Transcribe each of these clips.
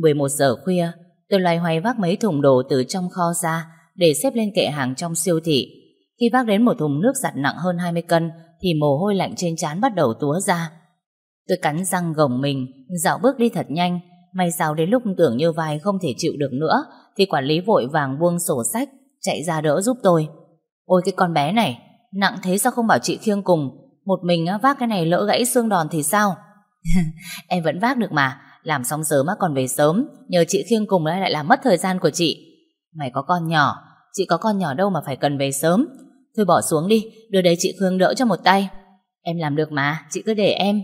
11 giờ khuya, tôi loay hoay vác mấy thùng đồ từ trong kho ra để xếp lên kệ hàng trong siêu thị. Khi vác đến một thùng nước giặt nặng hơn 20 cân thì mồ hôi lạnh trên trán bắt đầu túa ra. Tôi cắn răng gồng mình, dạo bước đi thật nhanh. May sao đến lúc tưởng như vai không thể chịu được nữa thì quản lý vội vàng buông sổ sách chạy ra đỡ giúp tôi. Ôi cái con bé này, nặng thế sao không bảo chị khiêng cùng? Một mình vác cái này lỡ gãy xương đòn thì sao? em vẫn vác được mà, làm xong sớm á còn về sớm, nhờ chị khiêng cùng lại làm mất thời gian của chị. Mày có con nhỏ, chị có con nhỏ đâu mà phải cần về sớm. Thôi bỏ xuống đi, đưa đây chị Khương đỡ cho một tay. Em làm được mà, chị cứ để em.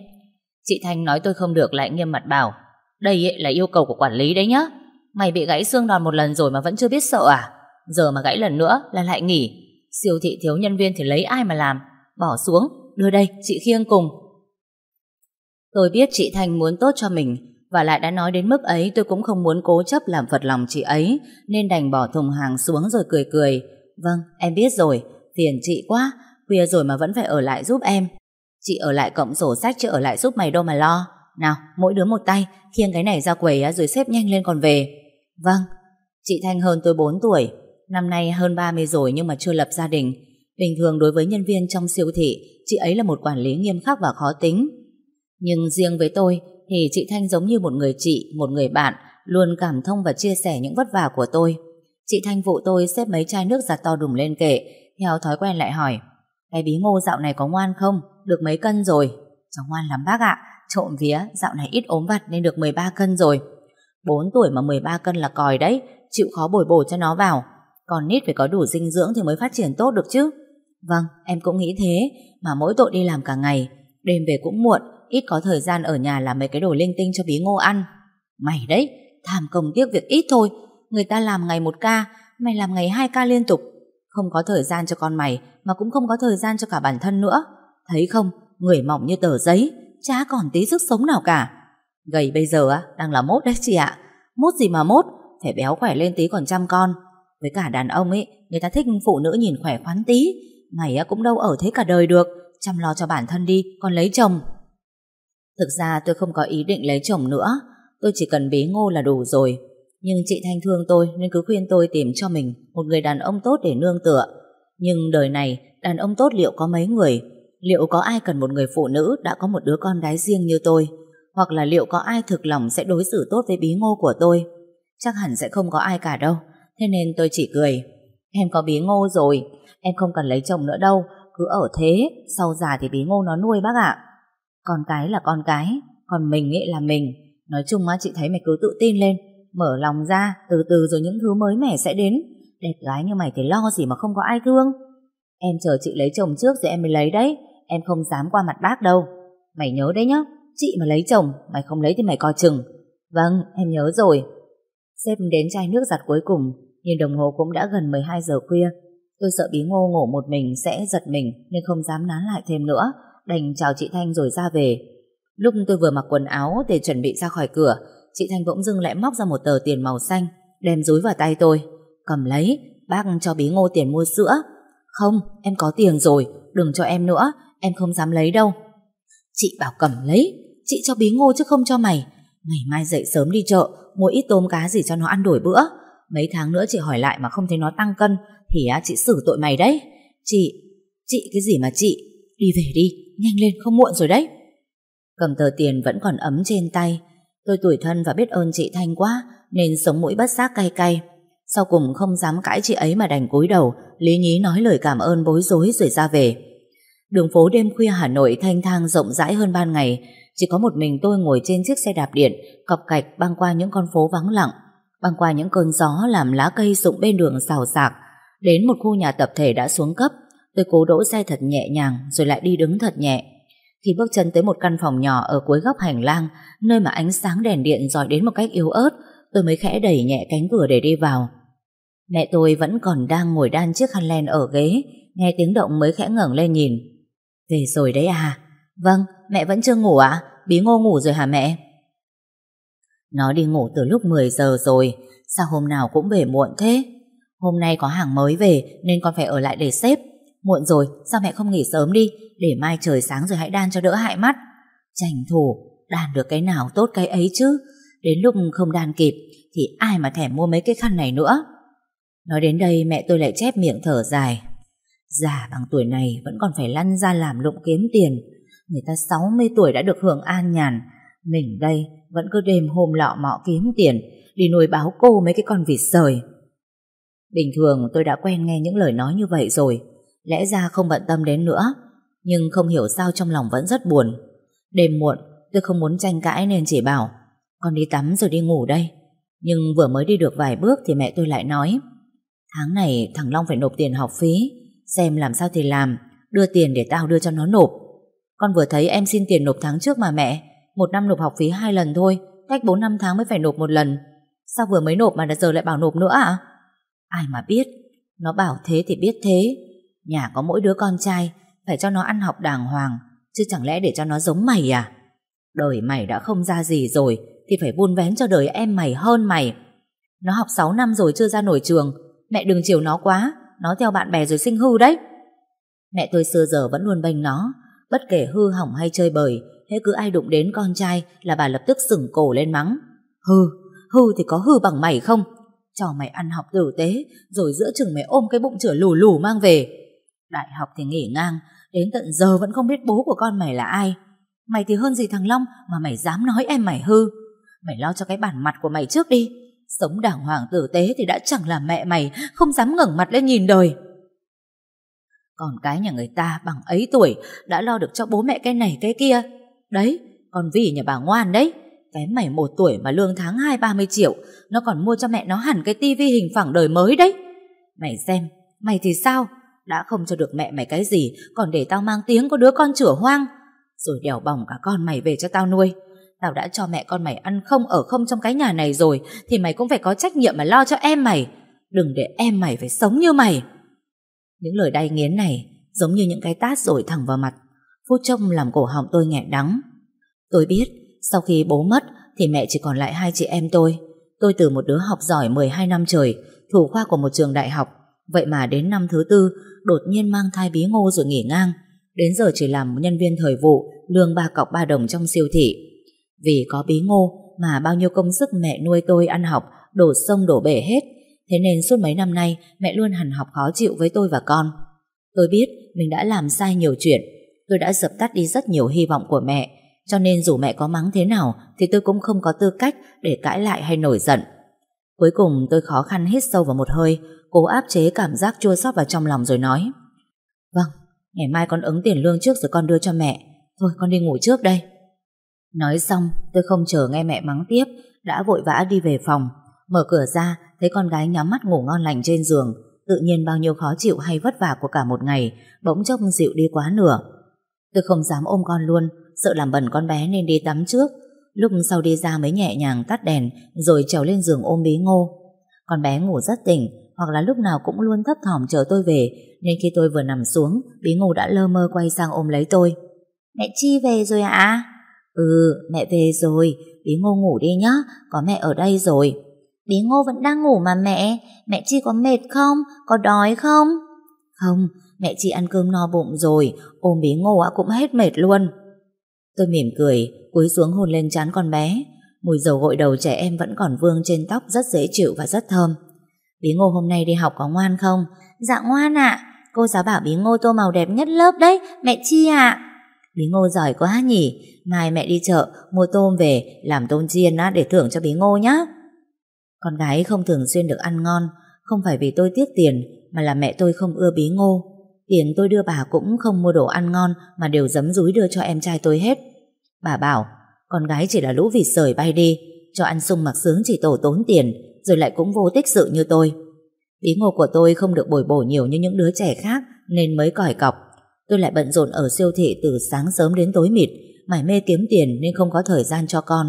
Chị Thanh nói tôi không được lại nghiêm mặt bảo Đây ấy là yêu cầu của quản lý đấy nhá Mày bị gãy xương đòn một lần rồi mà vẫn chưa biết sợ à Giờ mà gãy lần nữa là lại nghỉ Siêu thị thiếu nhân viên thì lấy ai mà làm Bỏ xuống, đưa đây, chị khiêng cùng Tôi biết chị Thanh muốn tốt cho mình và lại đã nói đến mức ấy Tôi cũng không muốn cố chấp làm phật lòng chị ấy Nên đành bỏ thùng hàng xuống rồi cười cười. Vâng, em biết rồi Phiền chị quá Khuya rồi mà vẫn phải ở lại giúp em. Chị ở lại cộng sổ sách chứ ở lại giúp mày đâu mà lo. Nào mỗi đứa một tay Khiêng cái này ra quầy rồi xếp nhanh lên còn về. Vâng Chị Thanh hơn tôi 4 tuổi Năm nay hơn 30 rồi nhưng mà chưa lập gia đình. Bình thường đối với nhân viên trong siêu thị Chị ấy là một quản lý nghiêm khắc và khó tính. Nhưng riêng với tôi thì chị Thanh giống như một người chị, Một người bạn, Luôn cảm thông và chia sẻ những vất vả của tôi. Chị Thanh vụ tôi xếp mấy chai nước giặt to đùng lên kệ, Theo thói quen lại hỏi, Cái bí ngô dạo này có ngoan không? Được mấy cân rồi? Cháu ngoan lắm, bác ạ. Trộm vía, dạo này ít ốm vặt nên được 13 cân rồi. 4 tuổi mà 13 cân là còi đấy, Chịu khó bồi bổ cho nó vào. Còn nít phải có đủ dinh dưỡng thì mới phát triển tốt được chứ. Vâng em cũng nghĩ thế, Mà mỗi tội đi làm cả ngày, Đêm về cũng muộn Ít có thời gian ở nhà làm mấy cái đồ linh tinh cho bí ngô ăn Mày đấy Tham công tiếc việc ít thôi Người ta làm ngày một ca Mày làm ngày hai ca liên tục Không có thời gian cho con mày Mà cũng không có thời gian cho cả bản thân nữa Thấy không, người mỏng như tờ giấy, chả còn tí sức sống nào cả. Gầy bây giờ á, đang là mốt đấy chị ạ. Mốt gì mà mốt, phải béo khỏe lên tí còn chăm con. Với cả đàn ông ấy, người ta thích phụ nữ nhìn khỏe khoắn tí. Mày á cũng đâu ở thế cả đời được, chăm lo cho bản thân đi, còn lấy chồng. Thực ra tôi không có ý định lấy chồng nữa, tôi chỉ cần bí ngô là đủ rồi. Nhưng chị Thanh thương tôi nên cứ khuyên tôi tìm cho mình một người đàn ông tốt để nương tựa. Nhưng đời này, đàn ông tốt liệu có mấy người? liệu có ai cần một người phụ nữ đã có một đứa con gái riêng như tôi, hoặc là liệu có ai thực lòng sẽ đối xử tốt với bí ngô của tôi. Chắc hẳn sẽ không có ai cả đâu, thế nên tôi chỉ cười. Em có bí ngô rồi, em không cần lấy chồng nữa đâu, cứ ở thế, sau già thì bí ngô nó nuôi bác ạ. Con cái là con cái, còn mình ấy là mình. Nói chung á chị thấy mày cứ tự tin lên, mở lòng ra, từ từ rồi những thứ mới mẻ sẽ đến. Đẹp gái như mày thì lo gì mà không có ai thương. Em chờ chị lấy chồng trước rồi em mới lấy đấy Em không dám qua mặt bác đâu Mày nhớ đấy nhá Chị mà lấy chồng Mày không lấy thì mày coi chừng Vâng em nhớ rồi Sếp đến chai nước giặt cuối cùng Nhìn đồng hồ cũng đã gần 12 giờ khuya Tôi sợ bí ngô ngủ một mình sẽ giật mình Nên không dám nán lại thêm nữa Đành chào chị Thanh rồi ra về. Lúc tôi vừa mặc quần áo để chuẩn bị ra khỏi cửa Chị Thanh bỗng dưng lại móc ra một tờ tiền màu xanh Đem dúi vào tay tôi. Cầm lấy Bác cho bí ngô tiền mua sữa. Không em có tiền rồi Đừng cho em nữa Em không dám lấy đâu. Chị bảo cầm lấy Chị cho bí ngô chứ không cho mày. Ngày mai dậy sớm đi chợ Mua ít tôm cá gì cho nó ăn đổi bữa. Mấy tháng nữa chị hỏi lại mà không thấy nó tăng cân Thì á, chị xử tội mày đấy. Chị, chị cái gì mà chị? Đi về đi, nhanh lên không muộn rồi đấy. Cầm tờ tiền vẫn còn ấm trên tay. Tôi tủi thân và biết ơn chị Thanh quá Nên sống mũi bất giác cay cay. Sau cùng không dám cãi chị ấy mà đành cúi đầu Lý nhí nói lời cảm ơn bối rối rồi ra về. Đường phố đêm khuya Hà Nội thanh thang rộng rãi hơn ban ngày, chỉ có một mình tôi ngồi trên chiếc xe đạp điện, cọc cạch băng qua những con phố vắng lặng, băng qua những cơn gió làm lá cây rụng bên đường xào xạc. Đến một khu nhà tập thể đã xuống cấp, tôi cố đỗ xe thật nhẹ nhàng rồi lại đi đứng thật nhẹ. Khi bước chân tới một căn phòng nhỏ ở cuối góc hành lang, nơi mà ánh sáng đèn điện dọi đến một cách yếu ớt, tôi mới khẽ đẩy nhẹ cánh cửa để đi vào. Mẹ tôi vẫn còn đang ngồi đan chiếc khăn len ở ghế, nghe tiếng động mới khẽ ngẩng lên nhìn. Về rồi đấy à? Vâng, mẹ vẫn chưa ngủ ạ? À? Bí ngô ngủ rồi hả mẹ? Nó đi ngủ từ lúc 10 giờ rồi, sao hôm nào cũng về muộn thế? Hôm nay có hàng mới về nên con phải ở lại để xếp. Muộn rồi, sao mẹ không nghỉ sớm đi, để mai trời sáng rồi hãy đan cho đỡ hại mắt. Tranh thủ, đan được cái nào tốt cái ấy chứ. Đến lúc không đan kịp thì ai mà thèm mua mấy cái khăn này nữa. Nói đến đây mẹ tôi lại chép miệng thở dài. Già bằng tuổi này vẫn còn phải lăn ra làm lụng kiếm tiền. Người ta 60 tuổi đã được hưởng an nhàn. Mình đây vẫn cứ đêm hôm lọ mọ kiếm tiền đi nuôi báo cô mấy cái con vịt sời. Bình thường tôi đã quen nghe những lời nói như vậy rồi. Lẽ ra không bận tâm đến nữa. Nhưng không hiểu sao trong lòng vẫn rất buồn. Đêm muộn, tôi không muốn tranh cãi nên chỉ bảo, con đi tắm rồi đi ngủ đây. Nhưng vừa mới đi được vài bước thì mẹ tôi lại nói, Tháng này thằng Long phải nộp tiền học phí, Xem làm sao thì làm, Đưa tiền để tao đưa cho nó nộp Con vừa thấy em xin tiền nộp tháng trước mà mẹ, Một năm nộp học phí hai lần thôi, Cách 4 năm tháng mới phải nộp một lần Sao vừa mới nộp mà giờ lại bảo nộp nữa à Ai mà biết, Nó bảo thế thì biết thế Nhà có mỗi đứa con trai Phải cho nó ăn học đàng hoàng Chứ chẳng lẽ để cho nó giống mày à? Đời mày đã không ra gì rồi Thì phải vun vén cho đời em mày hơn mày. Nó học 6 năm rồi chưa ra nổi trường Mẹ đừng chiều nó quá Nó theo bạn bè rồi sinh hư đấy. Mẹ tôi xưa giờ vẫn luôn bênh nó Bất kể hư hỏng hay chơi bời Thế cứ ai đụng đến con trai Là bà lập tức sừng cổ lên mắng. Hư, hư thì có hư bằng mày không? Cho mày ăn học tử tế Rồi giữa chừng mày ôm cái bụng chửa lù lù mang về. Đại học thì nghỉ ngang, Đến tận giờ vẫn không biết bố của con mày là ai. Mày thì hơn gì thằng Long Mà mày dám nói em mày hư. Mày lo cho cái bản mặt của mày trước đi. Sống đàng hoàng tử tế thì đã chẳng là mẹ mày, Không dám ngẩng mặt lên nhìn đời. Còn cái nhà người ta bằng ấy tuổi Đã lo được cho bố mẹ cái này cái kia. Đấy Còn vì nhà bà ngoan đấy. Cái mày một tuổi mà lương tháng hai ba mươi triệu, Nó còn mua cho mẹ nó hẳn cái tivi hình phẳng đời mới đấy. Mày xem, Mày thì sao? Đã không cho được mẹ mày cái gì, Còn để tao mang tiếng có đứa con chửa hoang. Rồi đèo bỏng cả con mày về cho tao nuôi. Tao đã cho mẹ con mày ăn không ở không trong cái nhà này rồi, Thì mày cũng phải có trách nhiệm mà lo cho em mày. Đừng để em mày phải sống như mày. Những lời đay nghiến này Giống như những cái tát rồi thẳng vào mặt. Phút trông làm cổ họng tôi nghẹn đắng. Tôi biết, Sau khi bố mất Thì mẹ chỉ còn lại hai chị em tôi. Tôi từ một đứa học giỏi 12 năm trời, Thủ khoa của một trường đại học. Vậy mà đến năm thứ tư Đột nhiên mang thai bí ngô rồi nghỉ ngang Đến giờ chỉ làm nhân viên thời vụ, Lương ba cọc ba đồng trong siêu thị vì có bí ngô mà bao nhiêu công sức mẹ nuôi tôi ăn học, đổ sông đổ bể hết. Thế nên suốt mấy năm nay, mẹ luôn hằn học khó chịu với tôi và con. Tôi biết mình đã làm sai nhiều chuyện. Tôi đã dập tắt đi rất nhiều hy vọng của mẹ. Cho nên dù mẹ có mắng thế nào, thì tôi cũng không có tư cách để cãi lại hay nổi giận. Cuối cùng tôi khó khăn hít sâu vào một hơi cố áp chế cảm giác chua xót vào trong lòng rồi nói. Vâng, ngày mai con ứng tiền lương trước rồi con đưa cho mẹ. Thôi con đi ngủ trước đây. Nói xong tôi không chờ nghe mẹ mắng tiếp Đã vội vã đi về phòng. Mở cửa ra thấy con gái nhắm mắt ngủ ngon lành trên giường. Tự nhiên bao nhiêu khó chịu hay vất vả của cả một ngày Bỗng chốc dịu đi quá nửa. Tôi không dám ôm con luôn Sợ làm bẩn con bé nên đi tắm trước. Lúc sau đi ra mới nhẹ nhàng tắt đèn Rồi trèo lên giường ôm bí ngô Con bé ngủ rất tỉnh Hoặc là lúc nào cũng luôn thấp thỏm chờ tôi về Nên khi tôi vừa nằm xuống Bí ngô đã lơ mơ quay sang ôm lấy tôi Mẹ Chi về rồi ạ à? Ừ, mẹ về rồi, Bí Ngô ngủ đi nhá, có mẹ ở đây rồi. Bí Ngô vẫn đang ngủ mà mẹ, mẹ Chi có mệt không, có đói không? Không, mẹ Chi ăn cơm no bụng rồi, ôm Bí Ngô cũng hết mệt luôn. Tôi mỉm cười, cúi xuống hôn lên trán con bé. Mùi dầu gội đầu trẻ em vẫn còn vương trên tóc rất dễ chịu và rất thơm. Bí Ngô hôm nay đi học có ngoan không? Dạ ngoan ạ, cô giáo bảo Bí Ngô tô màu đẹp nhất lớp đấy, mẹ Chi ạ. Bí Ngô giỏi quá nhỉ, mai mẹ đi chợ mua tôm về làm tôm chiên á, để thưởng cho Bí Ngô nhá. Con gái không thường xuyên được ăn ngon, không phải vì tôi tiếc tiền mà là mẹ tôi không ưa Bí Ngô. Tiền tôi đưa bà cũng không mua đồ ăn ngon mà đều dấm dúi đưa cho em trai tôi hết. Bà bảo, con gái chỉ là lũ vịt sởi bay đi, cho ăn sung mặc sướng chỉ tổ tốn tiền, rồi lại cũng vô tích sự như tôi. Bí ngô của tôi không được bồi bổ nhiều như những đứa trẻ khác nên mới còi cọc. Tôi lại bận rộn ở siêu thị từ sáng sớm đến tối mịt, mải mê kiếm tiền nên không có thời gian cho con.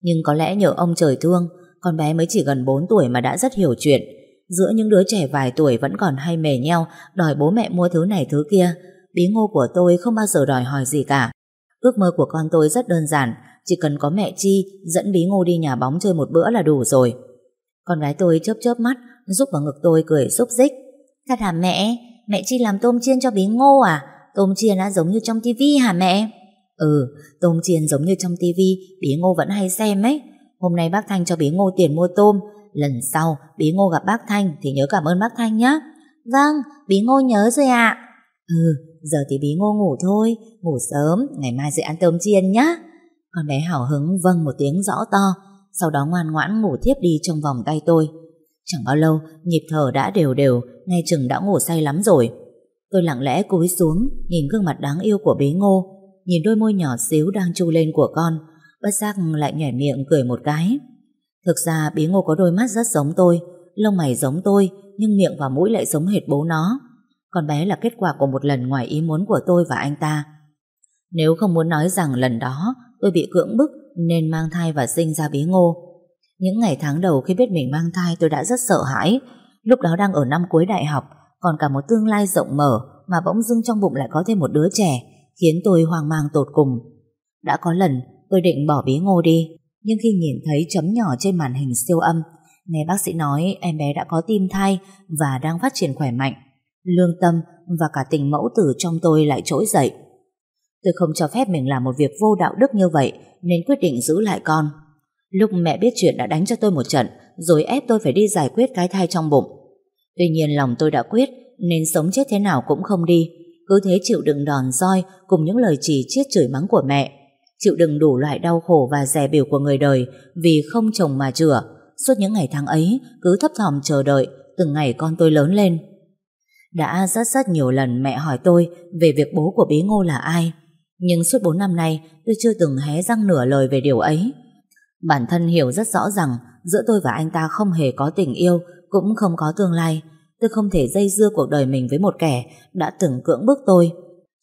Nhưng có lẽ nhờ ông trời thương, con bé mới chỉ gần 4 tuổi mà đã rất hiểu chuyện. Giữa những đứa trẻ vài tuổi vẫn còn hay mề nheo đòi bố mẹ mua thứ này thứ kia. Bí ngô của tôi không bao giờ đòi hỏi gì cả. Ước mơ của con tôi rất đơn giản, chỉ cần có mẹ Chi dẫn bí ngô đi nhà bóng chơi một bữa là đủ rồi. Con gái tôi chớp chớp mắt, giúp vào ngực tôi cười xúc xích. Thật hả mẹ? Mẹ Chi làm tôm chiên cho bí ngô à? Tôm chiên á giống như trong tivi hả mẹ? Ừ, tôm chiên giống như trong tivi bí ngô vẫn hay xem ấy. Hôm nay bác Thanh cho bí ngô tiền mua tôm Lần sau bí ngô gặp bác Thanh Thì nhớ cảm ơn bác Thanh nhé Vâng, bí ngô nhớ rồi ạ. Ừ, giờ thì bí ngô ngủ thôi Ngủ sớm, ngày mai dậy ăn tôm chiên nhá. Con bé hào hứng vâng một tiếng rõ to Sau đó ngoan ngoãn ngủ thiếp đi trong vòng tay tôi. Chẳng bao lâu Nhịp thở đã đều đều ngay chừng đã ngủ say lắm rồi. Tôi lặng lẽ cúi xuống Nhìn gương mặt đáng yêu của bí ngô Nhìn đôi môi nhỏ xíu đang chu lên của con Bất giác lại nhảy miệng cười một cái. Thực ra bí ngô có đôi mắt rất giống tôi, Lông mày giống tôi, Nhưng miệng và mũi lại giống hệt bố nó. Con bé là kết quả của một lần ngoài ý muốn của tôi và anh ta. Nếu không muốn nói rằng lần đó Tôi bị cưỡng bức Nên mang thai và sinh ra bí ngô. Những ngày tháng đầu khi biết mình mang thai Tôi đã rất sợ hãi. Lúc đó đang ở năm cuối đại học, Còn cả một tương lai rộng mở Mà bỗng dưng trong bụng lại có thêm một đứa trẻ, Khiến tôi hoang mang tột cùng. Đã có lần tôi định bỏ bí ngô đi. Nhưng khi nhìn thấy chấm nhỏ trên màn hình siêu âm, Nghe bác sĩ nói em bé đã có tim thai Và đang phát triển khỏe mạnh, Lương tâm và cả tình mẫu tử trong tôi lại trỗi dậy. Tôi không cho phép mình làm một việc vô đạo đức như vậy Nên quyết định giữ lại con. Lúc mẹ biết chuyện đã đánh cho tôi một trận Rồi ép tôi phải đi giải quyết cái thai trong bụng. Tuy nhiên lòng tôi đã quyết Nên sống chết thế nào cũng không đi, Cứ thế chịu đựng đòn roi Cùng những lời chỉ, chiết chửi mắng của mẹ. Chịu đựng đủ loại đau khổ và rẻ biểu của người đời Vì không chồng mà chữa. Suốt những ngày tháng ấy, Cứ thấp thỏm chờ đợi, Từng ngày con tôi lớn lên. Đã rất rất nhiều lần mẹ hỏi tôi Về việc bố của bí ngô là ai. Nhưng suốt 4 năm nay, Tôi chưa từng hé răng nửa lời về điều ấy. Bản thân hiểu rất rõ rằng, Giữa tôi và anh ta không hề có tình yêu, Cũng không có tương lai. Tôi không thể dây dưa cuộc đời mình với một kẻ Đã từng cưỡng bức tôi.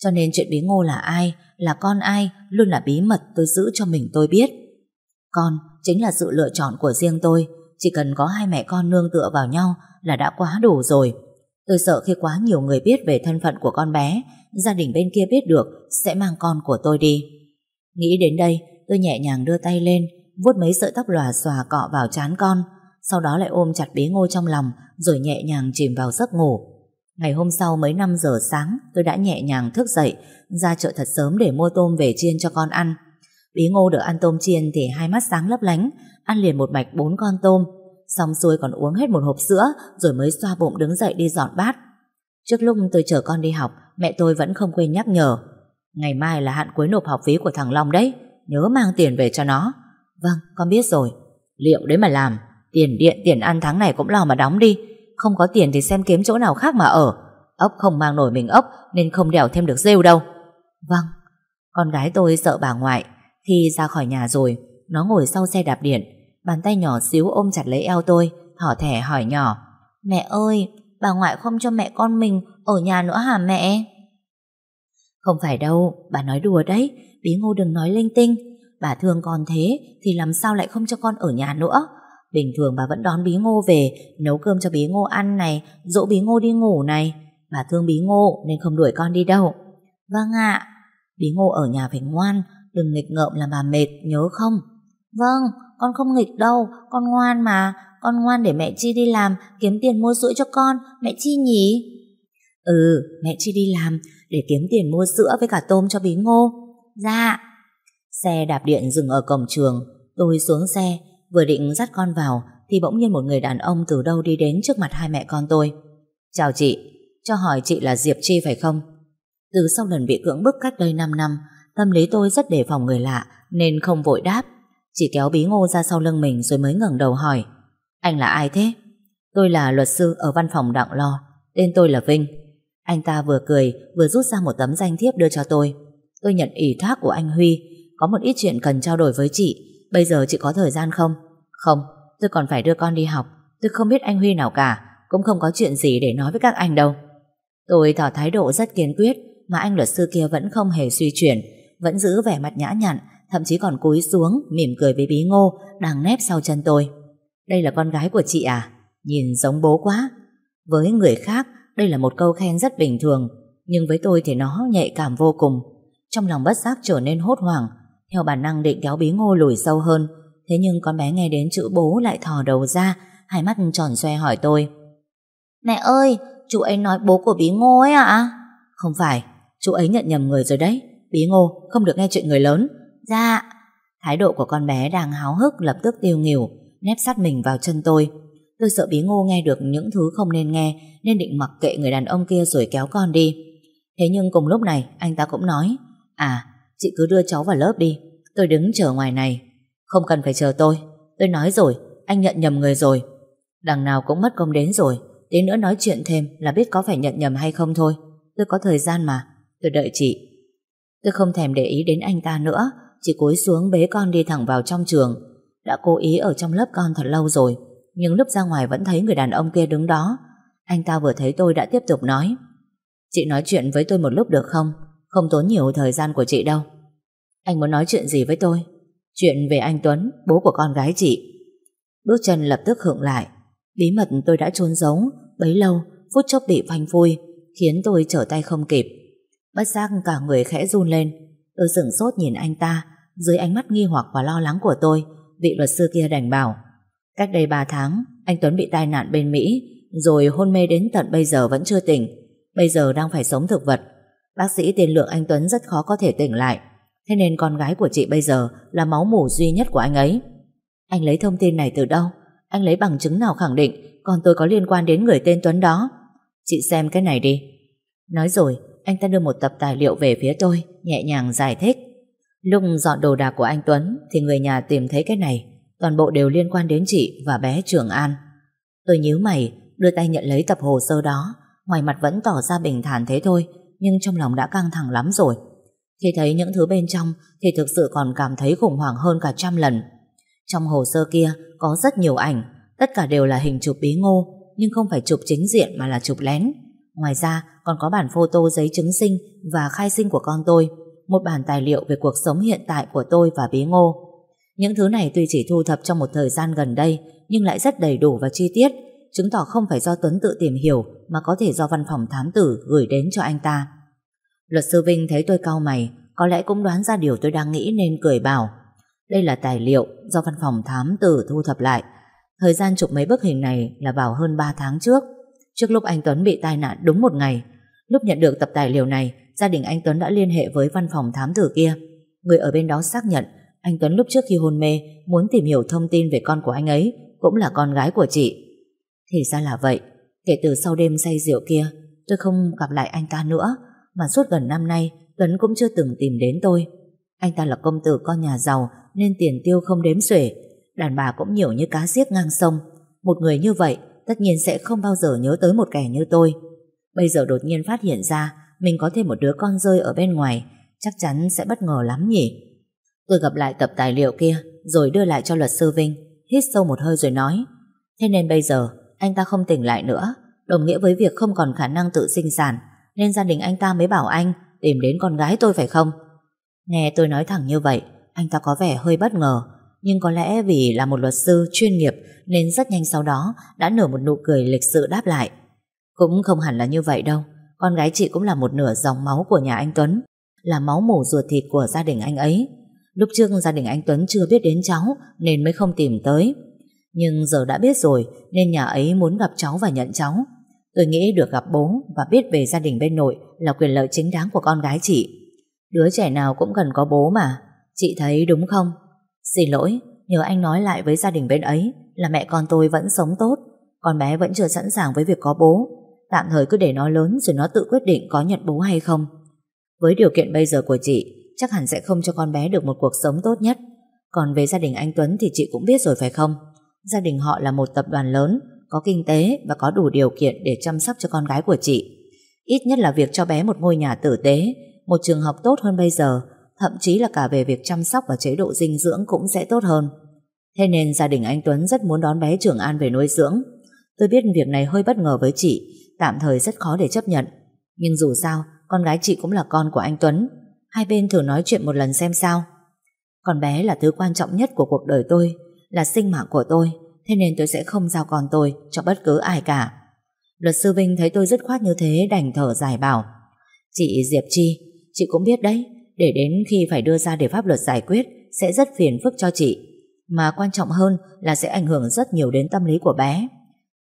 Cho nên chuyện bí ngô là ai, Là con ai, Luôn là bí mật tôi giữ cho mình tôi biết. Con chính là sự lựa chọn của riêng tôi. Chỉ cần có hai mẹ con nương tựa vào nhau Là đã quá đủ rồi. Tôi sợ khi quá nhiều người biết về thân phận của con bé, Gia đình bên kia biết được Sẽ mang con của tôi đi. Nghĩ đến đây, tôi nhẹ nhàng đưa tay lên, vuốt mấy sợi tóc lòa xòa cọ vào trán con, sau đó lại ôm chặt bí ngô trong lòng, rồi nhẹ nhàng chìm vào giấc ngủ. Ngày hôm sau mấy năm giờ sáng tôi đã nhẹ nhàng thức dậy ra chợ thật sớm để mua tôm về chiên cho con ăn. Bí ngô được ăn tôm chiên thì hai mắt sáng lấp lánh ăn liền một mạch bốn con tôm xong xuôi còn uống hết một hộp sữa rồi mới xoa bụng đứng dậy đi dọn bát. Trước lúc tôi chở con đi học mẹ tôi vẫn không quên nhắc nhở ngày mai là hạn cuối nộp học phí của thằng Long đấy nhớ mang tiền về cho nó. Vâng, con biết rồi. Liệu đấy mà làm Tiền điện, tiền ăn tháng này cũng lo mà đóng đi không có tiền thì xem kiếm chỗ nào khác mà ở. Ốc không mang nổi mình ốc Nên không đèo thêm được rêu đâu. Vâng, con gái tôi sợ bà ngoại Khi ra khỏi nhà rồi. Nó ngồi sau xe đạp điện Bàn tay nhỏ xíu ôm chặt lấy eo tôi Thỏ thẻ hỏi nhỏ. Mẹ ơi, bà ngoại không cho mẹ con mình Ở nhà nữa hả mẹ? Không phải đâu, bà nói đùa đấy. Bí ngô đừng nói linh tinh. Bà thương con thế Thì làm sao lại không cho con ở nhà nữa? Bình thường bà vẫn đón bí ngô về, Nấu cơm cho bí ngô ăn này, Dỗ bí ngô đi ngủ này. Bà thương bí ngô nên không đuổi con đi đâu. Vâng ạ. Bí ngô ở nhà phải ngoan, Đừng nghịch ngợm làm bà mệt, nhớ không? Vâng con không nghịch đâu, Con ngoan mà. Con ngoan để mẹ Chi đi làm, Kiếm tiền mua sữa cho con. Mẹ Chi nhỉ? Ừ mẹ Chi đi làm Để kiếm tiền mua sữa với cả tôm cho bí ngô. Dạ. Xe đạp điện dừng ở cổng trường. Tôi xuống xe Vừa định dắt con vào, Thì bỗng nhiên một người đàn ông từ đâu đi đến trước mặt hai mẹ con tôi. Chào chị, Cho hỏi chị là Diệp Chi phải không? Từ sau lần bị cưỡng bức cách đây 5 năm, Tâm lý tôi rất đề phòng người lạ, Nên không vội đáp. Chỉ kéo bí ngô ra sau lưng mình rồi mới ngẩng đầu hỏi, Anh là ai thế? Tôi là luật sư ở văn phòng Đặng Lo, Tên tôi là Vinh. Anh ta vừa cười, vừa rút ra một tấm danh thiếp đưa cho tôi. Tôi nhận ủy thác của anh Huy, Có một ít chuyện cần trao đổi với chị. Bây giờ chị có thời gian không? Không, tôi còn phải đưa con đi học. Tôi không biết anh Huy nào cả Cũng không có chuyện gì để nói với các anh đâu. Tôi tỏ thái độ rất kiên quyết Mà anh luật sư kia vẫn không hề suy chuyển Vẫn giữ vẻ mặt nhã nhặn Thậm chí còn cúi xuống Mỉm cười với bí ngô Đang nép sau chân tôi. Đây là con gái của chị à? Nhìn giống bố quá. Với người khác đây là một câu khen rất bình thường Nhưng với tôi thì nó nhạy cảm vô cùng. Trong lòng bất giác trở nên hốt hoảng theo bản năng định kéo bí ngô lùi sâu hơn Thế nhưng con bé nghe đến chữ bố lại thò đầu ra Hai mắt tròn xoe hỏi tôi. Mẹ ơi Chú ấy nói bố của bí ngô ấy ạ? Không phải Chú ấy nhận nhầm người rồi đấy. Bí ngô không được nghe chuyện người lớn. Dạ. Thái độ của con bé đang háo hức lập tức tiêu nghỉu, nép sát mình vào chân tôi. Tôi sợ bí ngô nghe được những thứ không nên nghe nên định mặc kệ người đàn ông kia rồi kéo con đi. Thế nhưng cùng lúc này anh ta cũng nói À, chị cứ đưa cháu vào lớp đi, tôi đứng chờ ngoài này. Không cần phải chờ tôi, tôi nói rồi, anh nhận nhầm người rồi. Đằng nào cũng mất công đến rồi, tí nữa nói chuyện thêm là biết có phải nhận nhầm hay không thôi. Tôi có thời gian mà, tôi đợi chị. Tôi không thèm để ý đến anh ta nữa, chỉ cúi xuống bế con đi thẳng vào trong trường. Đã cố ý ở trong lớp con thật lâu rồi, nhưng lúc ra ngoài vẫn thấy người đàn ông kia đứng đó. Anh ta vừa thấy tôi đã tiếp tục nói Chị nói chuyện với tôi một lúc được không? Không tốn nhiều thời gian của chị đâu. Anh muốn nói chuyện gì với tôi? Chuyện về anh Tuấn, bố của con gái chị. Bước chân lập tức hưởng lại. Bí mật tôi đã trốn giấu, bấy lâu, phút chốc bị phanh phui, khiến tôi trở tay không kịp. Bất giác cả người khẽ run lên. Tôi sửng sốt nhìn anh ta, dưới ánh mắt nghi hoặc và lo lắng của tôi, vị luật sư kia đành bảo. Cách đây 3 tháng, anh Tuấn bị tai nạn bên Mỹ, rồi hôn mê đến tận bây giờ vẫn chưa tỉnh. Bây giờ đang phải sống thực vật. Bác sĩ tiền lượng anh Tuấn rất khó có thể tỉnh lại. Thế nên con gái của chị bây giờ là máu mủ duy nhất của anh ấy. Anh lấy thông tin này từ đâu? Anh lấy bằng chứng nào khẳng định còn tôi có liên quan đến người tên Tuấn đó? Chị xem cái này đi. Nói rồi, anh ta đưa một tập tài liệu về phía tôi, nhẹ nhàng giải thích. Lúc dọn đồ đạc của anh Tuấn thì người nhà tìm thấy cái này, toàn bộ đều liên quan đến chị và bé Trường An. Tôi nhíu mày, đưa tay nhận lấy tập hồ sơ đó, ngoài mặt vẫn tỏ ra bình thản thế thôi, nhưng trong lòng đã căng thẳng lắm rồi. Khi thấy những thứ bên trong thì thực sự còn cảm thấy khủng hoảng hơn cả trăm lần. Trong hồ sơ kia có rất nhiều ảnh, tất cả đều là hình chụp bí ngô, nhưng không phải chụp chính diện mà là chụp lén. Ngoài ra còn có bản photo giấy chứng sinh và khai sinh của con tôi, một bản tài liệu về cuộc sống hiện tại của tôi và bí ngô. Những thứ này tuy chỉ thu thập trong một thời gian gần đây, nhưng lại rất đầy đủ và chi tiết, chứng tỏ không phải do Tuấn tự tìm hiểu mà có thể do văn phòng thám tử gửi đến cho anh ta. Luật sư Vinh thấy tôi cau mày, có lẽ cũng đoán ra điều tôi đang nghĩ nên cười bảo. Đây là tài liệu do văn phòng thám tử thu thập lại. Thời gian chụp mấy bức hình này là vào hơn 3 tháng trước. Trước lúc anh Tuấn bị tai nạn đúng một ngày. Lúc nhận được tập tài liệu này, gia đình anh Tuấn đã liên hệ với văn phòng thám tử kia. Người ở bên đó xác nhận anh Tuấn lúc trước khi hôn mê muốn tìm hiểu thông tin về con của anh ấy cũng là con gái của chị. Thì ra là vậy. Kể từ sau đêm say rượu kia, tôi không gặp lại anh ta nữa, mà suốt gần năm nay Tuấn cũng chưa từng tìm đến tôi. Anh ta là công tử con nhà giàu nên tiền tiêu không đếm xuể, đàn bà cũng nhiều như cá giết ngang sông. Một người như vậy tất nhiên sẽ không bao giờ nhớ tới một kẻ như tôi. Bây giờ đột nhiên phát hiện ra mình có thêm một đứa con rơi ở bên ngoài, chắc chắn sẽ bất ngờ lắm nhỉ. Tôi gặp lại tập tài liệu kia rồi đưa lại cho luật sư Vinh, hít sâu một hơi rồi nói Thế nên bây giờ anh ta không tỉnh lại nữa, đồng nghĩa với việc không còn khả năng tự sinh sản, nên gia đình anh ta mới bảo anh tìm đến con gái tôi phải không? Nghe tôi nói thẳng như vậy, anh ta có vẻ hơi bất ngờ, nhưng có lẽ vì là một luật sư chuyên nghiệp nên rất nhanh sau đó đã nở một nụ cười lịch sự đáp lại. Cũng không hẳn là như vậy đâu, con gái chị cũng là một nửa dòng máu của nhà anh Tuấn, là máu mủ ruột thịt của gia đình anh ấy. Lúc trước gia đình anh Tuấn chưa biết đến cháu nên mới không tìm tới. Nhưng giờ đã biết rồi nên nhà ấy muốn gặp cháu và nhận cháu. Tôi nghĩ được gặp bố và biết về gia đình bên nội là quyền lợi chính đáng của con gái chị. Đứa trẻ nào cũng cần có bố mà. Chị thấy đúng không? Xin lỗi, nhờ anh nói lại với gia đình bên ấy là mẹ con tôi vẫn sống tốt. Con bé vẫn chưa sẵn sàng với việc có bố. Tạm thời cứ để nó lớn rồi nó tự quyết định có nhận bố hay không. Với điều kiện bây giờ của chị, chắc hẳn sẽ không cho con bé được một cuộc sống tốt nhất. Còn về gia đình anh Tuấn thì chị cũng biết rồi phải không? Gia đình họ là một tập đoàn lớn, có kinh tế và có đủ điều kiện để chăm sóc cho con gái của chị. Ít nhất là việc cho bé một ngôi nhà tử tế, một trường học tốt hơn bây giờ, thậm chí là cả về việc chăm sóc và chế độ dinh dưỡng cũng sẽ tốt hơn. Thế nên gia đình anh Tuấn rất muốn đón bé Trường An về nuôi dưỡng. Tôi biết việc này hơi bất ngờ với chị, tạm thời rất khó để chấp nhận. Nhưng dù sao, con gái chị cũng là con của anh Tuấn. Hai bên thử nói chuyện một lần xem sao. Con bé là thứ quan trọng nhất của cuộc đời tôi, là sinh mạng của tôi, thế nên tôi sẽ không giao con tôi cho bất cứ ai cả. Luật sư Vinh thấy tôi dứt khoát như thế đành thở dài bảo Chị Diệp Chi, chị cũng biết đấy, để đến khi phải đưa ra để pháp luật giải quyết sẽ rất phiền phức cho chị. Mà quan trọng hơn là sẽ ảnh hưởng rất nhiều đến tâm lý của bé.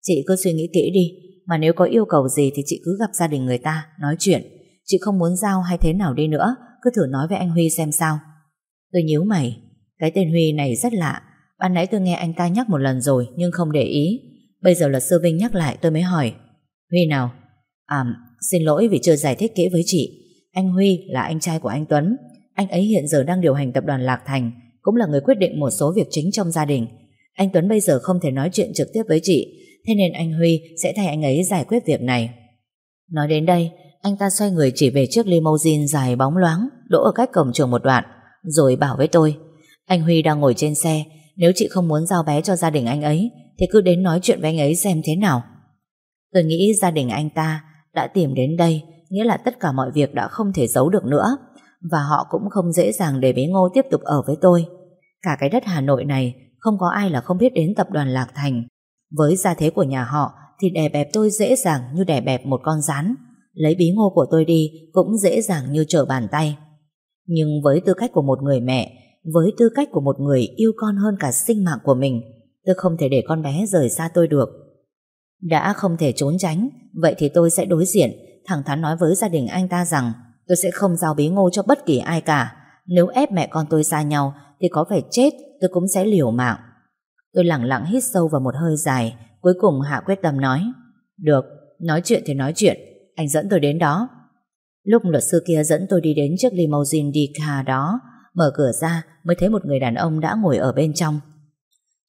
Chị cứ suy nghĩ kỹ đi, mà nếu có yêu cầu gì thì chị cứ gặp gia đình người ta, nói chuyện. Chị không muốn giao hay thế nào đi nữa, cứ thử nói với anh Huy xem sao. Tôi nhíu mày, Cái tên Huy này rất lạ Ban nãy tôi nghe anh ta nhắc một lần rồi, Nhưng không để ý. Bây giờ luật sư Vinh nhắc lại, tôi mới hỏi. Huy nào? À xin lỗi vì chưa giải thích kỹ với chị. Anh Huy là anh trai của anh Tuấn. Anh ấy hiện giờ đang điều hành tập đoàn Lạc Thành, Cũng là người quyết định một số việc chính trong gia đình. Anh Tuấn bây giờ không thể nói chuyện trực tiếp với chị, Thế nên anh Huy sẽ thay anh ấy giải quyết việc này. Nói đến đây, Anh ta xoay người chỉ về chiếc limousine dài bóng loáng, Đỗ ở cách cổng trường một đoạn, Rồi bảo với tôi, Anh Huy đang ngồi trên xe nếu chị không muốn giao bé cho gia đình anh ấy Thì cứ đến nói chuyện với anh ấy xem thế nào Tôi nghĩ gia đình anh ta Đã tìm đến đây Nghĩa là tất cả mọi việc đã không thể giấu được nữa Và họ cũng không dễ dàng để bé Ngô tiếp tục ở với tôi Cả cái đất Hà Nội này Không có ai là không biết đến tập đoàn Lạc Thành với gia thế của nhà họ thì đè bẹp tôi dễ dàng như đè bẹp một con rắn. Lấy bí ngô của tôi đi cũng dễ dàng như trở bàn tay. Nhưng với tư cách của một người mẹ, với tư cách của một người yêu con hơn cả sinh mạng của mình, tôi không thể để con bé rời xa tôi được. Đã không thể trốn tránh, vậy thì tôi sẽ đối diện, thẳng thắn nói với gia đình anh ta rằng tôi sẽ không giao bí ngô cho bất kỳ ai cả. Nếu ép mẹ con tôi xa nhau thì có phải chết tôi cũng sẽ liều mạng. Tôi lặng lặng hít sâu vào một hơi dài Cuối cùng Hạ quyết tâm nói Được, nói chuyện thì nói chuyện Anh dẫn tôi đến đó Lúc luật sư kia dẫn tôi đi đến chiếc limousine Dika đó Mở cửa ra, mới thấy một người đàn ông đã ngồi ở bên trong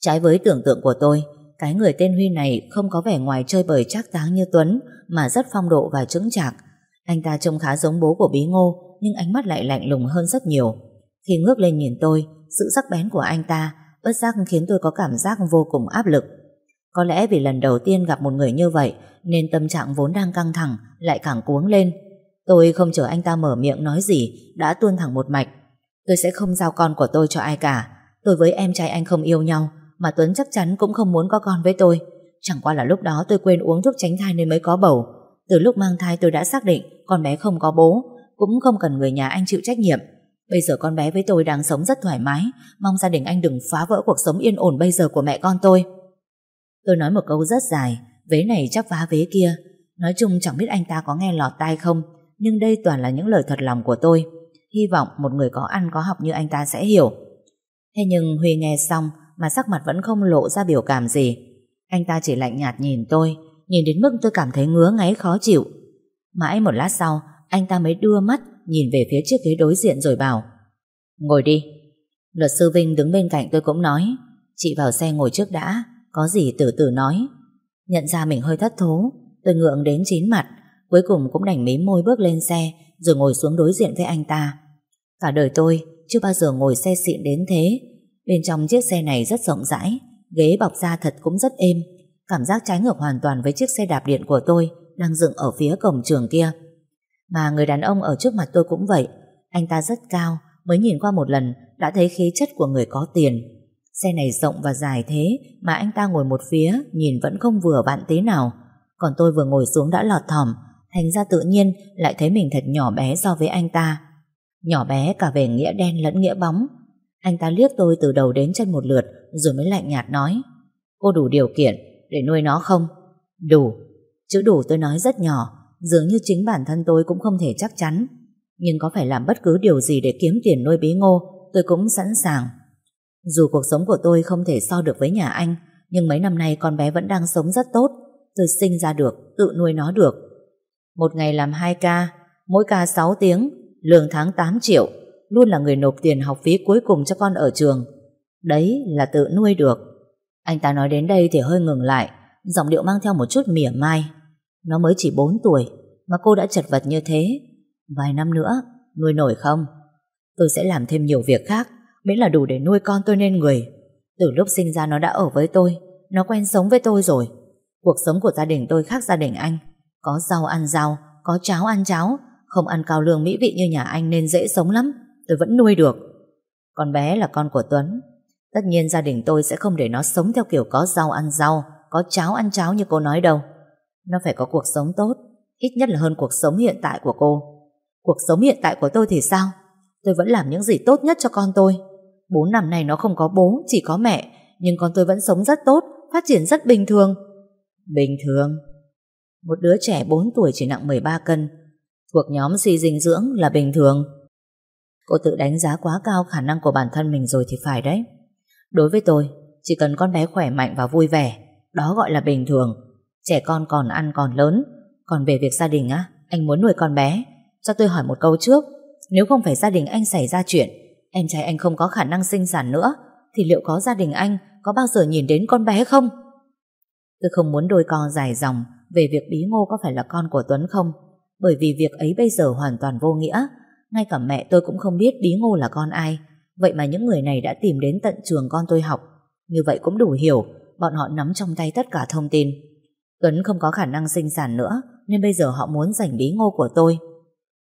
Trái với tưởng tượng của tôi, Cái người tên Huy này không có vẻ ngoài chơi bời chắc táng như Tuấn, Mà rất phong độ và chứng chạc Anh ta trông khá giống bố của Bí Ngô, Nhưng ánh mắt lại lạnh lùng hơn rất nhiều Khi ngước lên nhìn tôi, Sự sắc bén của anh ta bất giác khiến tôi có cảm giác vô cùng áp lực. Có lẽ vì lần đầu tiên gặp một người như vậy, nên tâm trạng vốn đang căng thẳng lại càng cuống lên. Tôi không chờ anh ta mở miệng nói gì, đã tuôn thẳng một mạch. Tôi sẽ không giao con của tôi cho ai cả. Tôi với em trai anh không yêu nhau, mà Tuấn chắc chắn cũng không muốn có con với tôi. Chẳng qua là lúc đó tôi quên uống thuốc tránh thai nên mới có bầu. Từ lúc mang thai tôi đã xác định con bé không có bố, cũng không cần người nhà anh chịu trách nhiệm. Bây giờ con bé với tôi đang sống rất thoải mái, Mong gia đình anh đừng phá vỡ cuộc sống yên ổn bây giờ của mẹ con tôi Tôi nói một câu rất dài, Vế này chắc phá vế kia Nói chung chẳng biết anh ta có nghe lọt tai không, Nhưng đây toàn là những lời thật lòng của tôi Hy vọng một người có ăn có học như anh ta sẽ hiểu Thế nhưng Huy nghe xong Mà sắc mặt vẫn không lộ ra biểu cảm gì Anh ta chỉ lạnh nhạt nhìn tôi Nhìn đến mức tôi cảm thấy ngứa ngáy khó chịu Mãi một lát sau Anh ta mới đưa mắt nhìn về phía chiếc ghế đối diện rồi bảo Ngồi đi. Luật sư Vinh đứng bên cạnh tôi cũng nói Chị vào xe ngồi trước đã, có gì từ từ nói. Nhận ra mình hơi thất thố, tôi ngượng đến chín mặt, cuối cùng cũng đành mím môi bước lên xe rồi ngồi xuống đối diện với anh ta. Cả đời tôi chưa bao giờ ngồi xe xịn đến thế. Bên trong chiếc xe này rất rộng rãi, ghế bọc da thật cũng rất êm. Cảm giác trái ngược hoàn toàn với chiếc xe đạp điện của tôi đang dựng ở phía cổng trường kia. Mà người đàn ông ở trước mặt tôi cũng vậy Anh ta rất cao Mới nhìn qua một lần đã thấy khí chất của người có tiền Xe này rộng và dài thế Mà anh ta ngồi một phía Nhìn vẫn không vừa vặn tí nào Còn tôi vừa ngồi xuống đã lọt thỏm Thành ra tự nhiên lại thấy mình thật nhỏ bé so với anh ta Nhỏ bé cả về nghĩa đen lẫn nghĩa bóng. Anh ta liếc tôi từ đầu đến chân một lượt Rồi mới lạnh nhạt nói Cô đủ điều kiện để nuôi nó không? Đủ Chữ đủ tôi nói rất nhỏ Dường như chính bản thân tôi cũng không thể chắc chắn. Nhưng có phải làm bất cứ điều gì để kiếm tiền nuôi bí ngô Tôi cũng sẵn sàng. Dù cuộc sống của tôi không thể so được với nhà anh Nhưng mấy năm nay con bé vẫn đang sống rất tốt Tôi sinh ra được, tự nuôi nó được. Một ngày làm 2 ca Mỗi ca 6 tiếng Lương tháng 8 triệu Luôn là người nộp tiền học phí cuối cùng cho con ở trường Đấy là tự nuôi được Anh ta nói đến đây thì hơi ngừng lại Giọng điệu mang theo một chút mỉa mai nó mới chỉ 4 tuổi mà cô đã chật vật như thế. Vài năm nữa, nuôi nổi không? Tôi sẽ làm thêm nhiều việc khác, miễn là đủ để nuôi con tôi nên người. Từ lúc sinh ra nó đã ở với tôi, nó quen sống với tôi rồi. Cuộc sống của gia đình tôi khác gia đình anh. Có rau ăn rau, có cháo ăn cháo, không ăn cao lương mỹ vị như nhà anh nên dễ sống lắm. Tôi vẫn nuôi được. Con bé là con của Tuấn. Tất nhiên gia đình tôi sẽ không để nó sống theo kiểu có rau ăn rau, có cháo ăn cháo như cô nói đâu. Nó phải có cuộc sống tốt Ít nhất là hơn cuộc sống hiện tại của cô Cuộc sống hiện tại của tôi thì sao Tôi vẫn làm những gì tốt nhất cho con tôi Bốn năm nay nó không có bố Chỉ có mẹ Nhưng con tôi vẫn sống rất tốt Phát triển rất bình thường Bình thường Một đứa trẻ 4 tuổi chỉ nặng 13 cân Thuộc nhóm suy dinh dưỡng là bình thường Cô tự đánh giá quá cao khả năng của bản thân mình rồi thì phải đấy. Đối với tôi, chỉ cần con bé khỏe mạnh và vui vẻ, đó gọi là bình thường. Trẻ con còn ăn còn lớn. Còn về việc gia đình á, anh muốn nuôi con bé. Cho tôi hỏi một câu trước, nếu không phải gia đình anh xảy ra chuyện, em trai anh không có khả năng sinh sản nữa, thì liệu có gia đình anh có bao giờ nhìn đến con bé không? Tôi không muốn đôi co dài dòng về việc bí ngô có phải là con của Tuấn không, bởi vì việc ấy bây giờ hoàn toàn vô nghĩa. Ngay cả mẹ tôi cũng không biết bí ngô là con ai, vậy mà những người này đã tìm đến tận trường con tôi học. Như vậy cũng đủ hiểu, bọn họ nắm trong tay tất cả thông tin. Tuấn không có khả năng sinh sản nữa, nên bây giờ họ muốn giành bí ngô của tôi.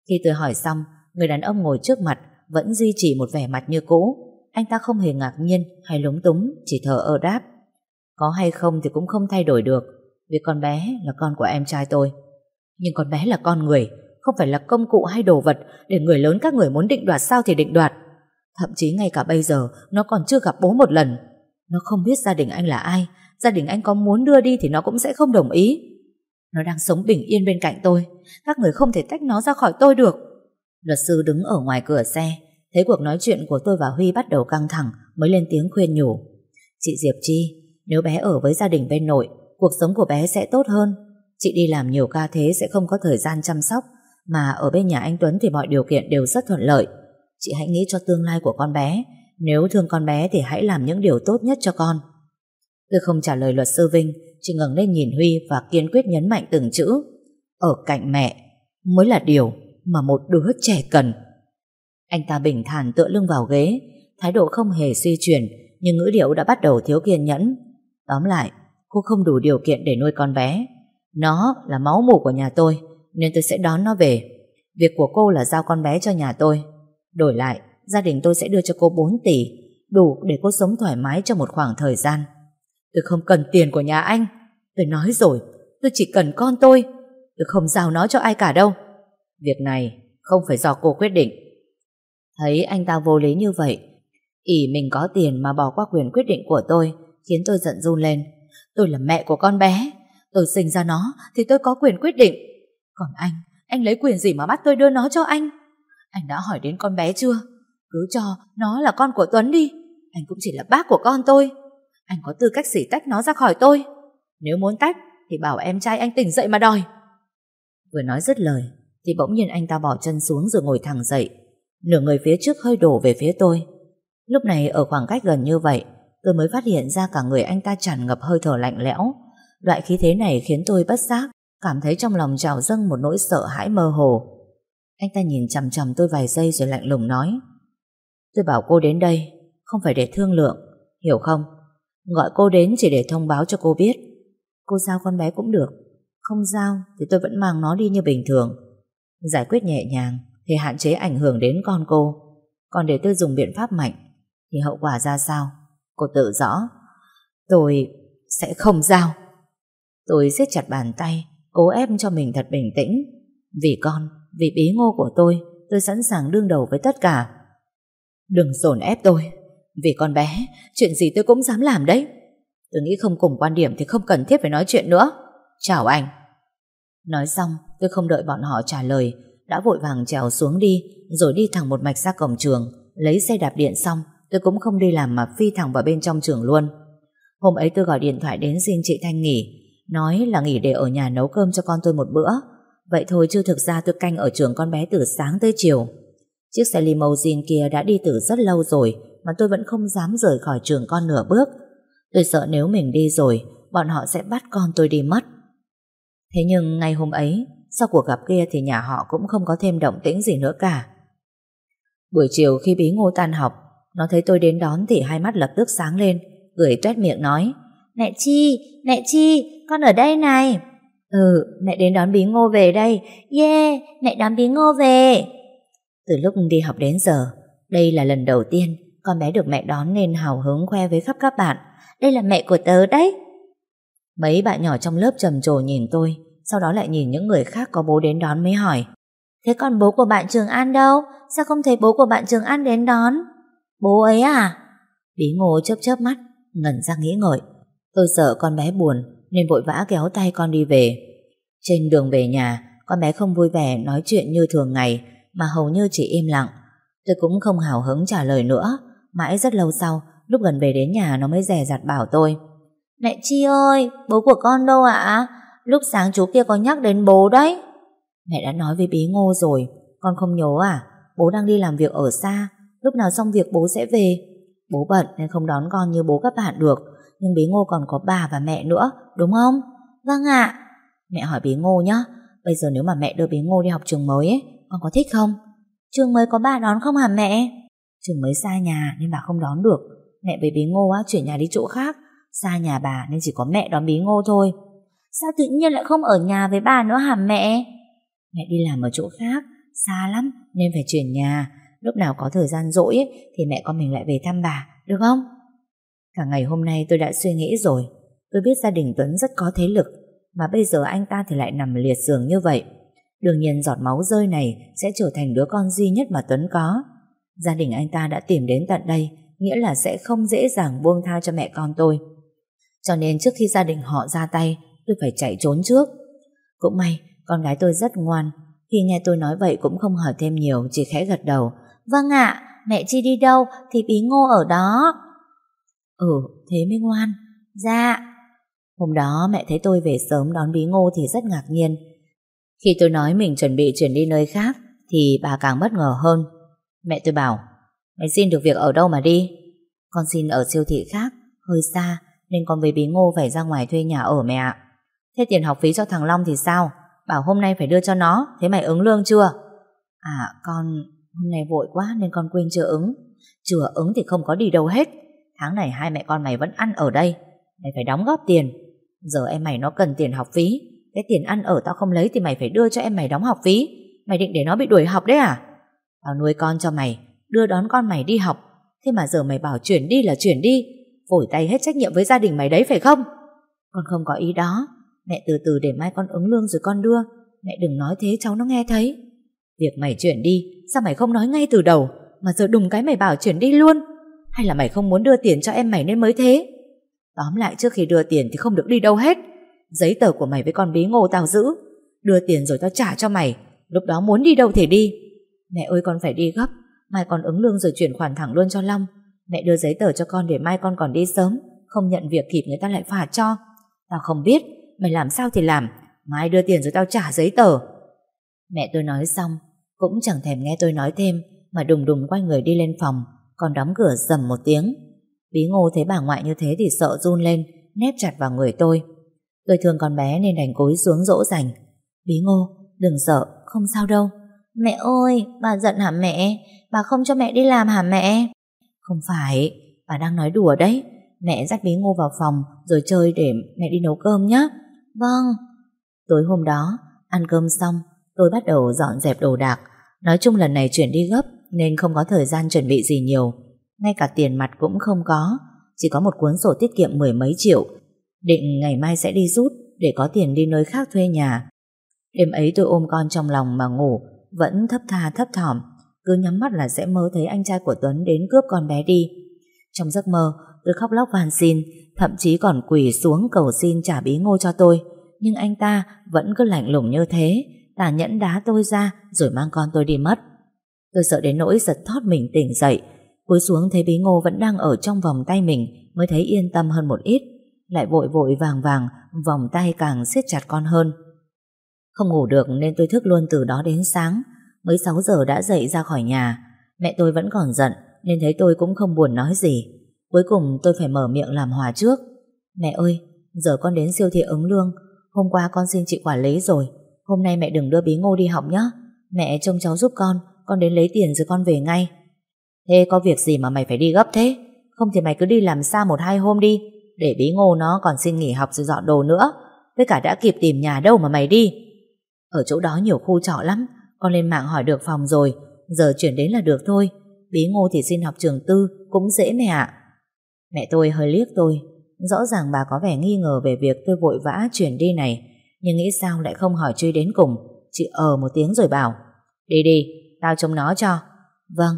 Khi tôi hỏi xong, người đàn ông ngồi trước mặt vẫn duy trì một vẻ mặt như cũ. Anh ta không hề ngạc nhiên hay lúng túng, chỉ thở ơ đáp. Có hay không thì cũng không thay đổi được, vì con bé là con của em trai tôi. Nhưng con bé là con người, không phải là công cụ hay đồ vật để người lớn các người muốn định đoạt sao thì định đoạt. Thậm chí ngay cả bây giờ nó còn chưa gặp bố một lần. Nó không biết gia đình anh là ai, gia đình anh có muốn đưa đi thì nó cũng sẽ không đồng ý. Nó đang sống bình yên bên cạnh tôi, các người không thể tách nó ra khỏi tôi được. Luật sư đứng ở ngoài cửa xe, thấy cuộc nói chuyện của tôi và Huy bắt đầu căng thẳng mới lên tiếng khuyên nhủ. Chị Diệp Chi, nếu bé ở với gia đình bên nội, cuộc sống của bé sẽ tốt hơn. Chị đi làm nhiều ca thế sẽ không có thời gian chăm sóc, mà ở bên nhà anh Tuấn thì mọi điều kiện đều rất thuận lợi. Chị hãy nghĩ cho tương lai của con bé, nếu thương con bé thì hãy làm những điều tốt nhất cho con. Tôi không trả lời luật sư Vinh, chỉ ngẩng lên nhìn Huy và kiên quyết nhấn mạnh từng chữ. Ở cạnh mẹ mới là điều mà một đứa trẻ cần. Anh ta bình thản tựa lưng vào ghế, thái độ không hề suy chuyển, nhưng ngữ điệu đã bắt đầu thiếu kiên nhẫn. Tóm lại, cô không đủ điều kiện để nuôi con bé. Nó là máu mủ của nhà tôi, nên tôi sẽ đón nó về. Việc của cô là giao con bé cho nhà tôi. Đổi lại, gia đình tôi sẽ đưa cho cô 4 tỷ, đủ để cô sống thoải mái trong một khoảng thời gian. Tôi không cần tiền của nhà anh. Tôi nói rồi, tôi chỉ cần con tôi. Tôi không giao nó cho ai cả đâu. Việc này không phải do cô quyết định. Thấy anh ta vô lý như vậy, ỉ mình có tiền mà bỏ qua quyền quyết định của tôi, khiến tôi giận run lên. Tôi là mẹ của con bé, tôi sinh ra nó thì tôi có quyền quyết định. Còn anh, anh lấy quyền gì mà bắt tôi đưa nó cho anh? Anh đã hỏi đến con bé chưa? Cứ cho nó là con của Tuấn đi. Anh cũng chỉ là bác của con tôi. Anh có tư cách gì tách nó ra khỏi tôi. Nếu muốn tách thì bảo em trai anh tỉnh dậy mà đòi. Vừa nói dứt lời thì bỗng nhiên anh ta bỏ chân xuống rồi ngồi thẳng dậy. Nửa người phía trước hơi đổ về phía tôi. Lúc này ở khoảng cách gần như vậy tôi mới phát hiện ra cả người anh ta tràn ngập hơi thở lạnh lẽo. Loại khí thế này khiến tôi bất giác, cảm thấy trong lòng trào dâng một nỗi sợ hãi mơ hồ. Anh ta nhìn chằm chằm tôi vài giây rồi lạnh lùng nói, Tôi bảo cô đến đây, Không phải để thương lượng, Hiểu không? Gọi cô đến chỉ để thông báo cho cô biết. Cô giao con bé cũng được, Không giao thì tôi vẫn mang nó đi như bình thường. Giải quyết nhẹ nhàng Thì hạn chế ảnh hưởng đến con cô. Còn để tôi dùng biện pháp mạnh Thì hậu quả ra sao? Cô tự rõ, Tôi sẽ không giao. Tôi siết chặt bàn tay Cố ép cho mình thật bình tĩnh. Vì con, vì bí ngô của tôi Tôi sẵn sàng đương đầu với tất cả. Đừng dồn ép tôi. Vì con bé Chuyện gì tôi cũng dám làm đấy. Tôi nghĩ không cùng quan điểm thì không cần thiết phải nói chuyện nữa. Chào anh. Nói xong tôi không đợi bọn họ trả lời Đã vội vàng trèo xuống đi Rồi đi thẳng một mạch ra cổng trường. Lấy xe đạp điện xong Tôi cũng không đi làm mà phi thẳng vào bên trong trường luôn. Hôm ấy tôi gọi điện thoại đến xin chị Thanh nghỉ. Nói là nghỉ để ở nhà nấu cơm cho con tôi một bữa Vậy thôi chứ thực ra tôi canh ở trường con bé từ sáng tới chiều Chiếc xe limousine kia đã đi từ rất lâu rồi mà tôi vẫn không dám rời khỏi trường con nửa bước. Tôi sợ nếu mình đi rồi, bọn họ sẽ bắt con tôi đi mất. Thế nhưng ngày hôm ấy, sau cuộc gặp kia thì nhà họ cũng không có thêm động tĩnh gì nữa cả. Buổi chiều khi bí ngô tan học, nó thấy tôi đến đón thì hai mắt lập tức sáng lên, gửi tuét miệng nói Mẹ Chi, mẹ Chi, con ở đây này. Ừ, mẹ đến đón bí ngô về đây. Yeah, mẹ đón bí ngô về. Từ lúc đi học đến giờ, đây là lần đầu tiên con bé được mẹ đón nên hào hứng khoe với khắp các bạn. Đây là mẹ của tớ đấy. Mấy bạn nhỏ trong lớp trầm trồ nhìn tôi, sau đó lại nhìn những người khác có bố đến đón mới hỏi. Thế còn bố của bạn Trường An đâu? Sao không thấy bố của bạn Trường An đến đón? Bố ấy à? Bí ngô chớp chớp mắt, ngẩn ra nghĩ ngợi. Tôi sợ con bé buồn nên vội vã kéo tay con đi về. Trên đường về nhà, con bé không vui vẻ nói chuyện như thường ngày mà hầu như chỉ im lặng. Tôi cũng không hào hứng trả lời nữa. Mãi rất lâu sau, lúc gần về đến nhà nó mới rè rặt bảo tôi. Mẹ Chi ơi, bố của con đâu ạ? Lúc sáng chú kia có nhắc đến bố đấy. Mẹ đã nói với bí ngô rồi, con không nhớ à? Bố đang đi làm việc ở xa, lúc nào xong việc bố sẽ về. Bố bận nên không đón con như bố các bạn được, nhưng bí ngô còn có bà và mẹ nữa, đúng không? Vâng ạ. Mẹ hỏi bí ngô nhá, bây giờ nếu mà mẹ đưa bí ngô đi học trường mới ấy, con có thích không? Trường mới có bà đón không hả mẹ? Trường mới xa nhà nên bà không đón được. Mẹ với bí ngô á chuyển nhà đi chỗ khác, xa nhà bà nên chỉ có mẹ đón bí ngô thôi. Sao tự nhiên lại không ở nhà với bà nữa hả mẹ? Mẹ đi làm ở chỗ khác, xa lắm nên phải chuyển nhà. Lúc nào có thời gian rỗi ấy, thì mẹ con mình lại về thăm bà, được không? Cả ngày hôm nay tôi đã suy nghĩ rồi. Tôi biết gia đình Tuấn rất có thế lực, mà bây giờ anh ta thì lại nằm liệt giường như vậy. Đương nhiên giọt máu rơi này sẽ trở thành đứa con duy nhất mà Tuấn có. Gia đình anh ta đã tìm đến tận đây, nghĩa là sẽ không dễ dàng buông tha cho mẹ con tôi. Cho nên trước khi gia đình họ ra tay, tôi phải chạy trốn trước. Cũng may, con gái tôi rất ngoan. Khi nghe tôi nói vậy cũng không hỏi thêm nhiều, chỉ khẽ gật đầu. Vâng ạ, mẹ Chi đi đâu thì bí ngô ở đó. Ừ, thế mới ngoan. Dạ. Hôm đó mẹ thấy tôi về sớm đón bí ngô thì rất ngạc nhiên. Khi tôi nói mình chuẩn bị chuyển đi nơi khác thì bà càng bất ngờ hơn. Mẹ tôi bảo, mày xin được việc ở đâu mà đi? Con xin ở siêu thị khác, hơi xa, nên con với bí ngô phải ra ngoài thuê nhà ở mẹ ạ. Thế tiền học phí cho thằng Long thì sao? Bảo hôm nay phải đưa cho nó, thế mày ứng lương chưa? À, con hôm nay vội quá nên con quên chưa ứng. Chưa ứng thì không có đi đâu hết. Tháng này hai mẹ con mày vẫn ăn ở đây. Mày phải đóng góp tiền. Giờ em mày nó cần tiền học phí. Cái tiền ăn ở tao không lấy thì mày phải đưa cho em mày đóng học phí. Mày định để nó bị đuổi học đấy à? Tao nuôi con cho mày, đưa đón con mày đi học. Thế mà giờ mày bảo chuyển đi là chuyển đi. Vội tay hết trách nhiệm với gia đình mày đấy phải không? Con không có ý đó. Mẹ từ từ để mai con ứng lương rồi con đưa. Mẹ đừng nói thế cháu nó nghe thấy. Việc mày chuyển đi, sao mày không nói ngay từ đầu, mà giờ đùng cái mày bảo chuyển đi luôn? Hay là mày không muốn đưa tiền cho em mày nên mới thế? Tóm lại trước khi đưa tiền thì không được đi đâu hết. Giấy tờ của mày với con bí ngô tao giữ. Đưa tiền rồi tao trả cho mày. Lúc đó muốn đi đâu thì đi. Mẹ ơi, con phải đi gấp. Mai con ứng lương rồi chuyển khoản thẳng luôn cho Long. Mẹ đưa giấy tờ cho con để mai con còn đi sớm. Không nhận việc kịp người ta lại phạt cho. Tao không biết. Mày làm sao thì làm. Mai đưa tiền rồi tao trả giấy tờ. Mẹ tôi nói xong. Cũng chẳng thèm nghe tôi nói thêm. Mà đùng đùng quay người đi lên phòng. Còn đóng cửa dầm một tiếng. Bí ngô thấy bà ngoại như thế thì sợ run lên. Nép chặt vào người tôi. Tôi thương con bé nên đành cối xuống dỗ dành. Bí ngô, đừng sợ, không sao đâu. Mẹ ơi, bà giận hả mẹ? Bà không cho mẹ đi làm hả mẹ? Không phải, bà đang nói đùa đấy. Mẹ dắt bí ngô vào phòng rồi chơi để mẹ đi nấu cơm nhé. Vâng. Tối hôm đó, ăn cơm xong, tôi bắt đầu dọn dẹp đồ đạc. Nói chung lần này chuyển đi gấp nên không có thời gian chuẩn bị gì nhiều. Ngay cả tiền mặt cũng không có, chỉ có một cuốn sổ tiết kiệm mười mấy triệu. Định ngày mai sẽ đi rút để có tiền đi nơi khác thuê nhà. Đêm ấy tôi ôm con trong lòng mà ngủ, vẫn thấp tha thấp thỏm, cứ nhắm mắt là sẽ mơ thấy anh trai của Tuấn đến cướp con bé đi. Trong giấc mơ, tôi khóc lóc van xin, thậm chí còn quỳ xuống cầu xin trả bí ngô cho tôi. Nhưng anh ta vẫn cứ lạnh lùng như thế, tàn nhẫn đá tôi ra rồi mang con tôi đi mất. Tôi sợ đến nỗi giật thót mình tỉnh dậy, cúi xuống thấy bí ngô vẫn đang ở trong vòng tay mình mới thấy yên tâm hơn một ít. Lại vội vội vàng vàng, vòng tay càng siết chặt con hơn. Không ngủ được nên tôi thức luôn từ đó đến sáng, mới 6 giờ đã dậy ra khỏi nhà. Mẹ tôi vẫn còn giận nên thấy tôi cũng không buồn nói gì. Cuối cùng tôi phải mở miệng làm hòa trước. Mẹ ơi, giờ con đến siêu thị ứng lương. Hôm qua con xin chị quản lý rồi. Hôm nay mẹ đừng đưa bí ngô đi học nhé. Mẹ trông cháu giúp con, con đến lấy tiền rồi con về ngay. Thế có việc gì mà mày phải đi gấp thế? Không thì mày cứ đi làm xa một hai hôm đi. Để bí ngô nó còn xin nghỉ học rồi dọn đồ nữa. Với cả đã kịp tìm nhà đâu mà mày đi. Ở chỗ đó nhiều khu trọ lắm. Con lên mạng hỏi được phòng rồi. Giờ chuyển đến là được thôi. Bí ngô thì xin học trường tư cũng dễ mẹ ạ. Mẹ tôi hơi liếc tôi. Rõ ràng bà có vẻ nghi ngờ về việc tôi vội vã chuyển đi này. Nhưng nghĩ sao lại không hỏi truy đến cùng. Chị ờ một tiếng rồi bảo. Đi đi, tao trông nó cho. Vâng.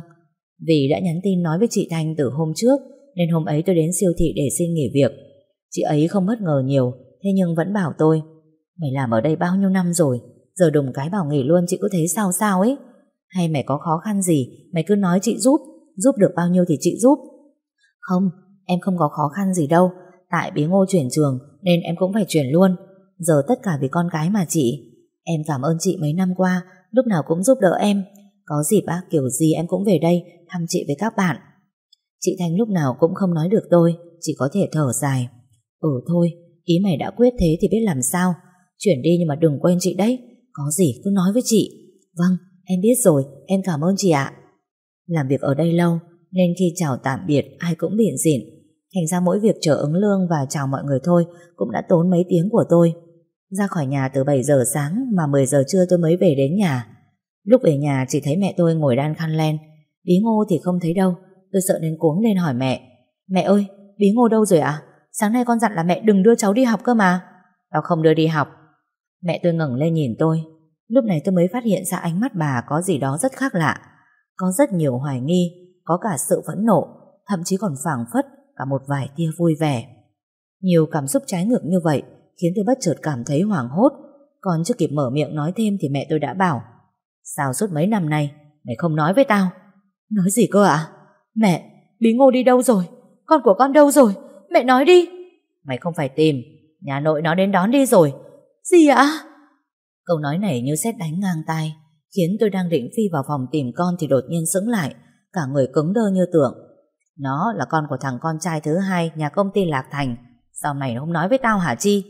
Vì đã nhắn tin nói với chị Thanh từ hôm trước, nên hôm ấy tôi đến siêu thị để xin nghỉ việc. Chị ấy không bất ngờ nhiều, thế nhưng vẫn bảo tôi, Mày làm ở đây bao nhiêu năm rồi, giờ đùng cái bảo nghỉ luôn chị cứ thấy sao sao ấy Hay mày có khó khăn gì, Mày cứ nói chị giúp Giúp được bao nhiêu thì chị giúp Không, em không có khó khăn gì đâu, Tại bí ngô chuyển trường Nên em cũng phải chuyển luôn Giờ tất cả vì con cái mà chị Em cảm ơn chị mấy năm qua, Lúc nào cũng giúp đỡ em có dịp á kiểu gì em cũng về đây, Thăm chị với các bạn. Chị Thanh lúc nào cũng không nói được tôi, Chỉ có thể thở dài. Ừ thôi, ý mày đã quyết thế thì biết làm sao. Chuyển đi nhưng mà đừng quên chị đấy. Có gì cứ nói với chị. Vâng em biết rồi, em cảm ơn chị ạ. Làm việc ở đây lâu, Nên khi chào tạm biệt, ai cũng biện dịn. Thành ra mỗi việc chờ ứng lương và chào mọi người thôi, Cũng đã tốn mấy tiếng của tôi. Ra khỏi nhà từ 7 giờ sáng Mà 10 giờ trưa tôi mới về đến nhà. Lúc về nhà chỉ thấy mẹ tôi ngồi đan khăn len. Bí ngô thì không thấy đâu. Tôi sợ nên cuống lên hỏi mẹ. Mẹ ơi, bí ngô đâu rồi ạ? Sáng nay con dặn là mẹ đừng đưa cháu đi học cơ mà. Tao không đưa đi học. Mẹ tôi ngẩng lên nhìn tôi. Lúc này tôi mới phát hiện ra ánh mắt bà có gì đó rất khác lạ. Có rất nhiều hoài nghi Có cả sự phẫn nộ Thậm chí còn phảng phất Cả một vài tia vui vẻ. Nhiều cảm xúc trái ngược như vậy Khiến tôi bất chợt cảm thấy hoảng hốt. Còn chưa kịp mở miệng nói thêm Thì mẹ tôi đã bảo Sao suốt mấy năm nay Mày không nói với tao? Nói gì cơ ạ? Mẹ, Bí Ngô đi đâu rồi? Con của con đâu rồi? Mẹ nói đi. Mày không phải tìm Nhà nội nó đến đón đi rồi. Gì ạ? Câu nói này như xét đánh ngang tai Khiến tôi đang định phi vào phòng tìm con Thì đột nhiên sững lại Cả người cứng đơ như tượng. Nó là con của thằng con trai thứ hai Nhà công ty Lạc Thành. Sao mày không nói với tao hả Chi?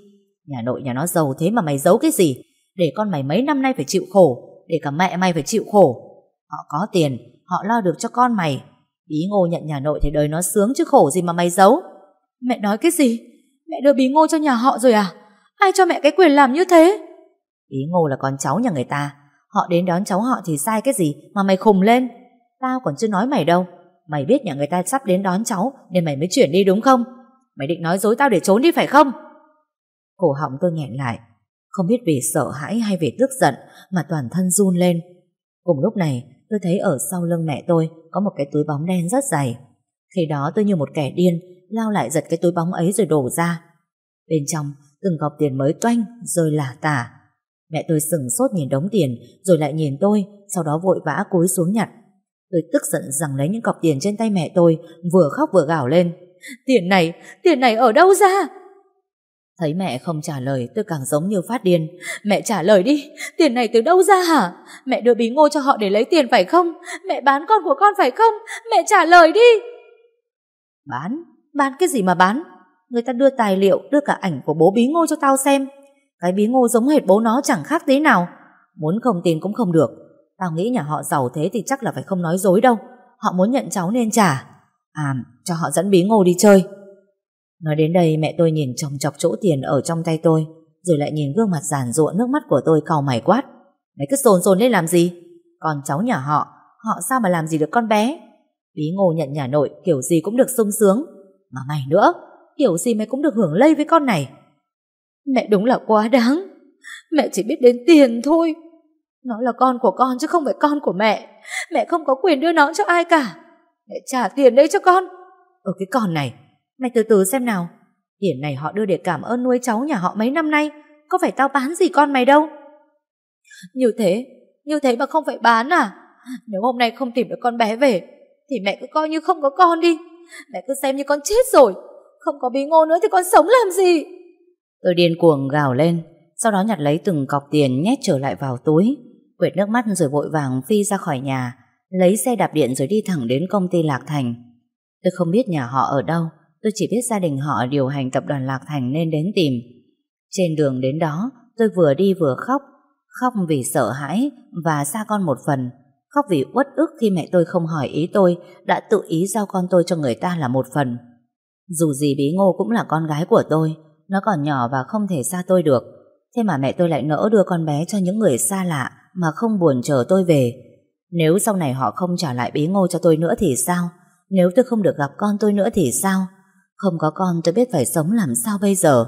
Nhà nội nhà nó giàu thế mà mày giấu cái gì? Để con mày mấy năm nay phải chịu khổ. Để cả mẹ mày phải chịu khổ. Họ có tiền, Họ lo được cho con mày. Bí ngô nhận nhà nội thì đời nó sướng chứ khổ gì mà mày giấu. Mẹ nói cái gì? Mẹ đưa bí ngô cho nhà họ rồi à? Ai cho mẹ cái quyền làm như thế? Bí ngô là con cháu nhà người ta. Họ đến đón cháu họ thì sai cái gì Mà mày khùng lên? Tao còn chưa nói mày đâu. Mày biết nhà người ta sắp đến đón cháu Nên mày mới chuyển đi đúng không? Mày định nói dối tao để trốn đi phải không? Cổ họng tôi nghẹn lại. Không biết vì sợ hãi hay vì tức giận Mà toàn thân run lên Cùng lúc này tôi thấy ở sau lưng mẹ tôi có một cái túi bóng đen rất dày. Khi đó tôi như một kẻ điên, lao lại giật cái túi bóng ấy rồi đổ ra. Bên trong, từng cọc tiền mới toanh, rơi lả tả. Mẹ tôi sừng sốt nhìn đống tiền, rồi lại nhìn tôi, sau đó vội vã cúi xuống nhặt. Tôi tức giận rằng lấy những cọc tiền trên tay mẹ tôi, vừa khóc vừa gào lên. Tiền này, tiền này ở đâu ra? Thấy mẹ không trả lời, tôi càng giống như phát điên. Mẹ trả lời đi, Tiền này từ đâu ra hả? Mẹ đưa bí ngô cho họ để lấy tiền phải không? Mẹ bán con của con phải không? Mẹ trả lời đi. Bán? Bán cái gì mà bán? Người ta đưa tài liệu, Đưa cả ảnh của bố bí ngô cho tao xem. Cái bí ngô giống hệt bố nó chẳng khác thế nào. Muốn không tin cũng không được. Tao nghĩ nhà họ giàu thế thì chắc là phải không nói dối đâu. Họ muốn nhận cháu nên trả. À cho họ dẫn bí ngô đi chơi. Nói đến đây mẹ tôi nhìn chồng chọc chỗ tiền ở trong tay tôi, Rồi lại nhìn gương mặt giàn ruộng nước mắt của tôi cau mày quát. Mày cứ sồn sồn lên làm gì? Con cháu nhà họ Họ sao mà làm gì được con bé? Bí ngô nhận nhà nội kiểu gì cũng được sung sướng. Mà mày nữa, Kiểu gì mày cũng được hưởng lây với con này. Mẹ đúng là quá đáng. Mẹ chỉ biết đến tiền thôi. Nó là con của con chứ không phải con của mẹ. Mẹ không có quyền đưa nó cho ai cả. Mẹ trả tiền đấy cho con. Ở cái con này Mày từ từ xem nào. Tiền này họ đưa để cảm ơn nuôi cháu nhà họ mấy năm nay. Có phải tao bán gì con mày đâu? Như thế Như thế mà không phải bán à? Nếu hôm nay không tìm được con bé về, Thì mẹ cứ coi như không có con đi. Mẹ cứ xem như con chết rồi. Không có bí ngô nữa thì con sống làm gì? Tôi điên cuồng gào lên, Sau đó nhặt lấy từng cọc tiền nhét trở lại vào túi, Quệt nước mắt rồi vội vàng phi ra khỏi nhà, Lấy xe đạp điện rồi đi thẳng đến công ty Lạc Thành. Tôi không biết nhà họ ở đâu Tôi chỉ biết gia đình họ điều hành tập đoàn Lạc Thành nên đến tìm. Trên đường đến đó, tôi vừa đi vừa khóc. Khóc vì sợ hãi và xa con một phần. Khóc vì uất ức khi mẹ tôi không hỏi ý tôi, đã tự ý giao con tôi cho người ta là một phần. Dù gì Bí Ngô cũng là con gái của tôi, nó còn nhỏ và không thể xa tôi được. Thế mà mẹ tôi lại nỡ đưa con bé cho những người xa lạ mà không buồn chờ tôi về. Nếu sau này họ không trả lại Bí Ngô cho tôi nữa thì sao? Nếu tôi không được gặp con tôi nữa thì sao? Không có con tôi biết phải sống làm sao bây giờ.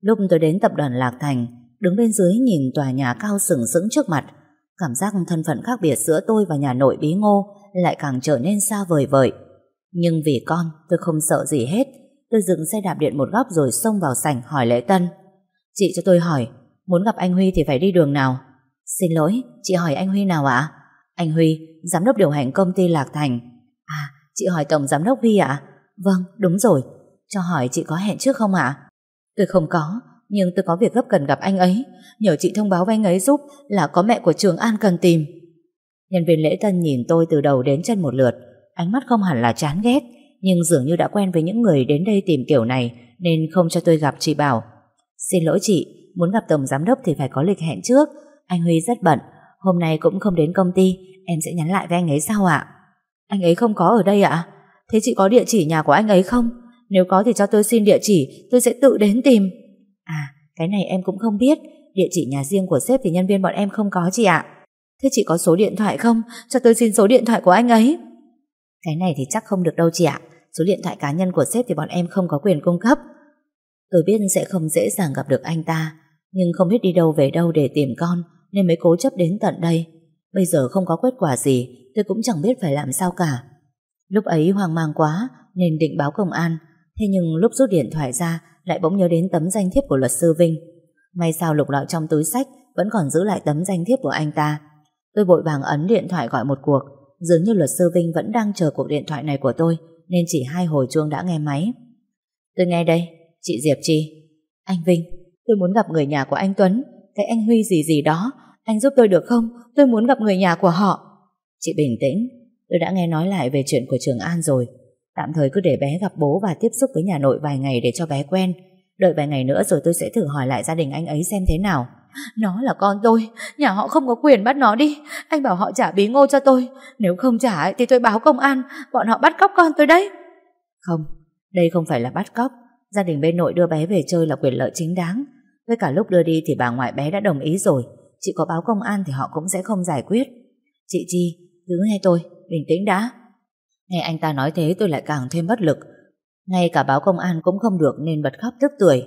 Lúc tôi đến tập đoàn Lạc Thành Đứng bên dưới nhìn tòa nhà cao sừng sững trước mặt. Cảm giác thân phận khác biệt giữa tôi và nhà nội bí ngô Lại càng trở nên xa vời vợi. Nhưng vì con tôi không sợ gì hết. Tôi dừng xe đạp điện một góc rồi xông vào sảnh hỏi lễ tân. Chị cho tôi hỏi Muốn gặp anh Huy thì phải đi đường nào? Xin lỗi, chị hỏi anh Huy nào ạ? Anh Huy, giám đốc điều hành công ty Lạc Thành. À, chị hỏi Tổng Giám đốc huy ạ? Vâng, đúng rồi. Cho hỏi chị có hẹn trước không ạ? Tôi không có, nhưng tôi có việc gấp cần gặp anh ấy. Nhờ chị thông báo với anh ấy giúp là có mẹ của Trường An cần tìm. Nhân viên lễ tân nhìn tôi từ đầu đến chân một lượt, ánh mắt không hẳn là chán ghét, nhưng dường như đã quen với những người đến đây tìm kiểu này nên không cho tôi gặp chị bảo. Xin lỗi chị, muốn gặp Tổng Giám đốc thì phải có lịch hẹn trước. Anh Huy rất bận, hôm nay cũng không đến công ty, em sẽ nhắn lại với anh ấy sau ạ. Anh ấy không có ở đây ạ? Thế chị có địa chỉ nhà của anh ấy không? Nếu có thì cho tôi xin địa chỉ, tôi sẽ tự đến tìm. À, cái này em cũng không biết, địa chỉ nhà riêng của sếp thì nhân viên bọn em không có chị ạ. Thế chị có số điện thoại không? Cho tôi xin số điện thoại của anh ấy. Cái này thì chắc không được đâu chị ạ. Số điện thoại cá nhân của sếp thì bọn em không có quyền cung cấp. Tôi biết sẽ không dễ dàng gặp được anh ta, nhưng không biết đi đâu về đâu để tìm con, nên mới cố chấp đến tận đây. Bây giờ không có kết quả gì, tôi cũng chẳng biết phải làm sao cả. Lúc ấy hoang mang quá, nên định báo công an, thế nhưng lúc rút điện thoại ra, lại bỗng nhớ đến tấm danh thiếp của luật sư Vinh. May sao lục lọi trong túi sách, vẫn còn giữ lại tấm danh thiếp của anh ta. Tôi vội vàng ấn điện thoại gọi một cuộc, dường như luật sư Vinh vẫn đang chờ cuộc điện thoại này của tôi, nên chỉ hai hồi chuông đã nghe máy. Tôi nghe đây, chị Diệp Chi. Anh Vinh, tôi muốn gặp người nhà của anh Tuấn, cái anh Huy gì gì đó, anh giúp tôi được không? Tôi muốn gặp người nhà của họ. Chị bình tĩnh, tôi đã nghe nói lại về chuyện của Trường An rồi. Tạm thời cứ để bé gặp bố và tiếp xúc với nhà nội vài ngày để cho bé quen. Đợi vài ngày nữa rồi tôi sẽ thử hỏi lại gia đình anh ấy xem thế nào. Nó là con tôi, nhà họ không có quyền bắt nó đi. Anh bảo họ trả bí ngô cho tôi. Nếu không trả thì tôi báo công an, bọn họ bắt cóc con tôi đấy. Không, đây không phải là bắt cóc. Gia đình bên nội đưa bé về chơi là quyền lợi chính đáng. Với cả lúc đưa đi thì bà ngoại bé đã đồng ý rồi. Chị có báo công an thì họ cũng sẽ không giải quyết. Chị Chi, cứ nghe tôi, bình tĩnh đã. Nghe anh ta nói thế tôi lại càng thêm bất lực. Ngay cả báo công an cũng không được nên bật khóc tức tuổi.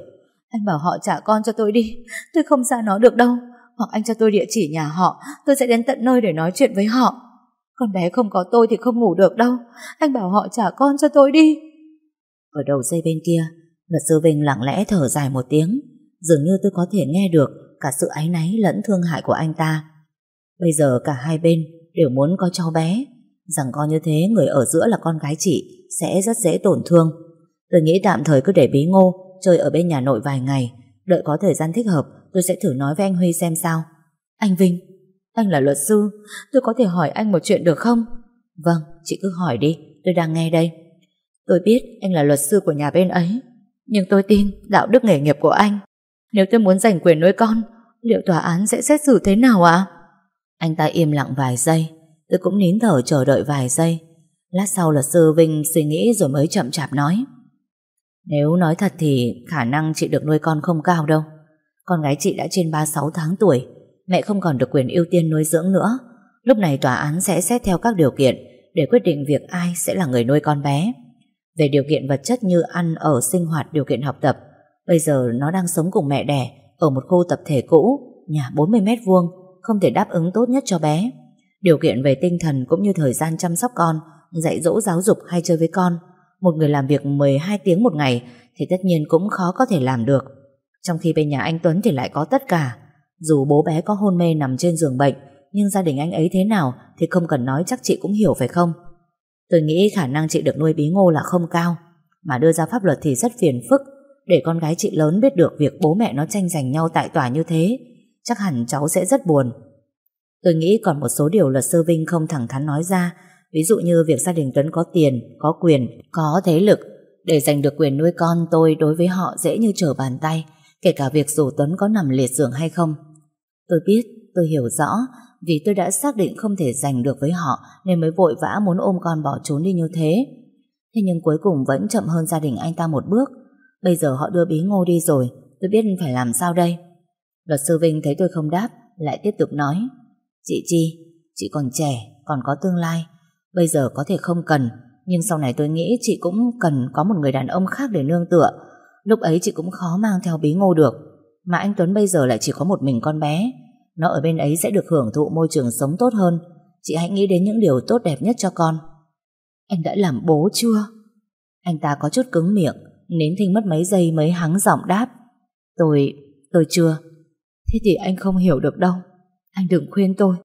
Anh bảo họ trả con cho tôi đi, tôi không xa nó được đâu. Hoặc anh cho tôi địa chỉ nhà họ, tôi sẽ đến tận nơi để nói chuyện với họ. Con bé không có tôi thì không ngủ được đâu. Anh bảo họ trả con cho tôi đi. Ở đầu dây bên kia, luật sư Vinh lặng lẽ thở dài một tiếng. Dường như tôi có thể nghe được cả sự áy náy lẫn thương hại của anh ta. Bây giờ cả hai bên đều muốn có cháu bé. Rằng co như thế người ở giữa là con gái chị sẽ rất dễ tổn thương. Tôi nghĩ tạm thời cứ để bí ngô chơi ở bên nhà nội vài ngày. Đợi có thời gian thích hợp tôi sẽ thử nói với anh Huy xem sao. Anh Vinh, anh là luật sư, tôi có thể hỏi anh một chuyện được không? Vâng, chị cứ hỏi đi, tôi đang nghe đây. Tôi biết anh là luật sư của nhà bên ấy, nhưng tôi tin đạo đức nghề nghiệp của anh. Nếu tôi muốn giành quyền nuôi con, liệu tòa án sẽ xét xử thế nào ạ? Anh ta im lặng vài giây, tôi cũng nín thở chờ đợi vài giây. Lát sau luật sư Vinh suy nghĩ rồi mới chậm chạp nói. Nếu nói thật thì khả năng chị được nuôi con không cao đâu. Con gái chị đã trên 36 tháng tuổi, mẹ không còn được quyền ưu tiên nuôi dưỡng nữa. Lúc này tòa án sẽ xét theo các điều kiện để quyết định việc ai sẽ là người nuôi con bé. Về điều kiện vật chất như ăn, ở, sinh hoạt, điều kiện học tập, bây giờ nó đang sống cùng mẹ đẻ ở một khu tập thể cũ, nhà 40 mét vuông, không thể đáp ứng tốt nhất cho bé. Điều kiện về tinh thần cũng như thời gian chăm sóc con, dạy dỗ giáo dục hay chơi với con, một người làm việc 12 tiếng một ngày thì tất nhiên cũng khó có thể làm được. Trong khi bên nhà anh Tuấn thì lại có tất cả. Dù bố bé có hôn mê nằm trên giường bệnh, nhưng gia đình anh ấy thế nào thì không cần nói chắc chị cũng hiểu phải không? Tôi nghĩ khả năng chị được nuôi bí ngô là không cao, mà đưa ra pháp luật thì rất phiền phức. Để con gái chị lớn biết được việc bố mẹ nó tranh giành nhau tại tòa như thế, chắc hẳn cháu sẽ rất buồn. Tôi nghĩ còn một số điều luật sư Vinh không thẳng thắn nói ra, ví dụ như việc gia đình Tuấn có tiền, có quyền, có thế lực. Để giành được quyền nuôi con tôi đối với họ dễ như trở bàn tay, kể cả việc dù Tuấn có nằm liệt giường hay không. Tôi biết, tôi hiểu rõ, vì tôi đã xác định không thể giành được với họ nên mới vội vã muốn ôm con bỏ trốn đi như thế. Thế nhưng cuối cùng vẫn chậm hơn gia đình anh ta một bước. Bây giờ họ đưa bí ngô đi rồi, tôi biết phải làm sao đây. Luật sư Vinh thấy tôi không đáp, lại tiếp tục nói. Chị Chi, chị còn trẻ, còn có tương lai. Bây giờ có thể không cần, nhưng sau này tôi nghĩ chị cũng cần có một người đàn ông khác để nương tựa. Lúc ấy chị cũng khó mang theo bí ngô được. Mà anh Tuấn bây giờ lại chỉ có một mình con bé. Nó ở bên ấy sẽ được hưởng thụ môi trường sống tốt hơn. Chị hãy nghĩ đến những điều tốt đẹp nhất cho con. Anh đã làm bố chưa? Anh ta có chút cứng miệng, nến thinh mất mấy giây mới hắng giọng đáp. Tôi, tôi chưa. Thế thì anh không hiểu được đâu. Anh đừng khuyên tôi.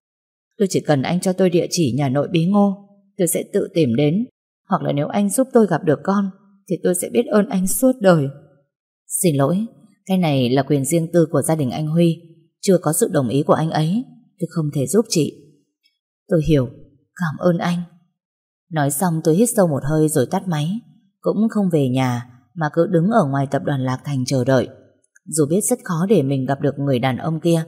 Tôi chỉ cần anh cho tôi địa chỉ nhà nội bí ngô, Tôi sẽ tự tìm đến. Hoặc là nếu anh giúp tôi gặp được con, Thì tôi sẽ biết ơn anh suốt đời. Xin lỗi, Cái này là quyền riêng tư của gia đình anh Huy. Chưa có sự đồng ý của anh ấy, Tôi không thể giúp chị. Tôi hiểu, Cảm ơn anh. Nói xong tôi hít sâu một hơi rồi tắt máy. Cũng không về nhà, Mà cứ đứng ở ngoài tập đoàn Lạc Thành chờ đợi. Dù biết rất khó để mình gặp được người đàn ông kia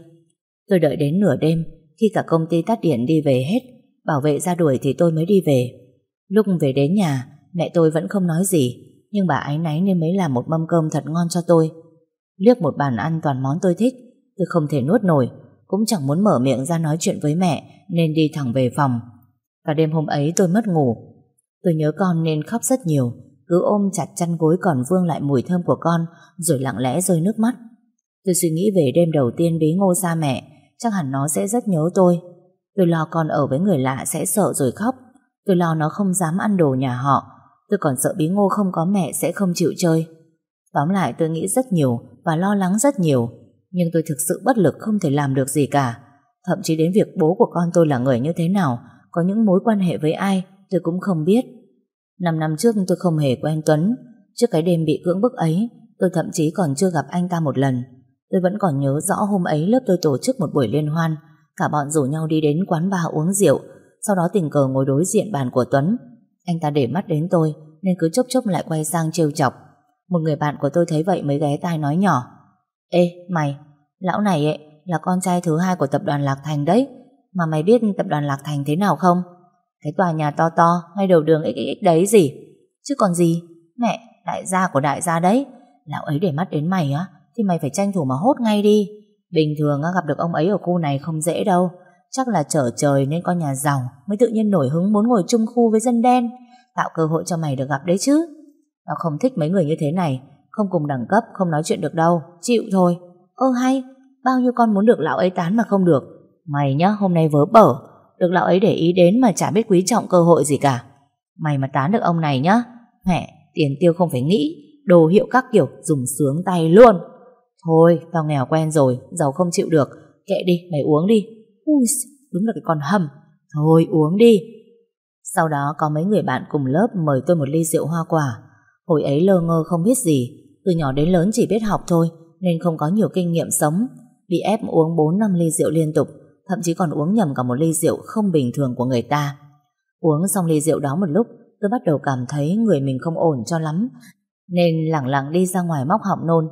Tôi đợi đến nửa đêm, Khi cả công ty tắt điện đi về hết, Bảo vệ ra đuổi thì tôi mới đi về. Lúc về đến nhà, Mẹ tôi vẫn không nói gì, Nhưng bà ái náy nên mới làm một mâm cơm thật ngon cho tôi. Liếc một bàn ăn toàn món tôi thích, Tôi không thể nuốt nổi, Cũng chẳng muốn mở miệng ra nói chuyện với mẹ, Nên đi thẳng về phòng. Cả đêm hôm ấy tôi mất ngủ. Tôi nhớ con nên khóc rất nhiều, Cứ ôm chặt chăn gối còn vương lại mùi thơm của con, Rồi lặng lẽ rơi nước mắt. Tôi suy nghĩ về đêm đầu tiên bế ngô xa mẹ Chắc hẳn nó sẽ rất nhớ tôi. Tôi lo con ở với người lạ sẽ sợ rồi khóc. Tôi lo nó không dám ăn đồ nhà họ. Tôi còn sợ bí ngô không có mẹ sẽ không chịu chơi. Tóm lại tôi nghĩ rất nhiều Và lo lắng rất nhiều. Nhưng tôi thực sự bất lực không thể làm được gì cả. Thậm chí đến việc bố của con tôi là người như thế nào, Có những mối quan hệ với ai, Tôi cũng không biết. Năm năm trước tôi không hề quen Tuấn. Trước cái đêm bị cưỡng bức ấy, Tôi thậm chí còn chưa gặp anh ta một lần. Tôi vẫn còn nhớ rõ hôm ấy lớp tôi tổ chức một buổi liên hoan. Cả bọn rủ nhau đi đến quán bar uống rượu. Sau đó tình cờ ngồi đối diện bàn của Tuấn. Anh ta để mắt đến tôi, Nên cứ chốc chốc lại quay sang trêu chọc. Một người bạn của tôi thấy vậy mới ghé tai nói nhỏ. Ê, mày, Lão này ấy là con trai thứ hai của tập đoàn Lạc Thành đấy. Mà mày biết tập đoàn Lạc Thành thế nào không? Cái tòa nhà to to Ngay đầu đường xxx đấy gì? Chứ còn gì? Mẹ, đại gia của đại gia đấy. Lão ấy để mắt đến mày á. Thì mày phải tranh thủ mà hốt ngay đi. Bình thường gặp được ông ấy ở khu này không dễ đâu. Chắc là trở trời nên con nhà giàu Mới tự nhiên nổi hứng muốn ngồi chung khu với dân đen. Tạo cơ hội cho mày được gặp đấy chứ. Tao không thích mấy người như thế này. Không cùng đẳng cấp, Không nói chuyện được đâu. Chịu thôi. Ơ, hay. Bao nhiêu con muốn được lão ấy tán mà không được. Mày nhá, hôm nay vớ bở. Được lão ấy để ý đến mà chả biết quý trọng cơ hội gì cả. Mày mà tán được ông này nhá. Mẹ tiền tiêu không phải nghĩ. Đồ hiệu các kiểu, dùng sướng tay luôn. Thôi, tao nghèo quen rồi, giàu không chịu được. Kệ đi, mày uống đi. Ui, đúng là cái con hầm. Thôi, uống đi. Sau đó có mấy người bạn cùng lớp mời tôi một ly rượu hoa quả. Hồi ấy lơ ngơ không biết gì. Từ nhỏ đến lớn chỉ biết học thôi, nên không có nhiều kinh nghiệm sống. Bị ép uống 4 năm ly rượu liên tục, thậm chí còn uống nhầm cả một ly rượu không bình thường của người ta. Uống xong ly rượu đó một lúc, tôi bắt đầu cảm thấy người mình không ổn cho lắm, nên lặng lặng đi ra ngoài móc họng nôn.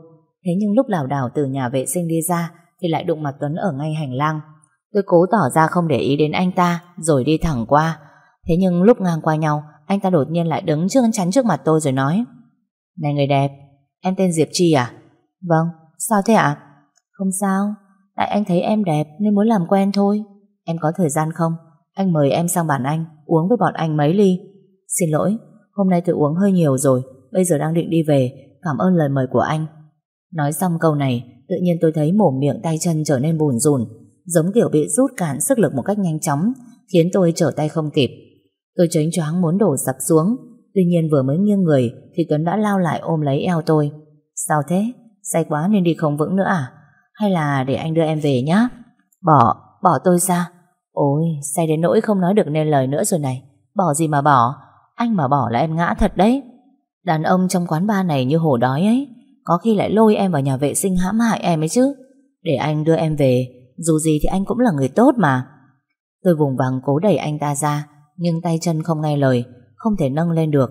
Thế nhưng lúc lảo đảo từ nhà vệ sinh đi ra thì lại đụng mặt Tuấn ở ngay hành lang. Tôi cố tỏ ra không để ý đến anh ta rồi đi thẳng qua. Thế nhưng lúc ngang qua nhau anh ta đột nhiên lại đứng trước chắn trước mặt tôi rồi nói Này người đẹp, em tên Diệp Chi à? Vâng, sao thế ạ? Không sao, tại anh thấy em đẹp nên muốn làm quen thôi. Em có thời gian không? Anh mời em sang bàn anh, uống với bọn anh mấy ly. Xin lỗi, hôm nay tôi uống hơi nhiều rồi, bây giờ đang định đi về, cảm ơn lời mời của anh. Nói xong câu này, tự nhiên tôi thấy mồm miệng tay chân trở nên bùn rùn, giống kiểu bị rút cạn sức lực một cách nhanh chóng, khiến tôi trở tay không kịp. Tôi chớnh choáng muốn đổ sập xuống, tuy nhiên vừa mới nghiêng người thì Tuấn đã lao lại ôm lấy eo tôi. Sao thế? Say quá nên đi không vững nữa à? Hay là để anh đưa em về nhá? Bỏ, bỏ tôi ra. Ôi, say đến nỗi không nói được nên lời nữa rồi này. Bỏ gì mà bỏ? Anh mà bỏ là em ngã thật đấy. Đàn ông trong quán bar này như hổ đói ấy. Có khi lại lôi em vào nhà vệ sinh hãm hại em ấy chứ. Để anh đưa em về, Dù gì thì anh cũng là người tốt mà. Tôi vùng vằng cố đẩy anh ta ra, Nhưng tay chân không nghe lời, Không thể nâng lên được.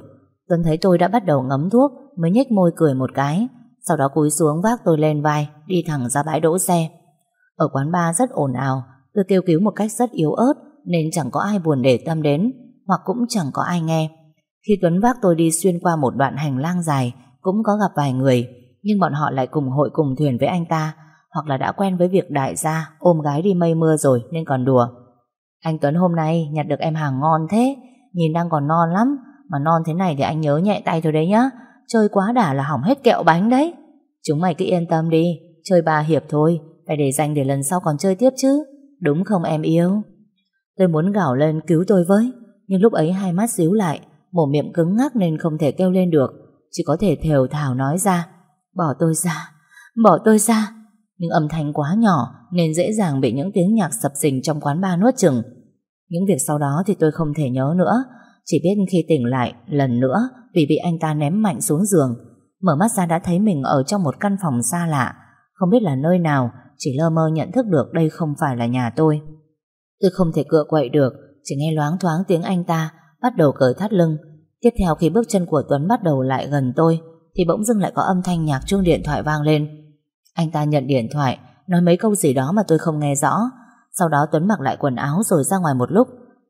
Tuấn thấy tôi đã bắt đầu ngấm thuốc, Mới nhếch môi cười một cái. Sau đó cúi xuống vác tôi lên vai, Đi thẳng ra bãi đỗ xe. Ở quán bar rất ồn ào, Tôi kêu cứu một cách rất yếu ớt, Nên chẳng có ai buồn để tâm đến, Hoặc cũng chẳng có ai nghe. Khi Tuấn vác tôi đi xuyên qua một đoạn hành lang dài, Cũng có gặp vài người nhưng bọn họ lại cùng hội cùng thuyền với anh ta hoặc là đã quen với việc đại gia ôm gái đi mây mưa rồi nên còn đùa. Anh Tuấn hôm nay nhặt được em hàng ngon thế, nhìn đang còn non lắm, mà non thế này thì anh nhớ nhẹ tay thôi đấy nhá, chơi quá đả là hỏng hết kẹo bánh đấy. Chúng mày cứ yên tâm đi, chơi ba hiệp thôi, phải để dành để lần sau còn chơi tiếp chứ, đúng không em yêu? Tôi muốn gào lên cứu tôi với, nhưng lúc ấy hai mắt díu lại, mồm miệng cứng ngắc nên không thể kêu lên được, chỉ có thể thều thào nói ra. Bỏ tôi ra, bỏ tôi ra. Nhưng âm thanh quá nhỏ nên dễ dàng bị những tiếng nhạc sập sình trong quán bar nuốt chừng. Những việc sau đó thì tôi không thể nhớ nữa. Chỉ biết khi tỉnh lại lần nữa Vì bị anh ta ném mạnh xuống giường. Mở mắt ra đã thấy mình ở trong một căn phòng xa lạ. Không biết là nơi nào Chỉ lơ mơ nhận thức được đây không phải là nhà tôi. Tôi không thể cựa quậy được Chỉ nghe loáng thoáng tiếng anh ta Bắt đầu cởi thắt lưng. Tiếp theo khi bước chân của Tuấn bắt đầu lại gần tôi thì bỗng dưng lại có âm thanh nhạc chuông điện thoại vang lên. Anh ta nhận điện thoại, Nói mấy câu gì đó mà tôi không nghe rõ. Sau đó Tuấn mặc lại quần áo rồi ra ngoài một lúc.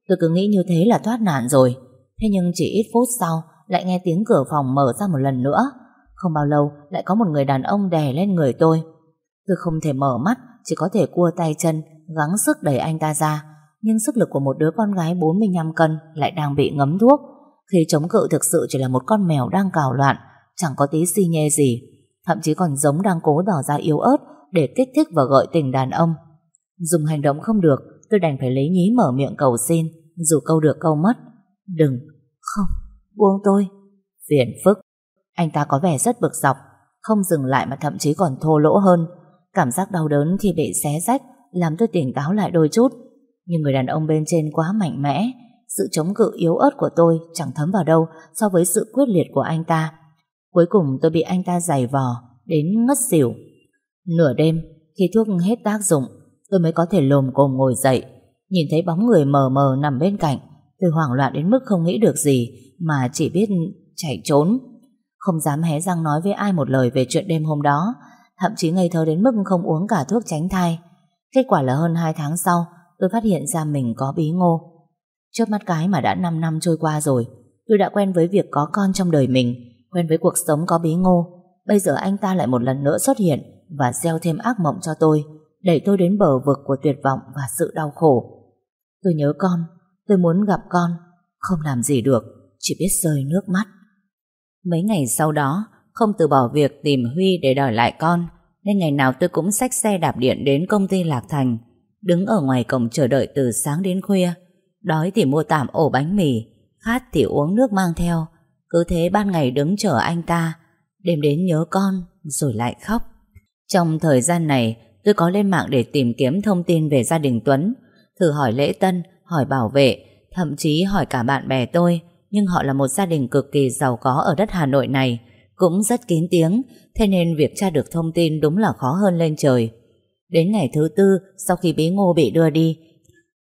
Tôi cứ nghĩ như thế là thoát nạn rồi. Thế nhưng chỉ ít phút sau, Lại nghe tiếng cửa phòng mở ra một lần nữa. Không bao lâu, lại có một người đàn ông đè lên người tôi. Tôi không thể mở mắt, Chỉ có thể cua tay chân, Gắng sức đẩy anh ta ra. Nhưng sức lực của một đứa con gái 45 cân Lại đang bị ngấm thuốc. Khi chống cự thực sự chỉ là một con mèo đang cào loạn Chẳng có tí si nhê gì Thậm chí còn giống đang cố tỏ ra yếu ớt Để kích thích và gợi tình đàn ông. Dùng hành động không được Tôi đành phải lấy nhí mở miệng cầu xin Dù câu được câu mất. Đừng, không, buông tôi. Phiền phức. Anh ta có vẻ rất bực dọc Không dừng lại mà thậm chí còn thô lỗ hơn. Cảm giác đau đớn khi bị xé rách Làm tôi tỉnh táo lại đôi chút. Nhưng người đàn ông bên trên quá mạnh mẽ Sự chống cự yếu ớt của tôi Chẳng thấm vào đâu so với sự quyết liệt của anh ta. Cuối cùng tôi bị anh ta giày vò Đến ngất xỉu. Nửa đêm, khi thuốc hết tác dụng, Tôi mới có thể lồm cồm ngồi dậy. Nhìn thấy bóng người mờ mờ nằm bên cạnh, Tôi hoảng loạn đến mức không nghĩ được gì Mà chỉ biết chạy trốn. Không dám hé răng nói với ai một lời Về chuyện đêm hôm đó, Thậm chí ngây thơ đến mức không uống cả thuốc tránh thai. Kết quả là hơn 2 tháng sau, Tôi phát hiện ra mình có bí ngô. Trước mắt cái mà đã 5 năm trôi qua rồi, Tôi đã quen với việc có con trong đời mình. Quen với cuộc sống có bí ngô, Bây giờ anh ta lại một lần nữa xuất hiện Và gieo thêm ác mộng cho tôi, Đẩy tôi đến bờ vực của tuyệt vọng Và sự đau khổ. Tôi nhớ con, Tôi muốn gặp con, Không làm gì được, Chỉ biết rơi nước mắt. Mấy ngày sau đó, Không từ bỏ việc tìm Huy để đòi lại con, Nên ngày nào tôi cũng xách xe đạp điện đến công ty Lạc Thành, Đứng ở ngoài cổng chờ đợi từ sáng đến khuya, Đói thì mua tạm ổ bánh mì, Khát thì uống nước mang theo cứ thế ban ngày đứng chờ anh ta Đêm đến nhớ con Rồi lại khóc Trong thời gian này tôi có lên mạng để tìm kiếm thông tin về gia đình Tuấn Thử hỏi lễ tân hỏi bảo vệ, thậm chí hỏi cả bạn bè tôi, nhưng họ là một gia đình cực kỳ giàu có ở đất Hà Nội này, cũng rất kín tiếng, thế nên việc tra được thông tin đúng là khó hơn lên trời. Đến ngày thứ tư, sau khi bí ngô bị đưa đi,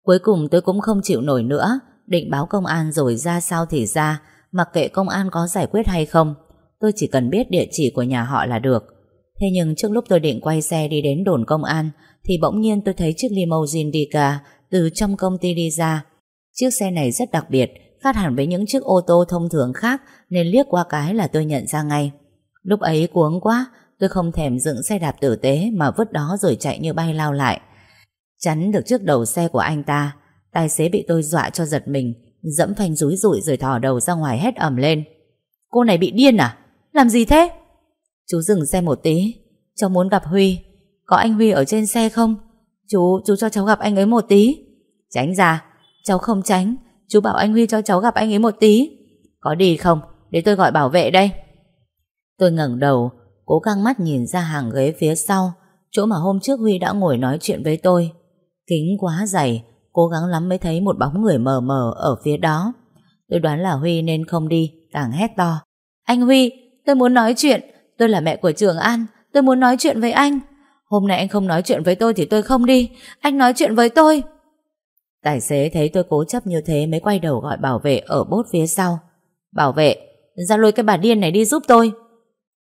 cuối cùng tôi cũng không chịu nổi nữa, định báo công an rồi ra sao thì ra, mặc kệ công an có giải quyết hay không, tôi chỉ cần biết địa chỉ của nhà họ là được. Thế nhưng trước lúc tôi định quay xe đi đến đồn công an, thì bỗng nhiên tôi thấy chiếc limousine đi ca từ trong công ty đi ra. Chiếc xe này rất đặc biệt, khác hẳn với những chiếc ô tô thông thường khác nên liếc qua cái là tôi nhận ra ngay. Lúc ấy cuống quá, tôi không thèm dựng xe đạp tử tế mà vứt đó rồi chạy như bay lao lại. Chắn được trước đầu xe của anh ta, tài xế bị tôi dọa cho giật mình, dẫm phanh rúi rụi rồi thò đầu ra ngoài hét ầm lên. Cô này bị điên à? Làm gì thế? Chú dừng xe một tí, cháu muốn gặp Huy. Có anh Huy ở trên xe không? Chú, chú cho cháu gặp anh ấy một tí. Tránh ra, cháu không tránh. Chú bảo anh Huy cho cháu gặp anh ấy một tí. Có đi không? Để tôi gọi bảo vệ đây. Tôi ngẩng đầu, cố căng mắt nhìn ra hàng ghế phía sau, chỗ mà hôm trước Huy đã ngồi nói chuyện với tôi. Kính quá dày, cố gắng lắm mới thấy một bóng người mờ mờ ở phía đó. Tôi đoán là Huy nên không đi, càng hét to. Anh Huy, tôi muốn nói chuyện, tôi là mẹ của Trường An, tôi muốn nói chuyện với anh. Hôm nay anh không nói chuyện với tôi thì tôi không đi Anh nói chuyện với tôi Tài xế thấy tôi cố chấp như thế Mới quay đầu gọi bảo vệ ở bốt phía sau Bảo vệ Ra lôi cái bà điên này đi giúp tôi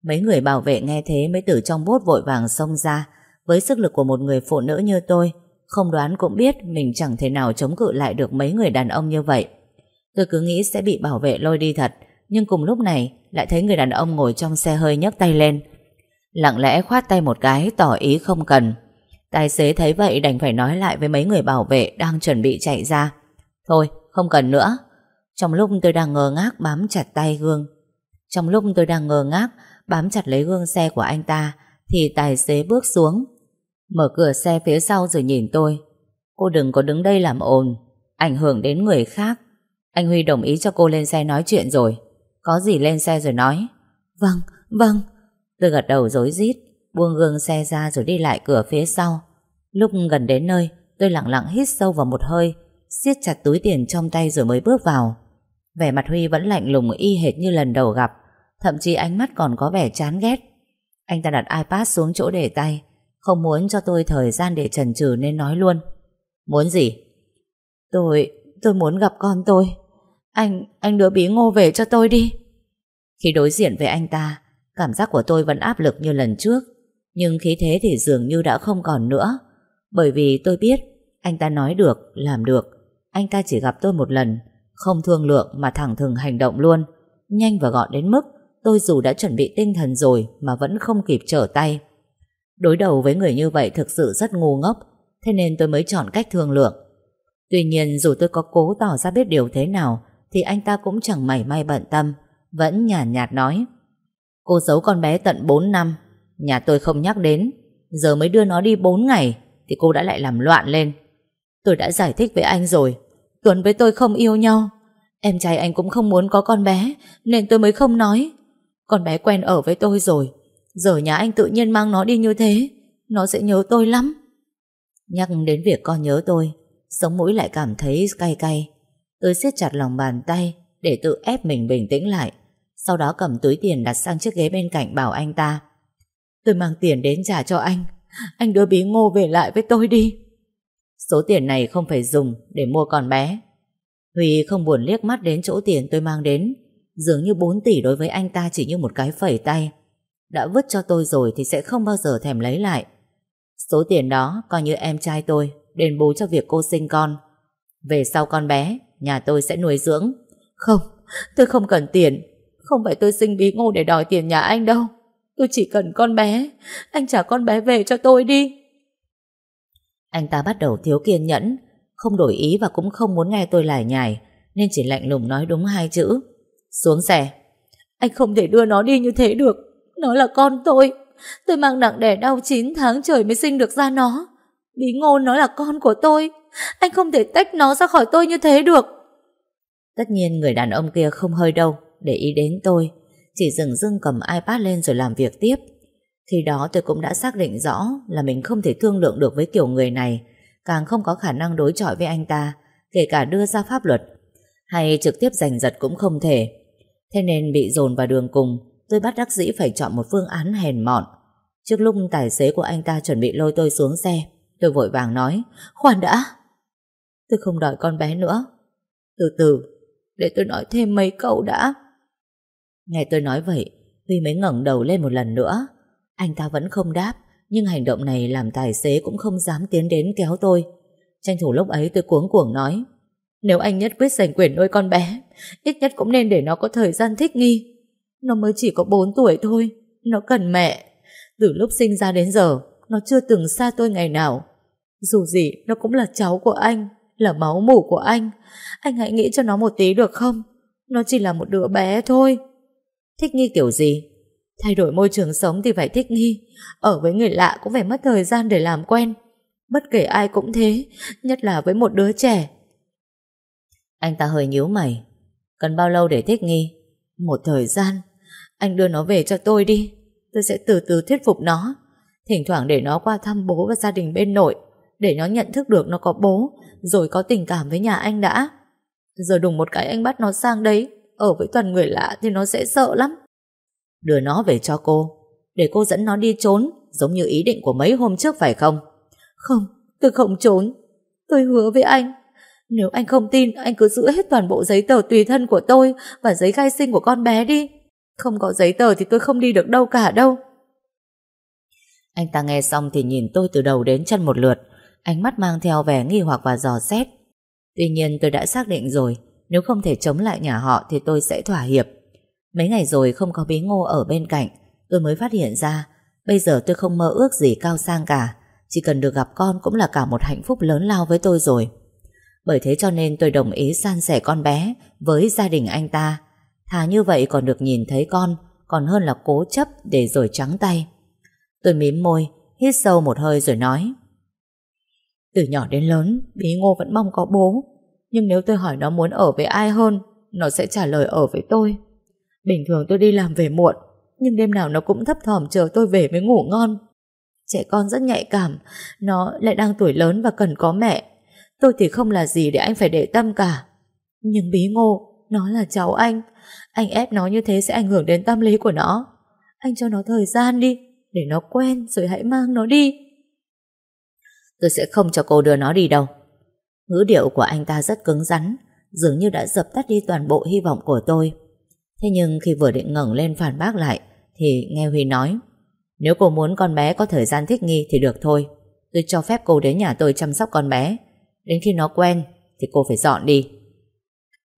Mấy người bảo vệ nghe thế mới từ trong bốt vội vàng xông ra Với sức lực của một người phụ nữ như tôi không đoán cũng biết Mình chẳng thể nào chống cự lại được mấy người đàn ông như vậy. Tôi cứ nghĩ sẽ bị bảo vệ lôi đi thật, Nhưng cùng lúc này Lại thấy người đàn ông ngồi trong xe hơi nhấc tay lên. Lặng lẽ khoát tay một cái, tỏ ý không cần. Tài xế thấy vậy đành phải nói lại với mấy người bảo vệ đang chuẩn bị chạy ra. Thôi, không cần nữa. Trong lúc tôi đang ngờ ngác bám chặt tay gương. Trong lúc tôi đang ngờ ngác bám chặt lấy gương xe của anh ta, Thì tài xế bước xuống Mở cửa xe phía sau rồi nhìn tôi. Cô đừng có đứng đây làm ồn Ảnh hưởng đến người khác. Anh Huy đồng ý cho cô lên xe nói chuyện rồi. Có gì lên xe rồi nói. Vâng, vâng. Tôi gật đầu dối rít Buông gương xe ra rồi đi lại cửa phía sau. Lúc gần đến nơi Tôi lặng lặng hít sâu vào một hơi siết chặt túi tiền trong tay rồi mới bước vào. Vẻ mặt Huy vẫn lạnh lùng y hệt như lần đầu gặp, thậm chí ánh mắt còn có vẻ chán ghét. Anh ta đặt iPad xuống chỗ để tay, không muốn cho tôi thời gian để chần chừ nên nói luôn. Muốn gì? Tôi, tôi muốn gặp con tôi. Anh, anh đưa bí ngô về cho tôi đi. Khi đối diện với anh ta, cảm giác của tôi vẫn áp lực như lần trước, nhưng khí thế thì dường như đã không còn nữa. Bởi vì tôi biết, anh ta nói được, làm được. Anh ta chỉ gặp tôi một lần, không thương lượng mà thẳng thừng hành động luôn. Nhanh và gọn đến mức tôi dù đã chuẩn bị tinh thần rồi mà vẫn không kịp trở tay. Đối đầu với người như vậy thực sự rất ngu ngốc, thế nên tôi mới chọn cách thương lượng. Tuy nhiên dù tôi có cố tỏ ra biết điều thế nào thì anh ta cũng chẳng mảy may bận tâm, vẫn nhàn nhạt, nhạt nói. Cô giấu con bé tận 4 năm, nhà tôi không nhắc đến, giờ mới đưa nó đi 4 ngày thì cô đã lại làm loạn lên. Tôi đã giải thích với anh rồi, Tuấn với tôi không yêu nhau. Em trai anh cũng không muốn có con bé, nên tôi mới không nói. Con bé quen ở với tôi rồi, giờ nhà anh tự nhiên mang nó đi như thế, nó sẽ nhớ tôi lắm. Nhắc đến việc con nhớ tôi, sống mũi lại cảm thấy cay cay. Tôi siết chặt lòng bàn tay để tự ép mình bình tĩnh lại. Sau đó cầm túi tiền đặt sang chiếc ghế bên cạnh bảo anh ta. Tôi mang tiền đến trả cho anh. Anh đưa bí ngô về lại với tôi đi. Số tiền này không phải dùng để mua con bé. Huy không buồn liếc mắt đến chỗ tiền tôi mang đến. Dường như 4 tỷ đối với anh ta chỉ như một cái phẩy tay. Đã vứt cho tôi rồi thì sẽ không bao giờ thèm lấy lại. Số tiền đó coi như em trai tôi đền bù cho việc cô sinh con. Về sau con bé, nhà tôi sẽ nuôi dưỡng. Không, tôi không cần tiền. Không phải tôi sinh bí ngô để đòi tiền nhà anh đâu. Tôi chỉ cần con bé. Anh trả con bé về cho tôi đi. Anh ta bắt đầu thiếu kiên nhẫn, không đổi ý và cũng không muốn nghe tôi lải nhải, nên chỉ lạnh lùng nói đúng hai chữ. Xuống xe. Anh không thể đưa nó đi như thế được. Nó là con tôi. Tôi mang nặng đẻ đau 9 tháng trời mới sinh được ra nó. Bí ngôn nó là con của tôi. Anh không thể tách nó ra khỏi tôi như thế được. Tất nhiên người đàn ông kia không hơi đâu để ý đến tôi. Chỉ dừng dưng cầm iPad lên rồi làm việc tiếp. Khi đó tôi cũng đã xác định rõ là mình không thể thương lượng được với kiểu người này, càng không có khả năng đối chọi với anh ta, kể cả đưa ra pháp luật, hay trực tiếp giành giật cũng không thể. Thế nên bị dồn vào đường cùng, tôi bắt đắc dĩ phải chọn một phương án hèn mọn. Trước lúc tài xế của anh ta chuẩn bị lôi tôi xuống xe, tôi vội vàng nói, khoan đã. Tôi không đòi con bé nữa. Từ từ, để tôi nói thêm mấy câu đã. Nghe tôi nói vậy, Huy mới ngẩng đầu lên một lần nữa. Anh ta vẫn không đáp, nhưng hành động này làm tài xế cũng không dám tiến đến kéo tôi. Tranh thủ lúc ấy tôi cuống cuồng nói, nếu anh nhất quyết giành quyền nuôi con bé, ít nhất cũng nên để nó có thời gian thích nghi. Nó mới chỉ có 4 tuổi thôi, nó cần mẹ. Từ lúc sinh ra đến giờ, nó chưa từng xa tôi ngày nào. Dù gì, nó cũng là cháu của anh, là máu mủ của anh. Anh hãy nghĩ cho nó một tí được không? Nó chỉ là một đứa bé thôi. Thích nghi kiểu gì? Thay đổi môi trường sống thì phải thích nghi Ở với người lạ cũng phải mất thời gian để làm quen Bất kể ai cũng thế Nhất là với một đứa trẻ Anh ta hơi nhíu mày Cần bao lâu để thích nghi Một thời gian anh đưa nó về cho tôi đi. Tôi sẽ từ từ thuyết phục nó. Thỉnh thoảng để nó qua thăm bố và gia đình bên nội Để nó nhận thức được nó có bố Rồi có tình cảm với nhà anh đã. Giờ đùng một cái anh bắt nó sang đấy Ở với toàn người lạ thì nó sẽ sợ lắm. Đưa nó về cho cô Để cô dẫn nó đi trốn Giống như ý định của mấy hôm trước phải không? Không, tôi không trốn. Tôi hứa với anh Nếu anh không tin anh cứ giữ hết toàn bộ giấy tờ tùy thân của tôi Và giấy khai sinh của con bé đi. Không có giấy tờ thì tôi không đi được đâu cả đâu. Anh ta nghe xong thì nhìn tôi từ đầu đến chân một lượt. Ánh mắt mang theo vẻ nghi hoặc và dò xét. Tuy nhiên tôi đã xác định rồi, Nếu không thể chống lại nhà họ Thì tôi sẽ thỏa hiệp. Mấy ngày rồi không có bí ngô ở bên cạnh, Tôi mới phát hiện ra, Bây giờ tôi không mơ ước gì cao sang cả. Chỉ cần được gặp con cũng là cả một hạnh phúc lớn lao với tôi rồi. Bởi thế cho nên tôi đồng ý san sẻ con bé Với gia đình anh ta. Thà như vậy còn được nhìn thấy con, Còn hơn là cố chấp để rồi trắng tay. Tôi mím môi, Hít sâu một hơi rồi nói. Từ nhỏ đến lớn, Bí ngô vẫn mong có bố. Nhưng nếu tôi hỏi nó muốn ở với ai hơn, Nó sẽ trả lời ở với tôi. Bình thường tôi đi làm về muộn, Nhưng đêm nào nó cũng thấp thỏm chờ tôi về mới ngủ ngon. Trẻ con rất nhạy cảm, Nó lại đang tuổi lớn và cần có mẹ. Tôi thì không là gì để anh phải để tâm cả. Nhưng bí ngô, Nó là cháu anh anh ép nó như thế sẽ ảnh hưởng đến tâm lý của nó. Anh cho nó thời gian đi, Để nó quen rồi hãy mang nó đi. Tôi sẽ không cho cô đưa nó đi đâu. Ngữ điệu của anh ta rất cứng rắn, Dường như đã dập tắt đi toàn bộ hy vọng của tôi. Thế nhưng khi vừa định ngẩng lên phản bác lại, Thì nghe Huy nói, Nếu cô muốn con bé có thời gian thích nghi Thì được thôi. Tôi cho phép cô đến nhà tôi chăm sóc con bé. Đến khi nó quen Thì cô phải dọn đi.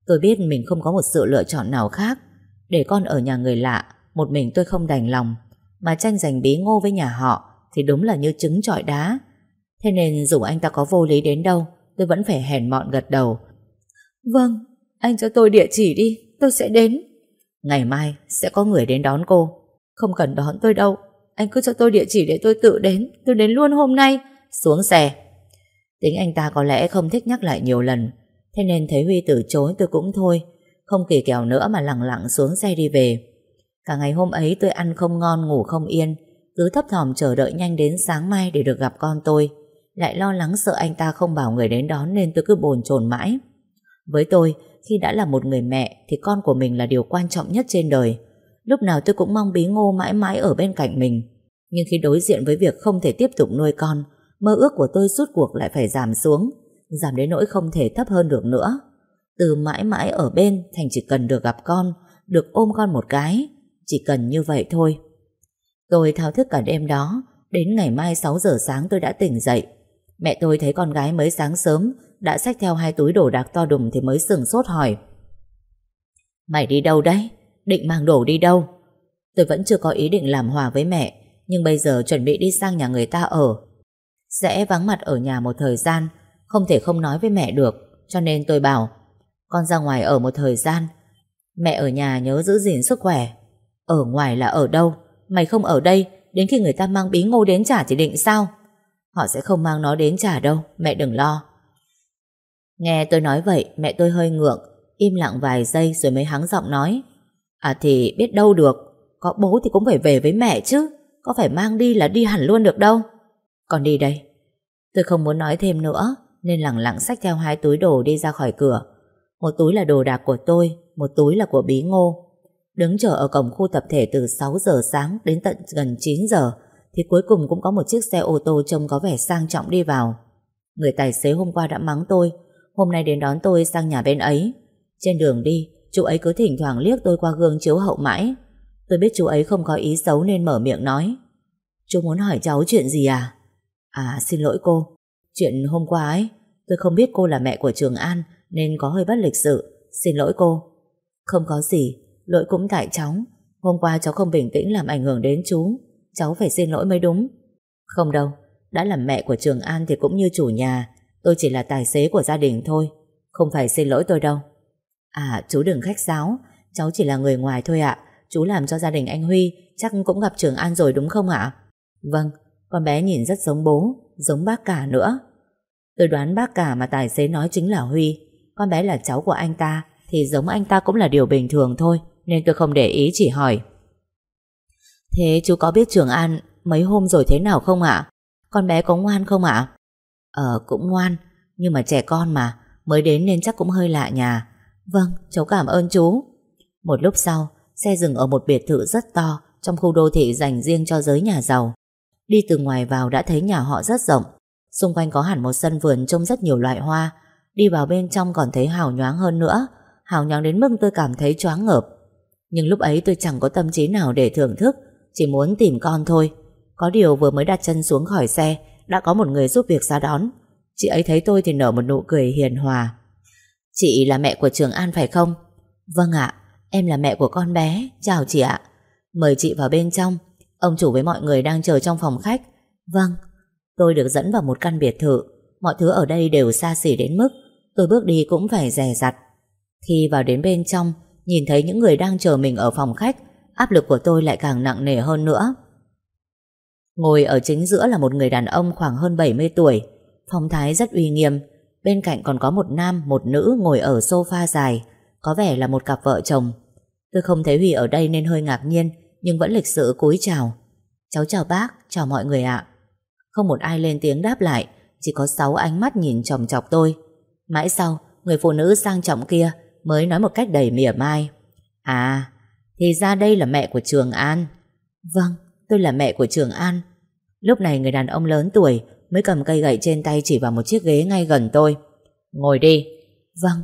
Tôi biết mình không có một sự lựa chọn nào khác. Để con ở nhà người lạ Một mình tôi không đành lòng. Mà tranh giành bí ngô với nhà họ Thì đúng là như trứng trọi đá. Thế nên dù anh ta có vô lý đến đâu Tôi vẫn phải hèn mọn gật đầu. Vâng, anh cho tôi địa chỉ đi Tôi sẽ đến. Ngày mai sẽ có người đến đón cô. Không cần đón tôi đâu Anh cứ cho tôi địa chỉ để tôi tự đến Tôi đến luôn hôm nay. Xuống xe. Tính anh ta có lẽ không thích nhắc lại nhiều lần Thế nên thấy Huy từ chối tôi cũng thôi, Không kỳ kèo nữa mà lặng lặng xuống xe đi về. Cả ngày hôm ấy tôi ăn không ngon, ngủ không yên, Cứ thấp thỏm chờ đợi nhanh đến sáng mai để được gặp con tôi. Lại lo lắng sợ anh ta không bảo người đến đón Nên tôi cứ bồn chồn mãi. Với tôi, khi đã là một người mẹ Thì con của mình là điều quan trọng nhất trên đời. Lúc nào tôi cũng mong bí ngô mãi mãi ở bên cạnh mình. Nhưng khi đối diện với việc không thể tiếp tục nuôi con, Mơ ước của tôi suốt cuộc lại phải giảm xuống. Giảm đến nỗi không thể thấp hơn được nữa. Từ mãi mãi ở bên, Thành chỉ cần được gặp con, Được ôm con một cái. Chỉ cần như vậy thôi. Tôi thao thức cả đêm đó. Đến ngày mai 6 giờ sáng tôi đã tỉnh dậy. Mẹ tôi thấy con gái mới sáng sớm, Đã xách theo hai túi đồ đạc to đùng Thì mới sừng sốt hỏi. Mày đi đâu đấy? Định mang đồ đi đâu? Tôi vẫn chưa có ý định làm hòa với mẹ, Nhưng bây giờ chuẩn bị đi sang nhà người ta ở. Sẽ vắng mặt ở nhà một thời gian không thể không nói với mẹ được, Cho nên tôi bảo, Con ra ngoài ở một thời gian, Mẹ ở nhà nhớ giữ gìn sức khỏe. Ở ngoài là ở đâu? Mày không ở đây, Đến khi người ta mang bí ngô đến trả thì định sao? Họ sẽ không mang nó đến trả đâu, Mẹ đừng lo. Nghe tôi nói vậy, mẹ tôi hơi ngượng, Im lặng vài giây rồi mới hắng giọng nói À thì biết đâu được, Có bố thì cũng phải về với mẹ chứ, Có phải mang đi là đi hẳn luôn được đâu. Con đi đây. Tôi không muốn nói thêm nữa nên lẳng lặng xách theo hai túi đồ đi ra khỏi cửa. Một túi là đồ đạc của tôi, Một túi là của bí ngô. Đứng chờ ở cổng khu tập thể từ 6 giờ sáng Đến tận gần 9 giờ, Thì cuối cùng cũng có một chiếc xe ô tô Trông có vẻ sang trọng đi vào. Người tài xế hôm qua đã mắng tôi, Hôm nay đến đón tôi sang nhà bên ấy. Trên đường đi, Chú ấy cứ thỉnh thoảng liếc tôi qua gương chiếu hậu mãi. Tôi biết chú ấy không có ý xấu nên mở miệng nói. Chú muốn hỏi cháu chuyện gì à? À xin lỗi cô Chuyện hôm qua ấy Tôi không biết cô là mẹ của Trường An Nên có hơi bất lịch sự. Xin lỗi cô. Không có gì Lỗi cũng tại cháu. Hôm qua cháu không bình tĩnh làm ảnh hưởng đến chú. Cháu phải xin lỗi mới đúng. Không đâu Đã làm mẹ của Trường An thì cũng như chủ nhà. Tôi chỉ là tài xế của gia đình thôi. Không phải xin lỗi tôi đâu. À chú đừng khách sáo. Cháu chỉ là người ngoài thôi ạ. Chú làm cho gia đình anh Huy Chắc cũng gặp Trường An rồi đúng không ạ? Vâng con bé nhìn rất giống bố, giống bác cả nữa. Tôi đoán bác cả mà tài xế nói chính là Huy. Con bé là cháu của anh ta, thì giống anh ta cũng là điều bình thường thôi, nên tôi không để ý chỉ hỏi. Thế chú có biết Trường An mấy hôm rồi thế nào không ạ? Con bé có ngoan không ạ? Ờ, cũng ngoan, nhưng mà trẻ con mà, mới đến nên chắc cũng hơi lạ nhà. Vâng, cháu cảm ơn chú. Một lúc sau, xe dừng ở một biệt thự rất to trong khu đô thị dành riêng cho giới nhà giàu. Đi từ ngoài vào đã thấy nhà họ rất rộng. Xung quanh có hẳn một sân vườn trông rất nhiều loại hoa. Đi vào bên trong còn thấy hào nhoáng hơn nữa. Hào nhoáng đến mức tôi cảm thấy choáng ngợp. Nhưng lúc ấy tôi chẳng có tâm trí nào để thưởng thức, Chỉ muốn tìm con thôi. Có điều vừa mới đặt chân xuống khỏi xe, Đã có một người giúp việc ra đón. Chị ấy thấy tôi thì nở một nụ cười hiền hòa. Chị là mẹ của Trường An phải không? Vâng ạ, Em là mẹ của con bé. Chào chị ạ. Mời chị vào bên trong. Ông chủ với mọi người đang chờ trong phòng khách. Vâng Tôi được dẫn vào một căn biệt thự. Mọi thứ ở đây đều xa xỉ đến mức Tôi bước đi cũng phải dè dặt Khi vào đến bên trong Nhìn thấy những người đang chờ mình ở phòng khách Áp lực của tôi lại càng nặng nề hơn nữa. Ngồi ở chính giữa là một người đàn ông khoảng hơn 70 tuổi Phong thái rất uy nghiêm. Bên cạnh còn có một nam, một nữ ngồi ở sofa dài Có vẻ là một cặp vợ chồng. Tôi không thấy Huy ở đây nên hơi ngạc nhiên nhưng vẫn lịch sự cúi chào. Cháu chào bác, chào mọi người ạ. Không một ai lên tiếng đáp lại, chỉ có sáu ánh mắt nhìn chòng chọc tôi. Mãi sau, người phụ nữ sang trọng kia mới nói một cách đầy mỉa mai. À, thì ra đây là mẹ của Trường An. Vâng, tôi là mẹ của Trường An. Lúc này người đàn ông lớn tuổi mới cầm cây gậy trên tay chỉ vào một chiếc ghế ngay gần tôi. Ngồi đi. Vâng.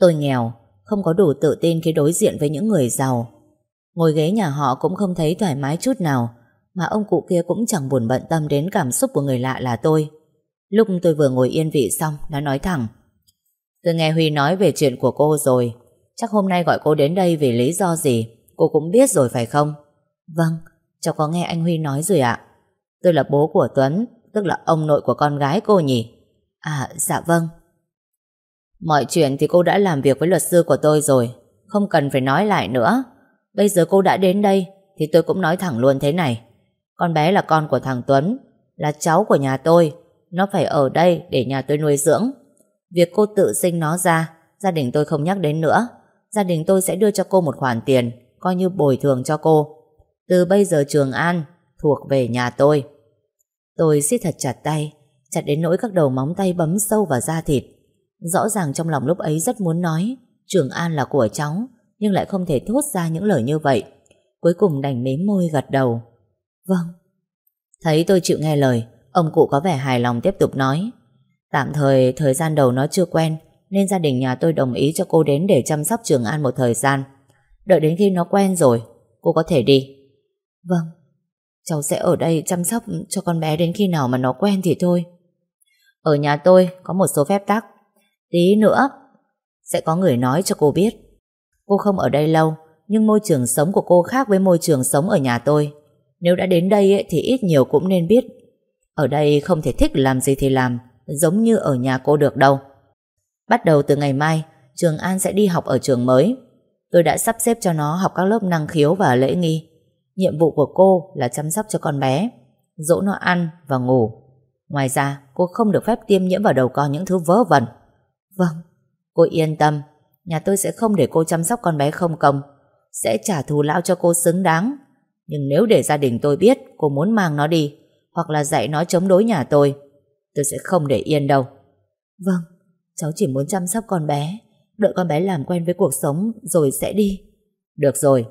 Tôi nghèo, không có đủ tự tin khi đối diện với những người giàu. Ngồi ghế nhà họ cũng không thấy thoải mái chút nào, mà ông cụ kia cũng chẳng buồn bận tâm đến cảm xúc của người lạ là tôi. Lúc tôi vừa ngồi yên vị xong, nó nói thẳng. Tôi nghe Huy nói về chuyện của cô rồi, chắc hôm nay gọi cô đến đây vì lý do gì, cô cũng biết rồi phải không? Vâng, cháu có nghe anh Huy nói rồi ạ. Tôi là bố của Tuấn, tức là ông nội của con gái cô nhỉ? À, dạ vâng. Mọi chuyện thì cô đã làm việc với luật sư của tôi rồi, không cần phải nói lại nữa. Bây giờ cô đã đến đây, thì tôi cũng nói thẳng luôn thế này. Con bé là con của thằng Tuấn, là cháu của nhà tôi. Nó phải ở đây để nhà tôi nuôi dưỡng. Việc cô tự sinh nó ra, gia đình tôi không nhắc đến nữa. Gia đình tôi sẽ đưa cho cô một khoản tiền, coi như bồi thường cho cô. Từ bây giờ Trường An thuộc về nhà tôi. Tôi siết thật chặt tay, chặt đến nỗi các đầu móng tay bấm sâu vào da thịt. Rõ ràng trong lòng lúc ấy rất muốn nói Trường An là của cháu nhưng lại không thể thốt ra những lời như vậy. Cuối cùng đành mím môi gật đầu. Vâng. Thấy tôi chịu nghe lời Ông cụ có vẻ hài lòng tiếp tục nói. Tạm thời thời gian đầu nó chưa quen Nên gia đình nhà tôi đồng ý cho cô đến Để chăm sóc Trường An một thời gian. Đợi đến khi nó quen rồi Cô có thể đi. Vâng. Cháu sẽ ở đây chăm sóc cho con bé đến khi nào mà nó quen thì thôi. Ở nhà tôi có một số phép tắc. Tí nữa Sẽ có người nói cho cô biết Cô không ở đây lâu Nhưng môi trường sống của cô khác với môi trường sống ở nhà tôi. Nếu đã đến đây ấy, thì ít nhiều cũng nên biết. Ở đây không thể thích làm gì thì làm Giống như ở nhà cô được đâu. Bắt đầu từ ngày mai Trường An sẽ đi học ở trường mới. Tôi đã sắp xếp cho nó học các lớp năng khiếu và lễ nghi. Nhiệm vụ của cô là chăm sóc cho con bé Dỗ nó ăn và ngủ. Ngoài ra cô không được phép tiêm nhiễm vào đầu con những thứ vớ vẩn. Vâng, cô yên tâm, nhà tôi sẽ không để cô chăm sóc con bé không công, sẽ trả thù lao cho cô xứng đáng. Nhưng nếu để gia đình tôi biết cô muốn mang nó đi, hoặc là dạy nó chống đối nhà tôi, tôi sẽ không để yên đâu. Vâng, cháu chỉ muốn chăm sóc con bé, đợi con bé làm quen với cuộc sống rồi sẽ đi. Được rồi,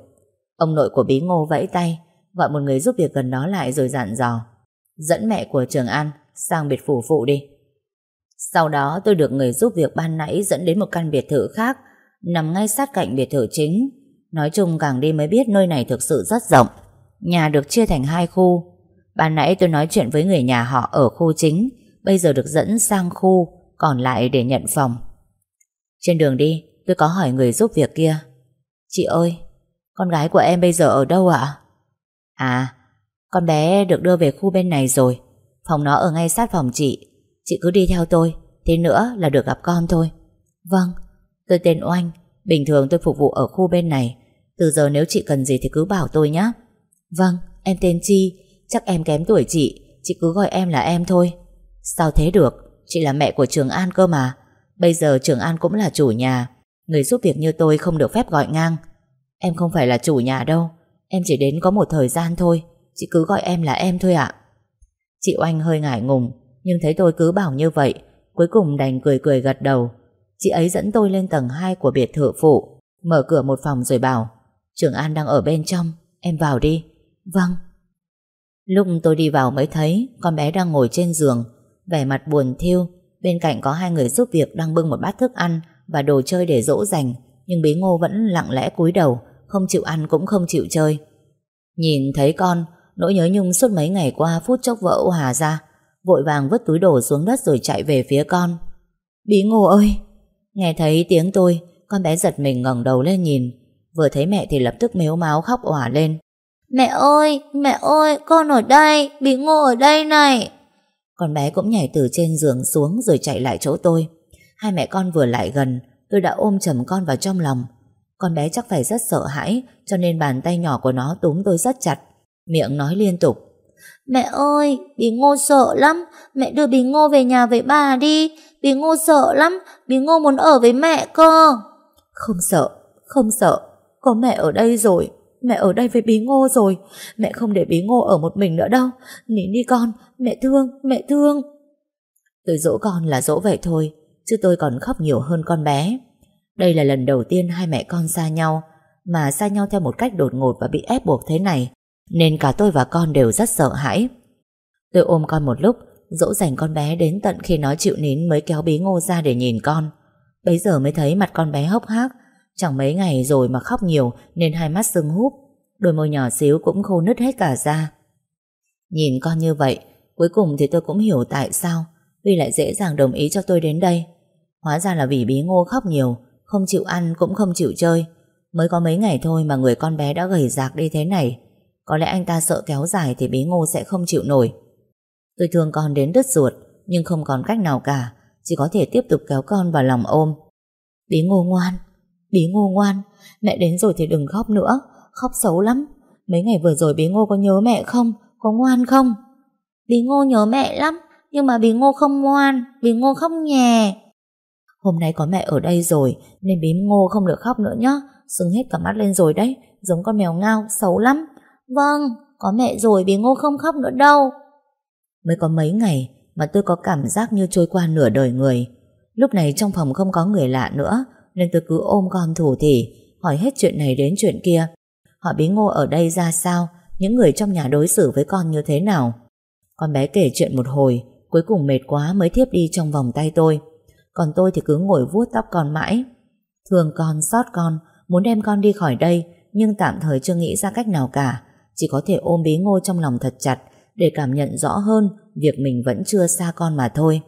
ông nội của Bí Ngô vẫy tay, gọi một người giúp việc gần đó lại rồi dặn dò. Dẫn mẹ của Trường An sang biệt phủ phụ đi. Sau đó tôi được người giúp việc ban nãy dẫn đến một căn biệt thự khác, nằm ngay sát cạnh biệt thự chính. Nói chung càng đi mới biết nơi này thực sự rất rộng. Nhà được chia thành hai khu. Ban nãy tôi nói chuyện với người nhà họ ở khu chính, bây giờ được dẫn sang khu, còn lại để nhận phòng. Trên đường đi, tôi có hỏi người giúp việc kia. Chị ơi, con gái của em bây giờ ở đâu ạ? À, con bé được đưa về khu bên này rồi. Phòng nó ở ngay sát phòng chị. Chị cứ đi theo tôi Thế nữa là được gặp con thôi. Vâng, tôi tên Oanh Bình thường tôi phục vụ ở khu bên này. Từ giờ nếu chị cần gì thì cứ bảo tôi nhé Vâng, em tên Chi Chắc em kém tuổi chị Chị cứ gọi em là em thôi. Sao thế được Chị là mẹ của Trường An cơ mà. Bây giờ Trường An cũng là chủ nhà Người giúp việc như tôi không được phép gọi ngang. Em không phải là chủ nhà đâu Em chỉ đến có một thời gian thôi Chị cứ gọi em là em thôi ạ. Chị Oanh hơi ngại ngùng nhưng thấy tôi cứ bảo như vậy, Cuối cùng đành cười cười gật đầu. Chị ấy dẫn tôi lên tầng 2 của biệt thự phụ, Mở cửa một phòng rồi bảo, Trường An đang ở bên trong, Em vào đi. Vâng. Lúc tôi đi vào mới thấy, Con bé đang ngồi trên giường, Vẻ mặt buồn thiêu Bên cạnh có hai người giúp việc đang bưng một bát thức ăn Và đồ chơi để dỗ dành, Nhưng bí ngô vẫn lặng lẽ cúi đầu, Không chịu ăn cũng không chịu chơi. Nhìn thấy con, Nỗi nhớ nhung suốt mấy ngày qua phút chốc vỡ hòa ra vội vàng vứt túi đồ xuống đất rồi chạy về phía con. Bí ngô ơi! Nghe thấy tiếng tôi, con bé giật mình ngẩng đầu lên nhìn. Vừa thấy mẹ thì lập tức mếu máu khóc òa lên. Mẹ ơi! Mẹ ơi! Con ở đây! Bí ngô ở đây này! Con bé cũng nhảy từ trên giường xuống rồi chạy lại chỗ tôi. Hai mẹ con vừa lại gần, tôi đã ôm chầm con vào trong lòng. Con bé chắc phải rất sợ hãi, cho nên bàn tay nhỏ của nó túm tôi rất chặt. Miệng nói liên tục. Mẹ ơi, Bí Ngô sợ lắm, mẹ đưa Bí Ngô về nhà với bà đi, Bí Ngô sợ lắm, Bí Ngô muốn ở với mẹ cơ. Không sợ, không sợ, có mẹ ở đây rồi, mẹ ở đây với Bí Ngô rồi, mẹ không để Bí Ngô ở một mình nữa đâu, nín đi con, mẹ thương, mẹ thương. Tôi dỗ con là dỗ vậy thôi, chứ tôi còn khóc nhiều hơn con bé. Đây là lần đầu tiên hai mẹ con xa nhau, mà xa nhau theo một cách đột ngột và bị ép buộc thế này, nên cả tôi và con đều rất sợ hãi. Tôi ôm con một lúc, dỗ dành con bé đến tận khi nó chịu nín mới kéo bí ngô ra để nhìn con. Bấy giờ mới thấy mặt con bé hốc hác, chẳng mấy ngày rồi mà khóc nhiều nên hai mắt sưng húp, đôi môi nhỏ xíu cũng khô nứt hết cả ra. Nhìn con như vậy, cuối cùng thì tôi cũng hiểu tại sao Huy lại dễ dàng đồng ý cho tôi đến đây. Hóa ra là vì bí ngô khóc nhiều, không chịu ăn cũng không chịu chơi. Mới có mấy ngày thôi mà người con bé đã gầy rạc đi thế này. Có lẽ anh ta sợ kéo dài thì bế ngô sẽ không chịu nổi. Tôi thương con đến đứt ruột, nhưng không còn cách nào cả, chỉ có thể tiếp tục kéo con vào lòng ôm. Bí ngô ngoan, bí ngô ngoan, mẹ đến rồi thì đừng khóc nữa, khóc xấu lắm. Mấy ngày vừa rồi bí ngô có nhớ mẹ không, có ngoan không? Bí ngô nhớ mẹ lắm, nhưng mà bí ngô không ngoan, bí ngô khóc nhè. Hôm nay có mẹ ở đây rồi, nên bí ngô không được khóc nữa nhá, sưng hết cả mắt lên rồi đấy, giống con mèo ngao, xấu lắm. Vâng, có mẹ rồi bé ngô không khóc nữa đâu. Mới có mấy ngày mà tôi có cảm giác như trôi qua nửa đời người. Lúc này trong phòng không có người lạ nữa, nên tôi cứ ôm con thủ thỉ, hỏi hết chuyện này đến chuyện kia. Hỏi bí ngô ở đây ra sao, những người trong nhà đối xử với con như thế nào. Con bé kể chuyện một hồi, cuối cùng mệt quá mới thiếp đi trong vòng tay tôi. Còn tôi thì cứ ngồi vuốt tóc con mãi. Thương con, xót con, muốn đem con đi khỏi đây, nhưng tạm thời chưa nghĩ ra cách nào cả. Chỉ có thể ôm bí ngô trong lòng thật chặt, để cảm nhận rõ hơn việc mình vẫn chưa xa con mà thôi.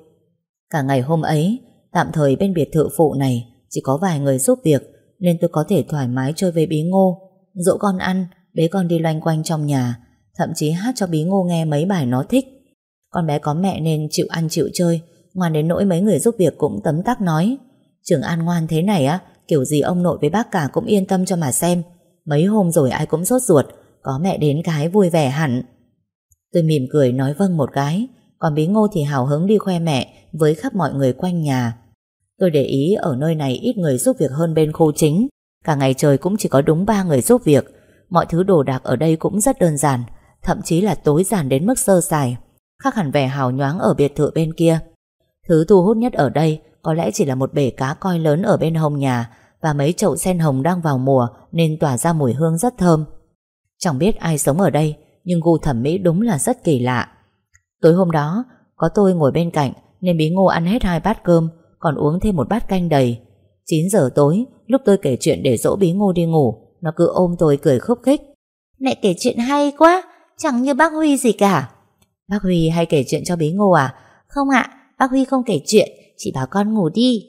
Cả ngày hôm ấy, tạm thời bên biệt thự phụ này chỉ có vài người giúp việc nên tôi có thể thoải mái chơi với bí ngô, dỗ con ăn, bế con đi loanh quanh trong nhà, thậm chí hát cho bí ngô nghe mấy bài nó thích. Con bé có mẹ nên chịu ăn chịu chơi, ngoan đến nỗi mấy người giúp việc cũng tấm tắc nói. Trường An ngoan thế này á, kiểu gì ông nội với bác cả cũng yên tâm cho mà xem. Mấy hôm rồi ai cũng sốt ruột, có mẹ đến cái vui vẻ hẳn. Tôi mỉm cười nói vâng một cái, còn bí ngô thì hào hứng đi khoe mẹ với khắp mọi người quanh nhà. Tôi để ý ở nơi này ít người giúp việc hơn bên khu chính. Cả ngày trời cũng chỉ có đúng ba người giúp việc. Mọi thứ đồ đạc ở đây cũng rất đơn giản, thậm chí là tối giản đến mức sơ sài, khác hẳn vẻ hào nhoáng ở biệt thự bên kia. Thứ thu hút nhất ở đây có lẽ chỉ là một bể cá coi lớn ở bên hồng nhà và mấy chậu sen hồng đang vào mùa nên tỏa ra mùi hương rất thơm. Chẳng biết ai sống ở đây nhưng gu thẩm mỹ đúng là rất kỳ lạ. Tối hôm đó, có tôi ngồi bên cạnh nên bí ngô ăn hết hai bát cơm, còn uống thêm một bát canh đầy. 9 giờ tối, lúc tôi kể chuyện để dỗ bí ngô đi ngủ, nó cứ ôm tôi cười khúc khích. Mẹ kể chuyện hay quá, chẳng như bác Huy gì cả. Bác Huy hay kể chuyện cho bí ngô à? Không ạ, bác Huy không kể chuyện, chỉ bảo con ngủ đi.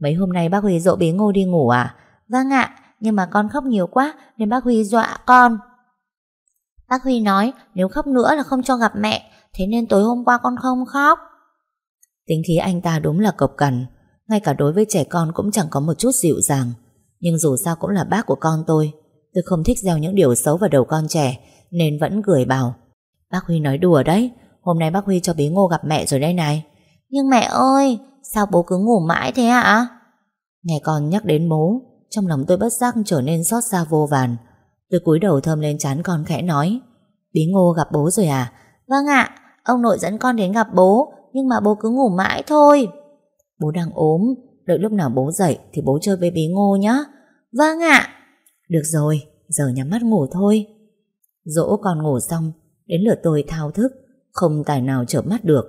Mấy hôm nay bác Huy dỗ bí ngô đi ngủ à? Vâng ạ, nhưng mà con khóc nhiều quá nên bác Huy dọa con. Bác Huy nói nếu khóc nữa là không cho gặp mẹ, thế nên tối hôm qua con không khóc. Tính khí anh ta đúng là cộc cằn, ngay cả đối với trẻ con cũng chẳng có một chút dịu dàng. Nhưng dù sao cũng là bác của con tôi, tôi không thích gieo những điều xấu vào đầu con trẻ, nên vẫn cười bảo. Bác Huy nói đùa đấy, hôm nay bác Huy cho bí ngô gặp mẹ rồi đây này. Nhưng mẹ ơi, sao bố cứ ngủ mãi thế ạ? Nghe con nhắc đến bố, trong lòng tôi bất giác trở nên xót xa vô vàn. Tôi cúi đầu thơm lên chán con khẽ nói. Bí ngô gặp bố rồi à? Vâng ạ, Ông nội dẫn con đến gặp bố, Nhưng mà bố cứ ngủ mãi thôi. Bố đang ốm, Đợi lúc nào bố dậy thì bố chơi với bí ngô nhá. Vâng ạ. Được rồi, Giờ nhắm mắt ngủ thôi. Dỗ con ngủ xong, Đến lượt tôi thao thức, Không tài nào chợp mắt được.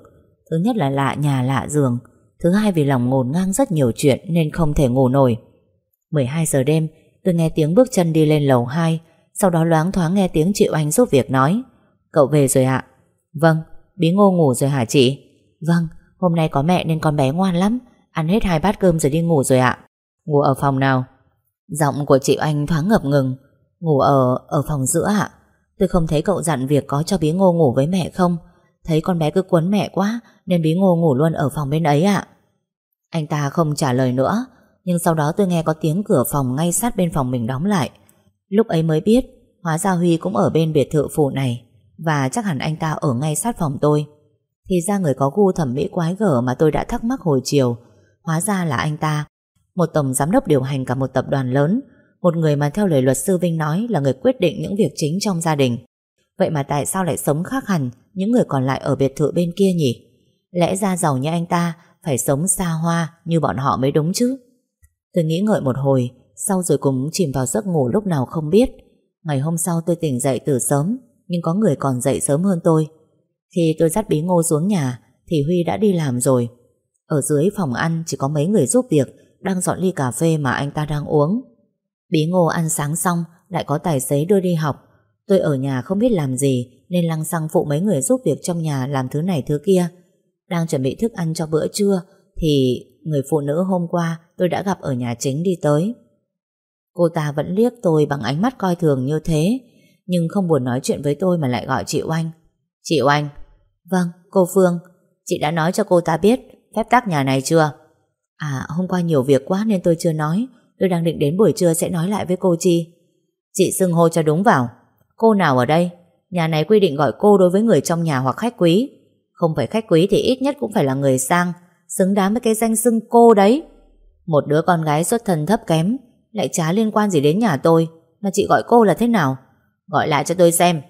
Thứ nhất là lạ nhà lạ giường, Thứ hai vì lòng ngồn ngang rất nhiều chuyện Nên không thể ngủ nổi. 12 giờ đêm, tôi nghe tiếng bước chân đi lên lầu 2 sau đó loáng thoáng nghe tiếng chị Oanh giúp việc nói. Cậu về rồi ạ. Vâng, bí ngô ngủ rồi hả chị? Vâng, hôm nay có mẹ nên con bé ngoan lắm. Ăn hết hai bát cơm rồi đi ngủ rồi ạ. Ngủ ở phòng nào? Giọng của chị Oanh thoáng ngập ngừng. Ngủ ở ở phòng giữa ạ. Tôi không thấy cậu dặn việc có cho bí ngô ngủ với mẹ không. Thấy con bé cứ quấn mẹ quá Nên bí ngô ngủ luôn ở phòng bên ấy ạ. Anh ta không trả lời nữa Nhưng sau đó tôi nghe có tiếng cửa phòng ngay sát bên phòng mình đóng lại. Lúc ấy mới biết, Hóa ra Huy cũng ở bên biệt thự phủ này, Và chắc hẳn anh ta ở ngay sát phòng tôi. Thì ra người có gu thẩm mỹ quái gở Mà tôi đã thắc mắc hồi chiều. Hóa ra là anh ta, Một tổng giám đốc điều hành cả một tập đoàn lớn, Một người mà theo lời luật sư Vinh nói Là người quyết định những việc chính trong gia đình. Vậy mà tại sao lại sống khác hẳn Những người còn lại ở biệt thự bên kia nhỉ? Lẽ ra giàu như anh ta, Phải sống xa hoa như bọn họ mới đúng chứ? Tôi nghĩ ngợi một hồi sau rồi cũng chìm vào giấc ngủ lúc nào không biết. Ngày hôm sau tôi tỉnh dậy từ sớm, Nhưng có người còn dậy sớm hơn tôi. Khi tôi dắt bí ngô xuống nhà, Thì Huy đã đi làm rồi. Ở dưới phòng ăn chỉ có mấy người giúp việc, Đang dọn ly cà phê mà anh ta đang uống. Bí ngô ăn sáng xong, Lại có tài xế đưa đi học. Tôi ở nhà không biết làm gì, Nên lăng xăng phụ mấy người giúp việc trong nhà Làm thứ này thứ kia. Đang chuẩn bị thức ăn cho bữa trưa, Thì người phụ nữ hôm qua Tôi đã gặp ở nhà chính đi tới. Cô ta vẫn liếc tôi bằng ánh mắt coi thường như thế, Nhưng không buồn nói chuyện với tôi Mà lại gọi chị Oanh. Chị Oanh. Vâng cô Phương. Chị đã nói cho cô ta biết, phép tắc nhà này chưa? À hôm qua nhiều việc quá nên tôi chưa nói. Tôi đang định đến buổi trưa sẽ nói lại với cô Chi. Chị xưng hô cho đúng vào. Cô nào ở đây? Nhà này quy định gọi cô đối với người trong nhà hoặc khách quý. Không phải khách quý thì ít nhất cũng phải là người sang, Xứng đáng với cái danh xưng cô đấy. Một đứa con gái xuất thân thấp kém lại chả liên quan gì đến nhà tôi Mà chị gọi cô là thế nào Gọi lại cho tôi xem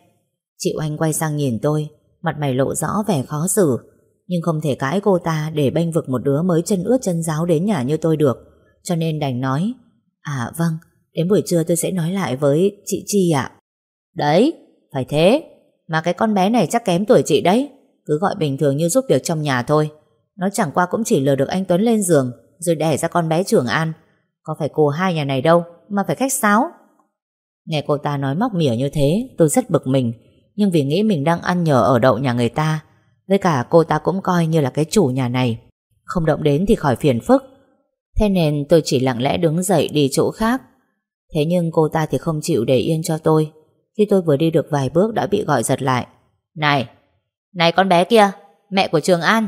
Chị Oanh quay sang nhìn tôi Mặt mày lộ rõ vẻ khó xử Nhưng không thể cãi cô ta để bênh vực một đứa mới chân ướt chân giáo đến nhà như tôi được Cho nên đành nói À vâng Đến buổi trưa tôi sẽ nói lại với chị Chi ạ Đấy, phải thế. Mà cái con bé này chắc kém tuổi chị đấy. Cứ gọi bình thường như giúp việc trong nhà thôi. Nó chẳng qua cũng chỉ lừa được anh Tuấn lên giường rồi đẻ ra con bé Trường An. Có phải cô hai nhà này đâu, mà phải khách sáo. Nghe cô ta nói móc mỉa như thế, tôi rất bực mình. Nhưng vì nghĩ mình đang ăn nhờ ở đậu nhà người ta, với cả cô ta cũng coi như là cái chủ nhà này. Không động đến thì khỏi phiền phức. Thế nên tôi chỉ lặng lẽ đứng dậy đi chỗ khác. Thế nhưng cô ta thì không chịu để yên cho tôi. Khi tôi vừa đi được vài bước đã bị gọi giật lại Này Này con bé kia, Mẹ của Trường An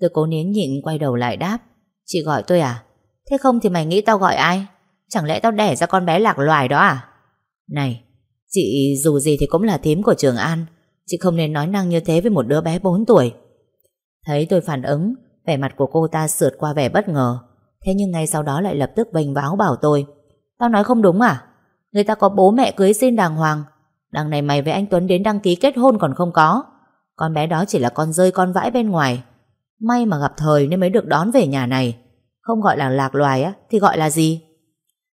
Tôi cố nín nhịn quay đầu lại đáp Chị gọi tôi à Thế không thì mày nghĩ tao gọi ai? Chẳng lẽ tao đẻ ra con bé lạc loài đó à? Này, Chị dù gì thì cũng là thím của Trường An. Chị không nên nói năng như thế với một đứa bé 4 tuổi. Thấy tôi phản ứng, Vẻ mặt của cô ta sượt qua vẻ bất ngờ. Thế nhưng ngay sau đó lại lập tức vênh váo bảo tôi, Tao nói không đúng à? Người ta có bố mẹ cưới xin đàng hoàng. Đằng này mày với anh Tuấn đến đăng ký kết hôn còn không có. Con bé đó chỉ là con rơi con vãi bên ngoài. May mà gặp thời nên mới được đón về nhà này. Không gọi là lạc loài á, Thì gọi là gì?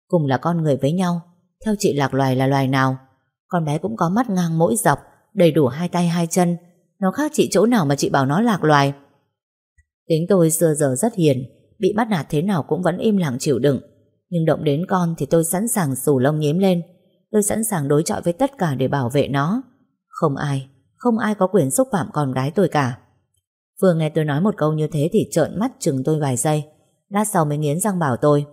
Cùng là con người với nhau, Theo chị lạc loài là loài nào? Con bé cũng có mắt ngang mỗi dọc, Đầy đủ hai tay hai chân, Nó khác chị chỗ nào mà chị bảo nó lạc loài? Tính tôi xưa giờ rất hiền, Bị bắt nạt thế nào cũng vẫn im lặng chịu đựng. Nhưng động đến con thì tôi sẵn sàng sù lông nhím lên. Tôi sẵn sàng đối chọi với tất cả để bảo vệ nó. Không ai Không ai có quyền xúc phạm con gái tôi cả. Vừa nghe tôi nói một câu như thế Thì trợn mắt chừng tôi vài giây. Lát sau mới nghiến răng bảo tôi,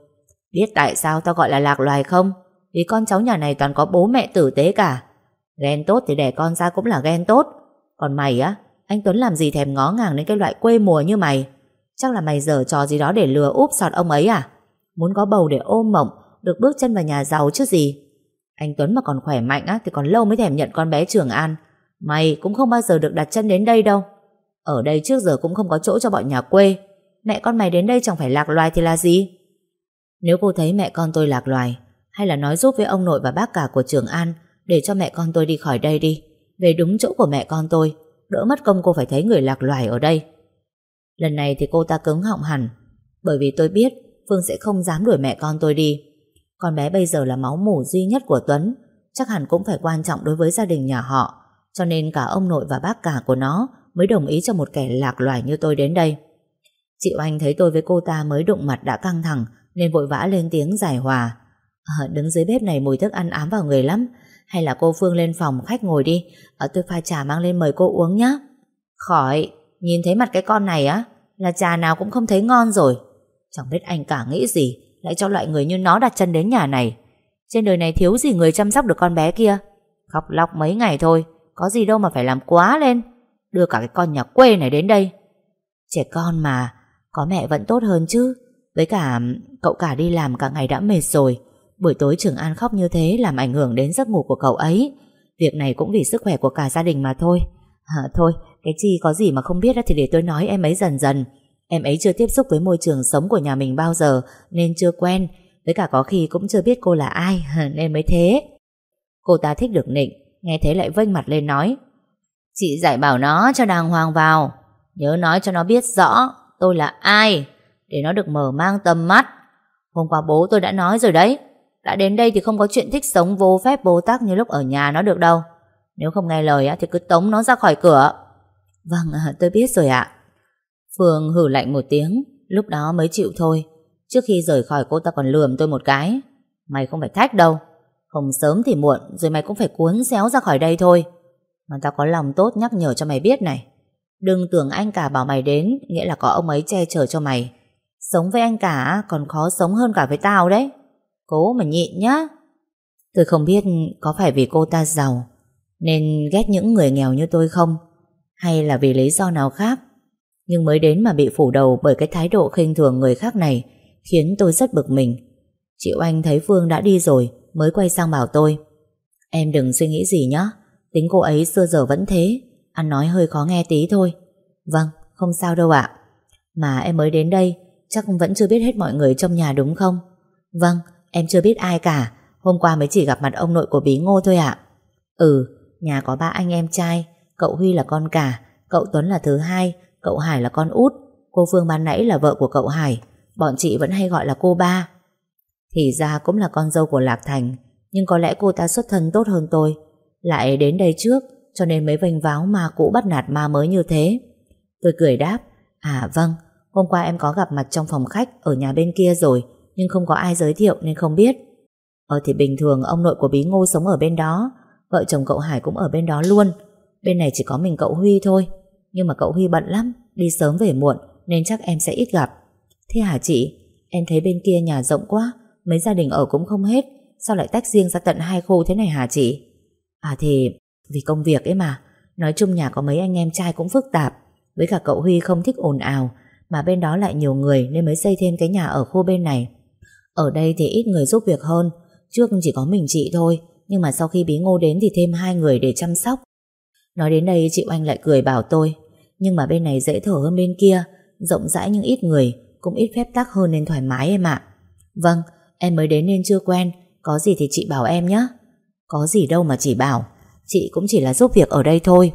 Biết tại sao tao gọi là lạc loài không? Vì con cháu nhà này toàn có bố mẹ tử tế cả. Ghen tốt thì đẻ con ra cũng là ghen tốt. Còn mày á, Anh Tuấn làm gì thèm ngó ngàng đến cái loại quê mùa như mày? Chắc là mày dở trò gì đó để lừa úp sọt ông ấy à? Muốn có bầu để ôm mộng, Được bước chân vào nhà giàu chứ gì? Anh Tuấn mà còn khỏe mạnh á Thì còn lâu mới thèm nhận con bé Trường An. Mày cũng không bao giờ được đặt chân đến đây đâu. Ở đây trước giờ cũng không có chỗ cho bọn nhà quê. Mẹ con mày đến đây chẳng phải lạc loài thì là gì Nếu cô thấy mẹ con tôi lạc loài Hay là nói giúp với ông nội và bác cả của Trường An Để cho mẹ con tôi đi khỏi đây đi Về đúng chỗ của mẹ con tôi Đỡ mất công cô phải thấy người lạc loài ở đây Lần này thì cô ta cứng họng hẳn Bởi vì tôi biết Phương sẽ không dám đuổi mẹ con tôi đi. Con bé bây giờ là máu mủ duy nhất của Tuấn, chắc hẳn cũng phải quan trọng đối với gia đình nhà họ, cho nên cả ông nội và bác cả của nó mới đồng ý cho một kẻ lạc loài như tôi đến đây. Chị Oanh thấy tôi với cô ta mới đụng mặt đã căng thẳng, nên vội vã lên tiếng giải hòa. À, đứng dưới bếp này mùi thức ăn ám vào người lắm, hay là cô Phương lên phòng khách ngồi đi, ở tôi pha trà mang lên mời cô uống nhé. Khỏi, nhìn thấy mặt cái con này á, là trà nào cũng không thấy ngon rồi. Chẳng biết anh cả nghĩ gì Lại cho loại người như nó đặt chân đến nhà này Trên đời này thiếu gì người chăm sóc được con bé kia Khóc lóc mấy ngày thôi Có gì đâu mà phải làm quá lên Đưa cả cái con nhà quê này đến đây Trẻ con mà có mẹ vẫn tốt hơn chứ. Với cả cậu cả đi làm cả ngày đã mệt rồi. Buổi tối Trường An khóc như thế Làm ảnh hưởng đến giấc ngủ của cậu ấy. Việc này cũng vì sức khỏe của cả gia đình mà thôi. À, Thôi cái chi có gì mà không biết Thì để tôi nói em ấy dần dần. Em ấy chưa tiếp xúc với môi trường sống của nhà mình bao giờ nên chưa quen, với cả có khi cũng chưa biết cô là ai nên mới thế. Cô ta thích được nịnh, nghe thế lại vênh mặt lên nói Chị dạy bảo nó cho đàng hoàng vào Nhớ nói cho nó biết rõ tôi là ai để nó được mở mang tầm mắt. Hôm qua bố tôi đã nói rồi đấy. Đã đến đây thì không có chuyện thích sống vô phép bố tắc như lúc ở nhà nó được đâu. Nếu không nghe lời thì cứ tống nó ra khỏi cửa. Vâng, à, tôi biết rồi ạ. Phương hử lạnh một tiếng, lúc đó mới chịu thôi. Trước khi rời khỏi cô ta còn lườm tôi một cái. Mày không phải thách đâu. Không sớm thì muộn, rồi mày cũng phải cuốn xéo ra khỏi đây thôi. Mà tao có lòng tốt nhắc nhở cho mày biết này. Đừng tưởng anh cả bảo mày đến, nghĩa là có ông ấy che chở cho mày. Sống với anh cả còn khó sống hơn cả với tao đấy. Cố mà nhịn nhá. Tôi không biết có phải vì cô ta giàu, nên ghét những người nghèo như tôi không? Hay là vì lý do nào khác? Nhưng mới đến mà bị phủ đầu bởi cái thái độ khinh thường người khác này khiến tôi rất bực mình. Chị Oanh thấy Phương đã đi rồi mới quay sang bảo tôi Em đừng suy nghĩ gì nhá Tính cô ấy xưa giờ vẫn thế Ăn nói hơi khó nghe tí thôi. Vâng, không sao đâu ạ. Mà em mới đến đây Chắc vẫn chưa biết hết mọi người trong nhà đúng không? Vâng, em chưa biết ai cả. Hôm qua mới chỉ gặp mặt ông nội của Bí Ngô thôi ạ. Ừ, nhà có ba anh em trai. Cậu Huy là con cả Cậu Tuấn là thứ hai Cậu Hải là con út. Cô Phương ban nãy là vợ của cậu Hải Bọn chị vẫn hay gọi là cô ba. Thì ra cũng là con dâu của Lạc Thành Nhưng có lẽ cô ta xuất thân tốt hơn tôi. Lại đến đây trước cho nên mới vênh váo ma cũ bắt nạt ma mới như thế. Tôi cười đáp À vâng Hôm qua em có gặp mặt trong phòng khách Ở nhà bên kia rồi, Nhưng không có ai giới thiệu nên không biết. Ờ thì bình thường ông nội của Bí Ngô sống ở bên đó, Vợ chồng cậu Hải cũng ở bên đó luôn. Bên này chỉ có mình cậu Huy thôi, Nhưng mà cậu Huy bận lắm, Đi sớm về muộn Nên chắc em sẽ ít gặp. Thế hả chị? Em thấy bên kia nhà rộng quá, Mấy gia đình ở cũng không hết, Sao lại tách riêng ra tận hai khu thế này hả chị? À thì vì công việc ấy mà. Nói chung nhà có mấy anh em trai cũng phức tạp Với cả cậu Huy không thích ồn ào Mà bên đó lại nhiều người Nên mới xây thêm cái nhà ở khu bên này. Ở đây thì ít người giúp việc hơn Trước chỉ có mình chị thôi Nhưng mà sau khi bí ngô đến thì thêm hai người để chăm sóc. Nói đến đây chị Oanh lại cười bảo tôi Nhưng mà bên này dễ thở hơn bên kia Rộng rãi nhưng ít người Cũng ít phép tắc hơn nên thoải mái em ạ. Vâng, em mới đến nên chưa quen Có gì thì chị bảo em nhé Có gì đâu mà chỉ bảo. Chị cũng chỉ là giúp việc ở đây thôi.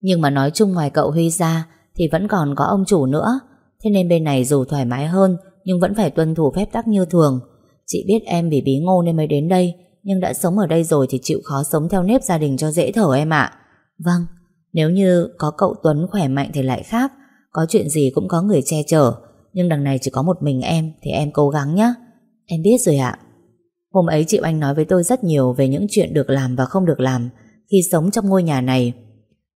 Nhưng mà nói chung ngoài cậu Huy ra Thì vẫn còn có ông chủ nữa. Thế nên bên này dù thoải mái hơn, Nhưng vẫn phải tuân thủ phép tắc như thường. Chị biết em vì bí ngô nên mới đến đây, Nhưng đã sống ở đây rồi thì chịu khó sống theo nếp gia đình cho dễ thở em ạ. Vâng Nếu như có cậu Tuấn khỏe mạnh thì lại khác. Có chuyện gì cũng có người che chở, Nhưng đằng này chỉ có một mình em Thì em cố gắng nhé Em biết rồi ạ. Hôm ấy chị Anh nói với tôi rất nhiều Về những chuyện được làm và không được làm Khi sống trong ngôi nhà này.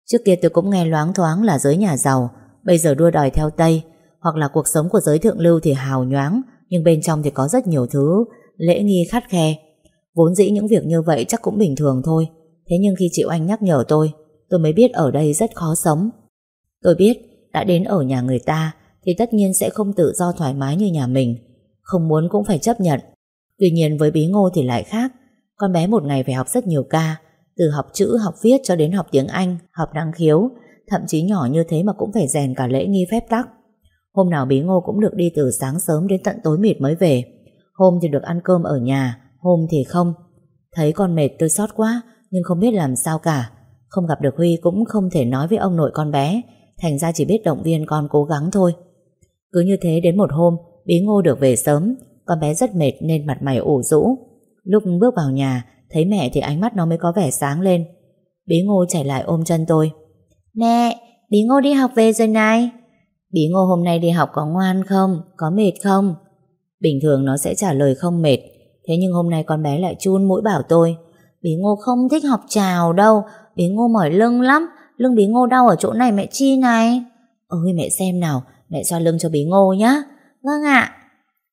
Trước kia tôi cũng nghe loáng thoáng là giới nhà giàu, Bây giờ đua đòi theo Tây, Hoặc là cuộc sống của giới thượng lưu thì hào nhoáng, Nhưng bên trong thì có rất nhiều thứ, Lễ nghi khắt khe. Vốn dĩ những việc như vậy chắc cũng bình thường thôi. Thế nhưng khi chị Anh nhắc nhở tôi Tôi mới biết ở đây rất khó sống. Tôi biết, đã đến ở nhà người ta, Thì tất nhiên sẽ không tự do thoải mái như nhà mình. Không muốn cũng phải chấp nhận. Tuy nhiên với bí ngô thì lại khác. Con bé một ngày phải học rất nhiều ca Từ học chữ, học viết cho đến học tiếng Anh Học năng khiếu Thậm chí nhỏ như thế mà cũng phải rèn cả lễ nghi phép tắc. Hôm nào bí ngô cũng được đi từ sáng sớm đến tận tối mịt mới về. Hôm thì được ăn cơm ở nhà Hôm thì không. Thấy con mệt tôi xót quá Nhưng không biết làm sao cả. Không gặp được Huy cũng không thể nói với ông nội con bé Thành ra chỉ biết động viên con cố gắng thôi. Cứ như thế đến một hôm Bí ngô được về sớm con bé rất mệt nên mặt mày ủ rũ. Lúc bước vào nhà Thấy mẹ thì ánh mắt nó mới có vẻ sáng lên. Bí ngô chạy lại ôm chân tôi. Nè, Bí ngô đi học về rồi này. Bí ngô hôm nay đi học có ngoan không? Có mệt không? Bình thường nó sẽ trả lời không mệt Thế nhưng hôm nay con bé lại chun mũi bảo tôi. Bí ngô không thích học trào đâu Bí ngô mỏi lưng lắm Lưng bí ngô đau ở chỗ này mẹ chi này? Ơi mẹ xem nào Mẹ xoa lưng cho bí ngô nhá. Vâng ạ.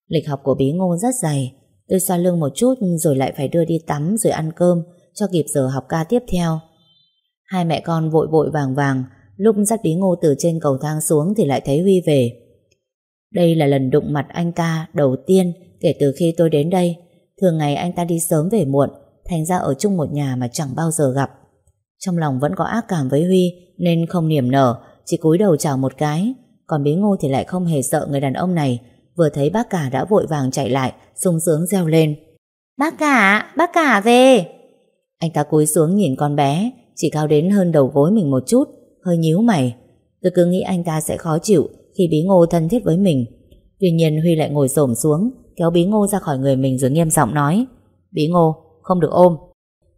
Lịch học của bí ngô rất dày Tôi xoa lưng một chút rồi lại phải đưa đi tắm rồi ăn cơm cho kịp giờ học ca tiếp theo. Hai mẹ con vội vội vàng vàng, lúc dắt bí ngô từ trên cầu thang xuống thì lại thấy Huy về. Đây là lần đụng mặt anh ta đầu tiên kể từ khi tôi đến đây. Thường ngày anh ta đi sớm về muộn, thành ra ở chung một nhà mà chẳng bao giờ gặp. Trong lòng vẫn có ác cảm với Huy nên không niềm nở, chỉ cúi đầu chào một cái còn bí ngô thì lại không hề sợ người đàn ông này vừa thấy bác cả đã vội vàng chạy lại sung sướng reo lên Bác cả, bác cả về Anh ta cúi xuống nhìn con bé Chỉ cao đến hơn đầu gối mình một chút Hơi nhíu mày Tôi cứ nghĩ anh ta sẽ khó chịu khi bí ngô thân thiết với mình. Tuy nhiên Huy lại ngồi xổm xuống, kéo bí ngô ra khỏi người mình rồi nghiêm giọng nói. Bí ngô, không được ôm.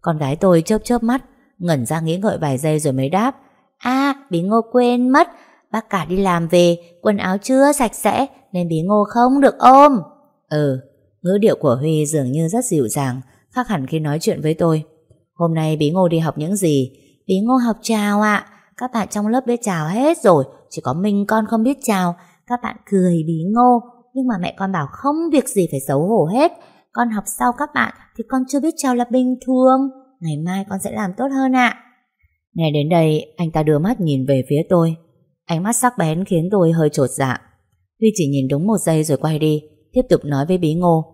Con gái tôi chớp chớp mắt, ngẩn ra nghĩ ngợi vài giây rồi mới đáp. À, bí ngô quên mất. Bác cả đi làm về, quần áo chưa sạch sẽ, nên bí ngô không được ôm. Ừ, ngữ điệu của Huy dường như rất dịu dàng, khác hẳn khi nói chuyện với tôi. Hôm nay bí ngô đi học những gì? Bí ngô học chào ạ. Các bạn trong lớp biết chào hết rồi, chỉ có mình con không biết chào. Các bạn cười bí ngô, nhưng mà mẹ con bảo không việc gì phải xấu hổ hết. Con học sau các bạn thì con chưa biết chào là bình thường. Ngày mai con sẽ làm tốt hơn ạ. Nghe đến đây, anh ta đưa mắt nhìn về phía tôi. Ánh mắt sắc bén khiến tôi hơi trột dạ. Huy chỉ nhìn đúng một giây rồi quay đi, tiếp tục nói với bí ngô.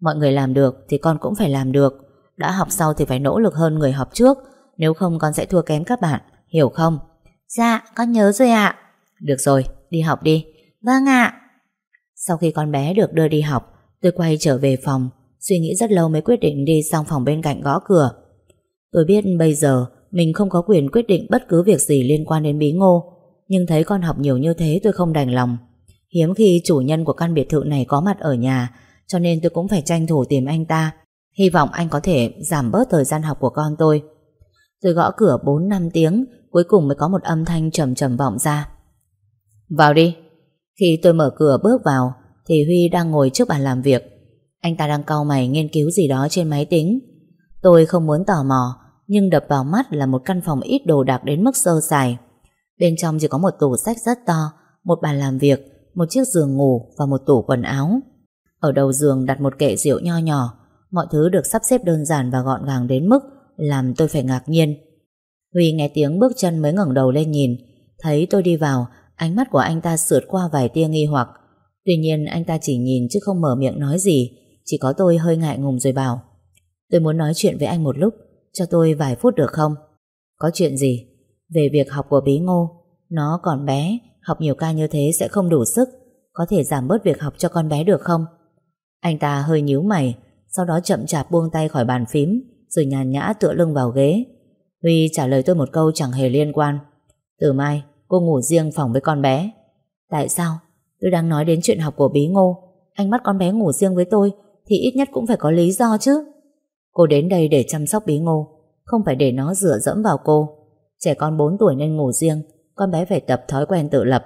Mọi người làm được thì con cũng phải làm được. Đã học sau thì phải nỗ lực hơn người học trước, nếu không con sẽ thua kém các bạn, hiểu không? Dạ, con nhớ rồi ạ. Được rồi, đi học đi. Vâng ạ. Sau khi con bé được đưa đi học, tôi quay trở về phòng, suy nghĩ rất lâu mới quyết định đi sang phòng bên cạnh gõ cửa. Tôi biết bây giờ mình không có quyền quyết định bất cứ việc gì liên quan đến bí ngô, nhưng thấy con học nhiều như thế tôi không đành lòng. Hiếm khi chủ nhân của căn biệt thự này có mặt ở nhà, cho nên tôi cũng phải tranh thủ tìm anh ta. Hy vọng anh có thể giảm bớt thời gian học của con tôi. Tôi gõ cửa 4-5 tiếng, cuối cùng mới có một âm thanh trầm trầm vọng ra. Vào đi. Khi tôi mở cửa bước vào, thì Huy đang ngồi trước bàn làm việc. Anh ta đang cau mày nghiên cứu gì đó trên máy tính. Tôi không muốn tò mò, nhưng đập vào mắt là một căn phòng ít đồ đạc đến mức sơ sài. Bên trong chỉ có một tủ sách rất to, một bàn làm việc, một chiếc giường ngủ và một tủ quần áo. Ở đầu giường đặt một kệ rượu nho nhỏ, mọi thứ được sắp xếp đơn giản và gọn gàng đến mức làm tôi phải ngạc nhiên. Huy nghe tiếng bước chân mới ngẩng đầu lên nhìn, thấy tôi đi vào, ánh mắt của anh ta sượt qua vài tia nghi hoặc. Tuy nhiên anh ta chỉ nhìn chứ không mở miệng nói gì, chỉ có tôi hơi ngại ngùng rồi bảo. Tôi muốn nói chuyện với anh một lúc, cho tôi vài phút được không? Có chuyện gì? Về việc học của bí ngô, nó còn bé, học nhiều ca như thế sẽ không đủ sức, có thể giảm bớt việc học cho con bé được không? Anh ta hơi nhíu mày, sau đó chậm chạp buông tay khỏi bàn phím, rồi nhàn nhã tựa lưng vào ghế. Huy trả lời tôi một câu chẳng hề liên quan. Từ mai, cô ngủ riêng phòng với con bé. Tại sao? Tôi đang nói đến chuyện học của bí ngô. Anh bắt con bé ngủ riêng với tôi, thì ít nhất cũng phải có lý do chứ. Cô đến đây để chăm sóc bí ngô, không phải để nó dựa dẫm vào cô. Trẻ con 4 tuổi nên ngủ riêng, con bé phải tập thói quen tự lập.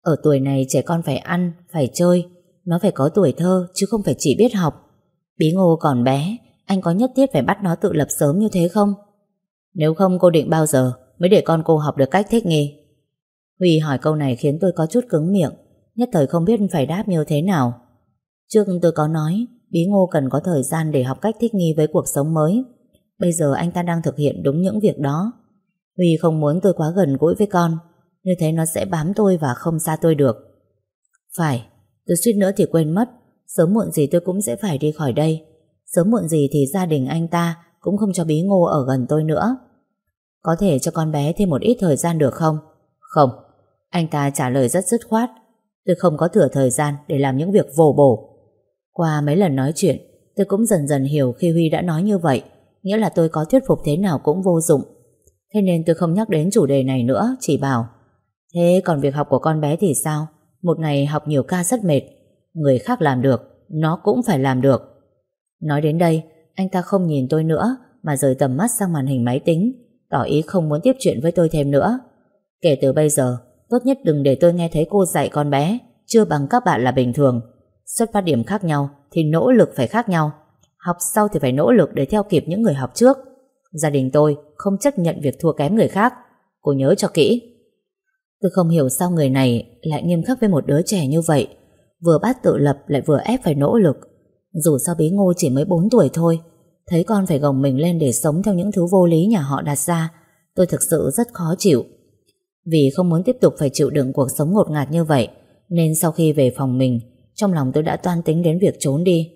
Ở tuổi này trẻ con phải ăn, phải chơi, nó phải có tuổi thơ chứ không phải chỉ biết học. Bí ngô còn bé, anh có nhất thiết phải bắt nó tự lập sớm như thế không? Nếu không cô định bao giờ mới để con cô học được cách thích nghi? Huy hỏi câu này khiến tôi có chút cứng miệng, nhất thời không biết phải đáp như thế nào. Trước tôi có nói, Bí Ngô cần có thời gian để học cách thích nghi với cuộc sống mới. Bây giờ anh ta đang thực hiện đúng những việc đó. Huy không muốn tôi quá gần gũi với con, như thế nó sẽ bám tôi và không xa tôi được. Phải, tôi suýt nữa thì quên mất, sớm muộn gì tôi cũng sẽ phải đi khỏi đây. Sớm muộn gì thì gia đình anh ta cũng không cho bí ngô ở gần tôi nữa. Có thể cho con bé thêm một ít thời gian được không? Không, anh ta trả lời rất dứt khoát. Tôi không có thừa thời gian để làm những việc vồ bổ. Qua mấy lần nói chuyện, tôi cũng dần dần hiểu khi Huy đã nói như vậy, nghĩa là tôi có thuyết phục thế nào cũng vô dụng. Thế nên tôi không nhắc đến chủ đề này nữa, chỉ bảo Thế còn việc học của con bé thì sao? Một ngày học nhiều ca rất mệt Người khác làm được, nó cũng phải làm được. Nói đến đây, anh ta không nhìn tôi nữa Mà rời tầm mắt sang màn hình máy tính Tỏ ý không muốn tiếp chuyện với tôi thêm nữa. Kể từ bây giờ Tốt nhất đừng để tôi nghe thấy cô dạy con bé Chưa bằng các bạn là bình thường. Xuất phát điểm khác nhau Thì nỗ lực phải khác nhau Học sau thì phải nỗ lực để theo kịp những người học trước. Gia đình tôi không chấp nhận việc thua kém người khác. Cô nhớ cho kỹ. Tôi không hiểu sao người này lại nghiêm khắc với một đứa trẻ như vậy. Vừa bắt tự lập lại vừa ép phải nỗ lực. Dù sao bí ngô chỉ mới 4 tuổi thôi. Thấy con phải gồng mình lên để sống theo những thứ vô lý nhà họ đặt ra, Tôi thực sự rất khó chịu. Vì không muốn tiếp tục phải chịu đựng cuộc sống ngột ngạt như vậy, Nên sau khi về phòng mình, Trong lòng tôi đã toan tính đến việc trốn đi.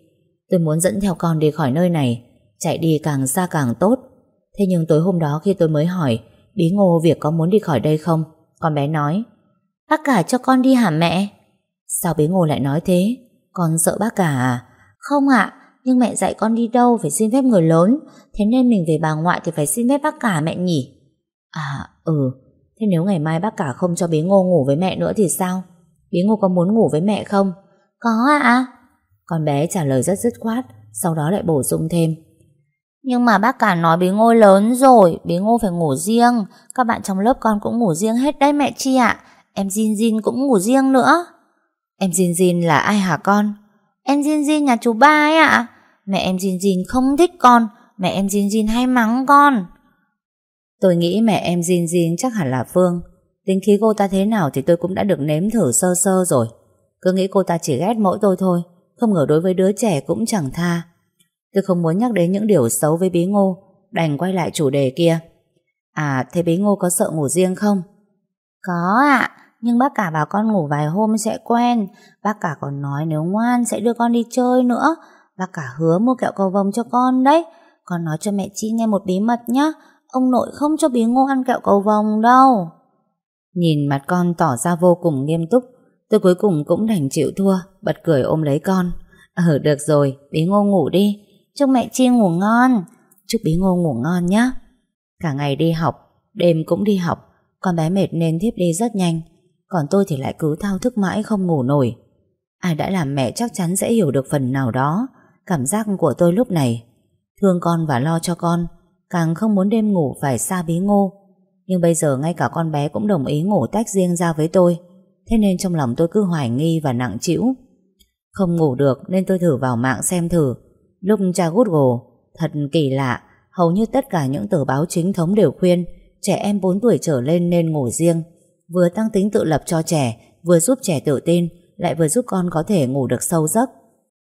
Tôi muốn dẫn theo con đi khỏi nơi này, Chạy đi càng xa càng tốt. Thế nhưng tối hôm đó khi tôi mới hỏi Bí ngô việc có muốn đi khỏi đây không Con bé nói Bác cả cho con đi hả mẹ Sao bí ngô lại nói thế Con sợ bác cả à Không ạ Nhưng mẹ dạy con đi đâu phải xin phép người lớn Thế nên mình về bà ngoại thì phải xin phép bác cả mẹ nhỉ À ừ Thế nếu ngày mai bác cả không cho bí ngô ngủ với mẹ nữa thì sao? Bí ngô có muốn ngủ với mẹ không? Có ạ. Con bé trả lời rất dứt khoát, sau đó lại bổ sung thêm. Nhưng mà bác cả nói bí ngô lớn rồi, bí ngô phải ngủ riêng. Các bạn trong lớp con cũng ngủ riêng hết đấy mẹ Chi ạ. Em Jin Jin cũng ngủ riêng nữa. Em Jin Jin là ai hả con? Em Jin Jin nhà chú ba ấy ạ. Mẹ em Jin Jin không thích con, mẹ em Jin Jin hay mắng con. Tôi nghĩ mẹ em Jin Jin chắc hẳn là Phương. Tính khí cô ta thế nào thì tôi cũng đã được nếm thử sơ sơ rồi. Cứ nghĩ cô ta chỉ ghét mỗi tôi thôi, không ngờ đối với đứa trẻ cũng chẳng tha. Tôi không muốn nhắc đến những điều xấu với bí ngô, đành quay lại chủ đề kia. À, thế bí ngô có sợ ngủ riêng không? Có ạ, nhưng bác cả bảo con ngủ vài hôm sẽ quen. Bác cả còn nói nếu ngoan sẽ đưa con đi chơi nữa. Bác cả hứa mua kẹo cầu vồng cho con đấy. Con nói cho mẹ Chi nghe một bí mật nhá. Ông nội không cho bí ngô ăn kẹo cầu vồng đâu. Nhìn mặt con tỏ ra vô cùng nghiêm túc, tôi cuối cùng cũng đành chịu thua, bật cười ôm lấy con. Ờ được rồi, bí ngô ngủ đi. Chúc mẹ Chi ngủ ngon. Chúc bí ngô ngủ ngon nhé. Cả ngày đi học, đêm cũng đi học, con bé mệt nên thiếp đi rất nhanh. Còn tôi thì lại cứ thao thức mãi không ngủ nổi. Ai đã làm mẹ chắc chắn sẽ hiểu được phần nào đó cảm giác của tôi lúc này. Thương con và lo cho con, càng không muốn đêm ngủ phải xa bí ngô. Nhưng bây giờ ngay cả con bé cũng đồng ý ngủ tách riêng ra với tôi. Thế nên trong lòng tôi cứ hoài nghi và nặng trĩu. Không ngủ được nên tôi thử vào mạng xem thử. Lúc tra Google, thật kỳ lạ, hầu như tất cả những tờ báo chính thống đều khuyên trẻ em 4 tuổi trở lên nên ngủ riêng. Vừa tăng tính tự lập cho trẻ, vừa giúp trẻ tự tin, lại vừa giúp con có thể ngủ được sâu giấc.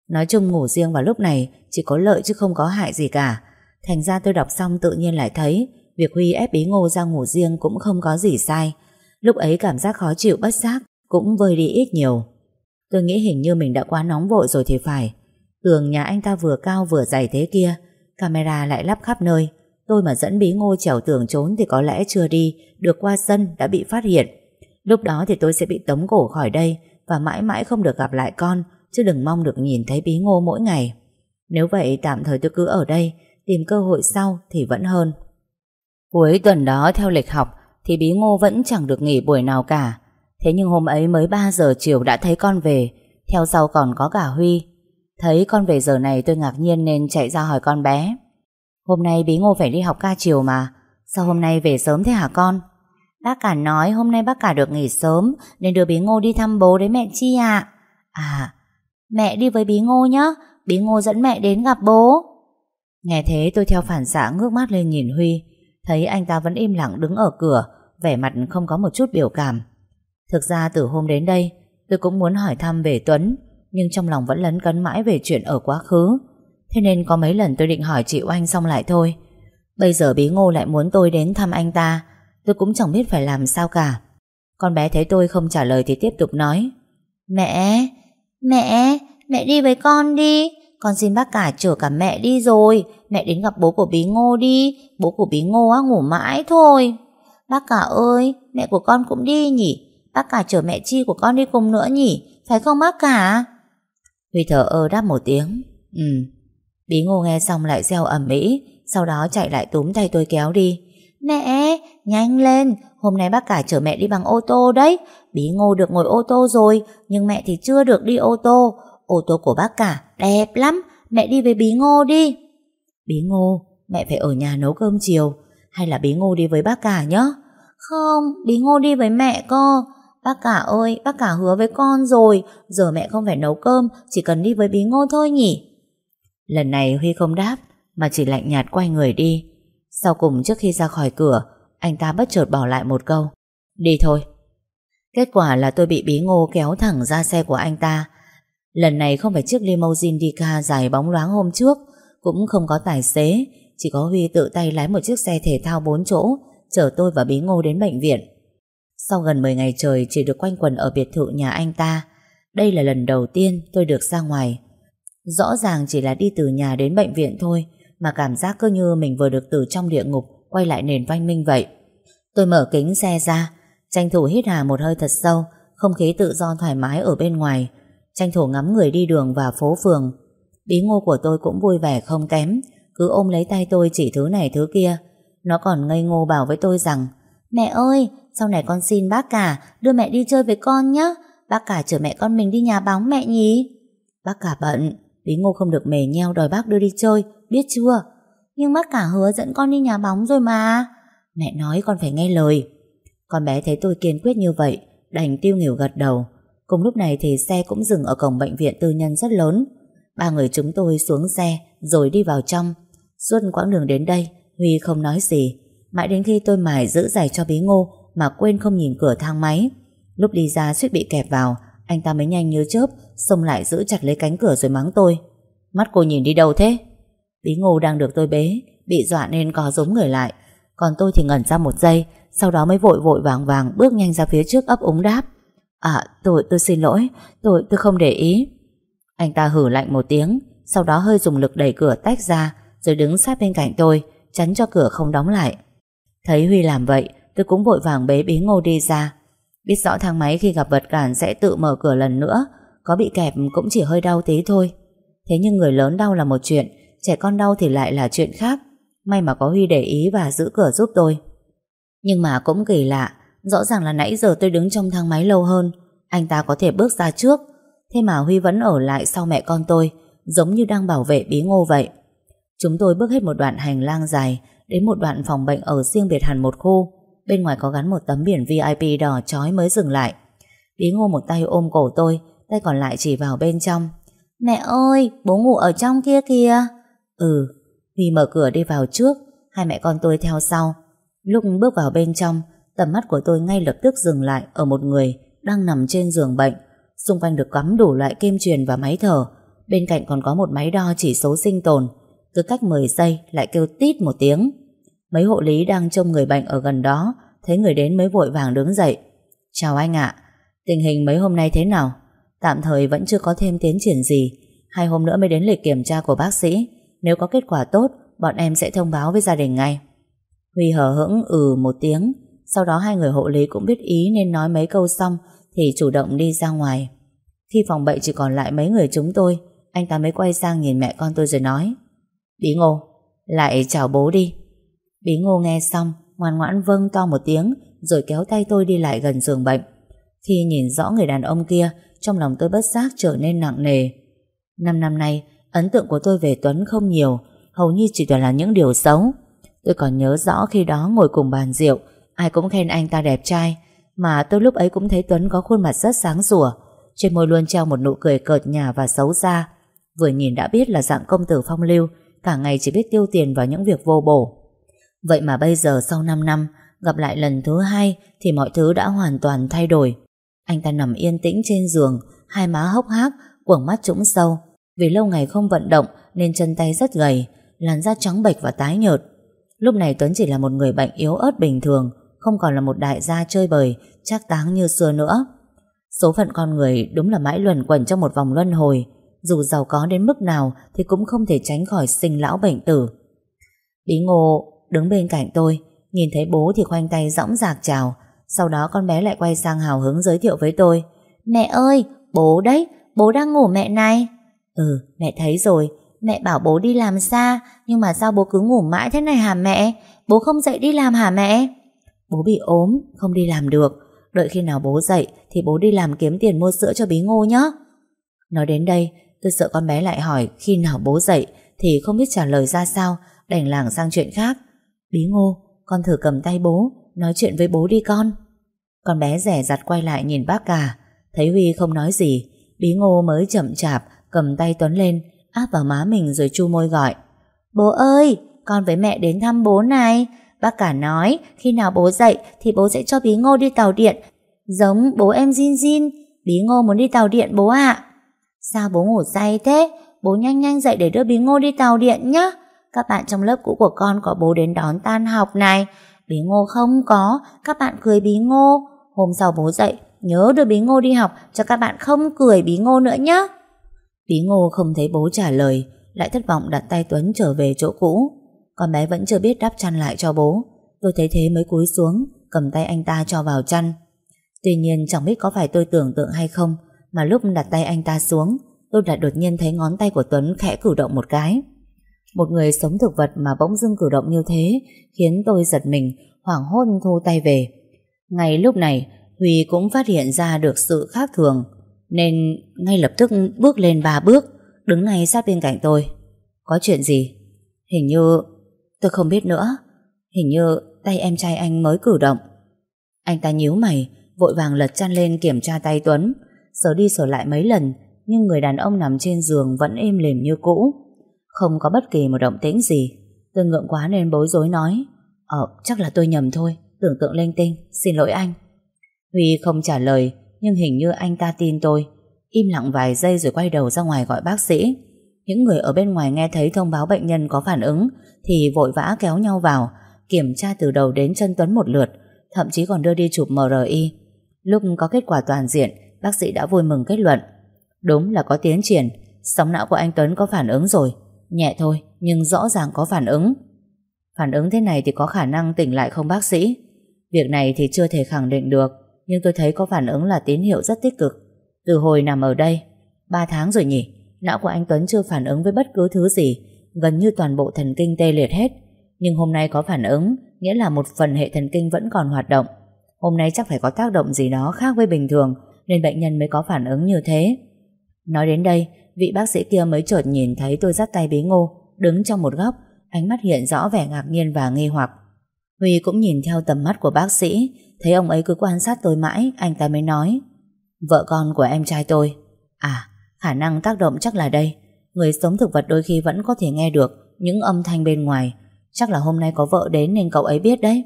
Nói chung ngủ riêng vào lúc này chỉ có lợi chứ không có hại gì cả. Thành ra tôi đọc xong tự nhiên lại thấy việc Huy ép bí ngô ra ngủ riêng cũng không có gì sai. Lúc ấy cảm giác khó chịu bất giác cũng vơi đi ít nhiều. Tôi nghĩ hình như mình đã quá nóng vội rồi thì phải. Tường nhà anh ta vừa cao vừa dày thế kia, camera lại lắp khắp nơi. Tôi mà dẫn bí ngô trèo tường trốn thì có lẽ chưa đi, được qua sân đã bị phát hiện. Lúc đó thì tôi sẽ bị tống cổ khỏi đây và mãi mãi không được gặp lại con, chứ đừng mong được nhìn thấy bí ngô mỗi ngày. Nếu vậy tạm thời tôi cứ ở đây, tìm cơ hội sau thì vẫn hơn. Cuối tuần đó theo lịch học thì bí ngô vẫn chẳng được nghỉ buổi nào cả. Thế nhưng hôm ấy mới 3 giờ chiều đã thấy con về, theo sau còn có cả Huy. Thấy con về giờ này tôi ngạc nhiên nên chạy ra hỏi con bé. Hôm nay bí ngô phải đi học ca chiều mà, sao hôm nay về sớm thế hả con? Bác cả nói hôm nay bác cả được nghỉ sớm nên đưa bí ngô đi thăm bố đấy mẹ Chi ạ. À, mẹ đi với bí ngô nhá, bí ngô dẫn mẹ đến gặp bố. Nghe thế tôi theo phản xạ ngước mắt lên nhìn Huy, thấy anh ta vẫn im lặng đứng ở cửa, vẻ mặt không có một chút biểu cảm. Thực ra từ hôm đến đây, tôi cũng muốn hỏi thăm về Tuấn, nhưng trong lòng vẫn lấn cấn mãi về chuyện ở quá khứ. Thế nên có mấy lần tôi định hỏi chị Oanh xong lại thôi. Bây giờ bí ngô lại muốn tôi đến thăm anh ta, tôi cũng chẳng biết phải làm sao cả. Con bé thấy tôi không trả lời thì tiếp tục nói. Mẹ, mẹ, mẹ đi với con đi. Con xin bác cả chở cả mẹ đi rồi. Mẹ đến gặp bố của bí ngô đi. Bố của bí ngô á ngủ mãi thôi. Bác cả ơi, mẹ của con cũng đi nhỉ. Bác cả chở mẹ Chi của con đi cùng nữa nhỉ. Phải không bác cả? Huy thở ơ đáp một tiếng. Ừ. Bí ngô nghe xong lại reo ẩm mỹ. Sau đó chạy lại túm tay tôi kéo đi. Mẹ, nhanh lên, hôm nay bác cả chở mẹ đi bằng ô tô đấy. Bí ngô được ngồi ô tô rồi, nhưng mẹ thì chưa được đi ô tô. Ô tô của bác cả đẹp lắm, mẹ đi với bí ngô đi. Bí ngô, mẹ phải ở nhà nấu cơm chiều, hay là bí ngô đi với bác cả nhé? Không, bí ngô đi với mẹ cơ. Bác cả ơi, bác cả hứa với con rồi, giờ mẹ không phải nấu cơm, chỉ cần đi với bí ngô thôi nhỉ? Lần này Huy không đáp, mà chỉ lạnh nhạt quay người đi. Sau cùng trước khi ra khỏi cửa, anh ta bất chợt bỏ lại một câu. Đi thôi. Kết quả là tôi bị bí ngô kéo thẳng ra xe của anh ta. Lần này không phải chiếc limousine Dica dài bóng loáng hôm trước, cũng không có tài xế, chỉ có Huy tự tay lái một chiếc xe thể thao 4 chỗ, chở tôi và bí ngô đến bệnh viện. Sau gần 10 ngày trời chỉ được quanh quần ở biệt thự nhà anh ta, đây là lần đầu tiên tôi được ra ngoài. Rõ ràng chỉ là đi từ nhà đến bệnh viện thôi, mà cảm giác cứ như mình vừa được từ trong địa ngục quay lại nền văn minh vậy. Tôi mở kính xe ra, tranh thủ hít hà một hơi thật sâu, không khí tự do thoải mái ở bên ngoài, tranh thủ ngắm người đi đường và phố phường. Bí ngô của tôi cũng vui vẻ không kém, cứ ôm lấy tay tôi chỉ thứ này thứ kia. Nó còn ngây ngô bảo với tôi rằng Mẹ ơi, sau này con xin bác cả đưa mẹ đi chơi với con nhé. Bác cả chở mẹ con mình đi nhà bóng mẹ nhỉ? Bác cả bận, Bí Ngô không được mề nheo đòi bác đưa đi chơi, biết chưa? Nhưng bác cả hứa dẫn con đi nhà bóng rồi mà. Mẹ nói con phải nghe lời. Con bé thấy tôi kiên quyết như vậy, đành tiêu nghỉu gật đầu. Cùng lúc này thì xe cũng dừng ở cổng bệnh viện tư nhân rất lớn. Ba người chúng tôi xuống xe rồi đi vào trong. Suốt quãng đường đến đây, Huy không nói gì. Mãi đến khi tôi mải giữ giải cho bí ngô mà quên không nhìn cửa thang máy. Lúc đi ra suýt bị kẹp vào, anh ta mới nhanh như chớp, xông lại giữ chặt lấy cánh cửa rồi mắng tôi. Mắt cô nhìn đi đâu thế? Bí ngô đang được tôi bế, bị dọa nên có giống người lại. Còn tôi thì ngẩn ra một giây, sau đó mới vội vội vàng vàng bước nhanh ra phía trước ấp úng đáp. À, tôi, tôi xin lỗi, tôi, tôi không để ý. Anh ta hử lạnh một tiếng, sau đó hơi dùng lực đẩy cửa tách ra, rồi đứng sát bên cạnh tôi, chắn cho cửa không đóng lại. Thấy Huy làm vậy, tôi cũng vội vàng bế bí ngô đi ra. Biết rõ thang máy khi gặp vật cản sẽ tự mở cửa lần nữa, có bị kẹp cũng chỉ hơi đau tí thôi. Thế nhưng người lớn đau là một chuyện, trẻ con đau thì lại là chuyện khác. May mà có Huy để ý và giữ cửa giúp tôi. Nhưng mà cũng kỳ lạ, rõ ràng là nãy giờ tôi đứng trong thang máy lâu hơn, anh ta có thể bước ra trước, thế mà Huy vẫn ở lại sau mẹ con tôi, giống như đang bảo vệ bí ngô vậy. Chúng tôi bước hết một đoạn hành lang dài, đến một đoạn phòng bệnh ở riêng biệt hẳn một khu, bên ngoài có gắn một tấm biển VIP đỏ chói mới dừng lại. Lý ngô một tay ôm cổ tôi, tay còn lại chỉ vào bên trong. Mẹ ơi, bố ngủ ở trong kia kìa. Ừ, Huy mở cửa đi vào trước, hai mẹ con tôi theo sau. Lúc bước vào bên trong, tầm mắt của tôi ngay lập tức dừng lại ở một người đang nằm trên giường bệnh. Xung quanh được cắm đủ loại kim truyền và máy thở. Bên cạnh còn có một máy đo chỉ số sinh tồn. Cứ cách 10 giây lại kêu tít một tiếng. Mấy hộ lý đang trông người bệnh ở gần đó, thấy người đến mới vội vàng đứng dậy. Chào anh ạ, tình hình mấy hôm nay thế nào? Tạm thời vẫn chưa có thêm tiến triển gì. Hai hôm nữa mới đến lịch kiểm tra của bác sĩ. Nếu có kết quả tốt, bọn em sẽ thông báo với gia đình ngay. Huy hờ hững ừ một tiếng, sau đó hai người hộ lý cũng biết ý nên nói mấy câu xong thì chủ động đi ra ngoài. Khi phòng bệnh chỉ còn lại mấy người chúng tôi, anh ta mới quay sang nhìn mẹ con tôi rồi nói Bí ngô, lại chào bố đi. Bí ngô nghe xong, ngoan ngoãn vâng to một tiếng rồi kéo tay tôi đi lại gần giường bệnh. Khi nhìn rõ người đàn ông kia, trong lòng tôi bất giác trở nên nặng nề. Năm năm nay, ấn tượng của tôi về Tuấn không nhiều, hầu như chỉ toàn là những điều xấu. Tôi còn nhớ rõ khi đó ngồi cùng bàn rượu, ai cũng khen anh ta đẹp trai, mà tôi lúc ấy cũng thấy Tuấn có khuôn mặt rất sáng rủa, trên môi luôn treo một nụ cười cợt nhả và xấu xa. Vừa nhìn đã biết là dạng công tử phong lưu, cả ngày chỉ biết tiêu tiền vào những việc vô bổ. Vậy mà bây giờ sau 5 năm, gặp lại lần thứ hai thì mọi thứ đã hoàn toàn thay đổi. Anh ta nằm yên tĩnh trên giường, hai má hốc hác, quầng mắt trũng sâu. Vì lâu ngày không vận động nên chân tay rất gầy, làn da trắng bệch và tái nhợt. Lúc này Tuấn chỉ là một người bệnh yếu ớt bình thường, không còn là một đại gia chơi bời, chắc táng như xưa nữa. Số phận con người đúng là mãi luẩn quẩn trong một vòng luân hồi, dù giàu có đến mức nào thì cũng không thể tránh khỏi sinh lão bệnh tử. Bí ngô đứng bên cạnh tôi, nhìn thấy bố thì khoanh tay dõng dạc chào, sau đó con bé lại quay sang hào hứng giới thiệu với tôi. Mẹ ơi, bố đấy, bố đang ngủ mẹ này. Ừ, mẹ thấy rồi, Mẹ bảo bố đi làm xa Nhưng mà sao bố cứ ngủ mãi thế này hả mẹ? Bố không dậy đi làm hả mẹ? Bố bị ốm Không đi làm được. Đợi khi nào bố dậy Thì bố đi làm kiếm tiền mua sữa cho bí ngô nhé Nói đến đây Tôi sợ con bé lại hỏi khi nào bố dậy Thì không biết trả lời ra sao Đành lảng sang chuyện khác. Bí ngô con thử cầm tay bố Nói chuyện với bố đi con Con bé rẻ rặt quay lại nhìn bác cả Thấy Huy không nói gì Bí ngô mới chậm chạp cầm tay Tuấn lên áp vào má mình rồi chu môi gọi. Bố ơi, con với mẹ đến thăm bố này. Bác cả nói, khi nào bố dậy thì bố sẽ cho bí ngô đi tàu điện. Giống bố em Jin Jin, bí ngô muốn đi tàu điện bố ạ. Sao bố ngủ say thế? Bố nhanh nhanh dậy để đưa bí ngô đi tàu điện nhá. Các bạn trong lớp cũ của con có bố đến đón tan học này. Bí ngô không có, các bạn cười bí ngô. Hôm sau bố dậy, nhớ đưa bí ngô đi học cho các bạn không cười bí ngô nữa nhé. Bí ngô không thấy bố trả lời Lại thất vọng đặt tay Tuấn trở về chỗ cũ Con bé vẫn chưa biết đáp chăn lại cho bố Tôi thấy thế mới cúi xuống Cầm tay anh ta cho vào chăn Tuy nhiên chẳng biết có phải tôi tưởng tượng hay không Mà lúc đặt tay anh ta xuống Tôi lại đột nhiên thấy ngón tay của Tuấn khẽ cử động một cái một người sống thực vật mà bỗng dưng cử động như thế Khiến tôi giật mình hoảng hốt thu tay về. Ngay lúc này, Huy cũng phát hiện ra được sự khác thường, nên ngay lập tức bước lên ba bước, đứng ngay sát bên cạnh tôi. Có chuyện gì? Hình như... Tôi không biết nữa. Hình như tay em trai anh mới cử động. Anh ta nhíu mày, vội vàng lật chăn lên kiểm tra tay Tuấn, sờ đi sờ lại mấy lần, nhưng người đàn ông nằm trên giường vẫn êm lềm như cũ. Không có bất kỳ một động tĩnh gì. Tôi ngượng quá nên bối rối nói. Ờ, chắc là tôi nhầm thôi, tưởng tượng linh tinh, xin lỗi anh. Huy không trả lời, nhưng hình như anh ta tin tôi. Im lặng vài giây rồi quay đầu ra ngoài gọi bác sĩ. Những người ở bên ngoài nghe thấy thông báo bệnh nhân có phản ứng thì vội vã kéo nhau vào, kiểm tra từ đầu đến chân Tuấn một lượt, thậm chí còn đưa đi chụp MRI. Lúc có kết quả toàn diện, bác sĩ đã vui mừng kết luận. Đúng là có tiến triển, sóng não của anh Tuấn có phản ứng rồi. Nhẹ thôi, nhưng rõ ràng có phản ứng. Phản ứng thế này thì có khả năng tỉnh lại không bác sĩ? Việc này thì chưa thể khẳng định được, nhưng tôi thấy có phản ứng là tín hiệu rất tích cực. Từ hồi nằm ở đây, 3 tháng rồi nhỉ, não của anh Tuấn chưa phản ứng với bất cứ thứ gì, gần như toàn bộ thần kinh tê liệt hết. Nhưng hôm nay có phản ứng, nghĩa là một phần hệ thần kinh vẫn còn hoạt động. Hôm nay chắc phải có tác động gì đó khác với bình thường, nên bệnh nhân mới có phản ứng như thế. Nói đến đây, vị bác sĩ kia mới chợt nhìn thấy tôi dắt tay bí ngô, đứng trong một góc, ánh mắt hiện rõ vẻ ngạc nhiên và nghi hoặc. Huy cũng nhìn theo tầm mắt của bác sĩ, thấy ông ấy cứ quan sát tôi mãi, anh ta mới nói. Vợ con của em trai tôi. À, khả năng tác động chắc là đây. Người sống thực vật đôi khi vẫn có thể nghe được những âm thanh bên ngoài. Chắc là hôm nay có vợ đến nên cậu ấy biết đấy.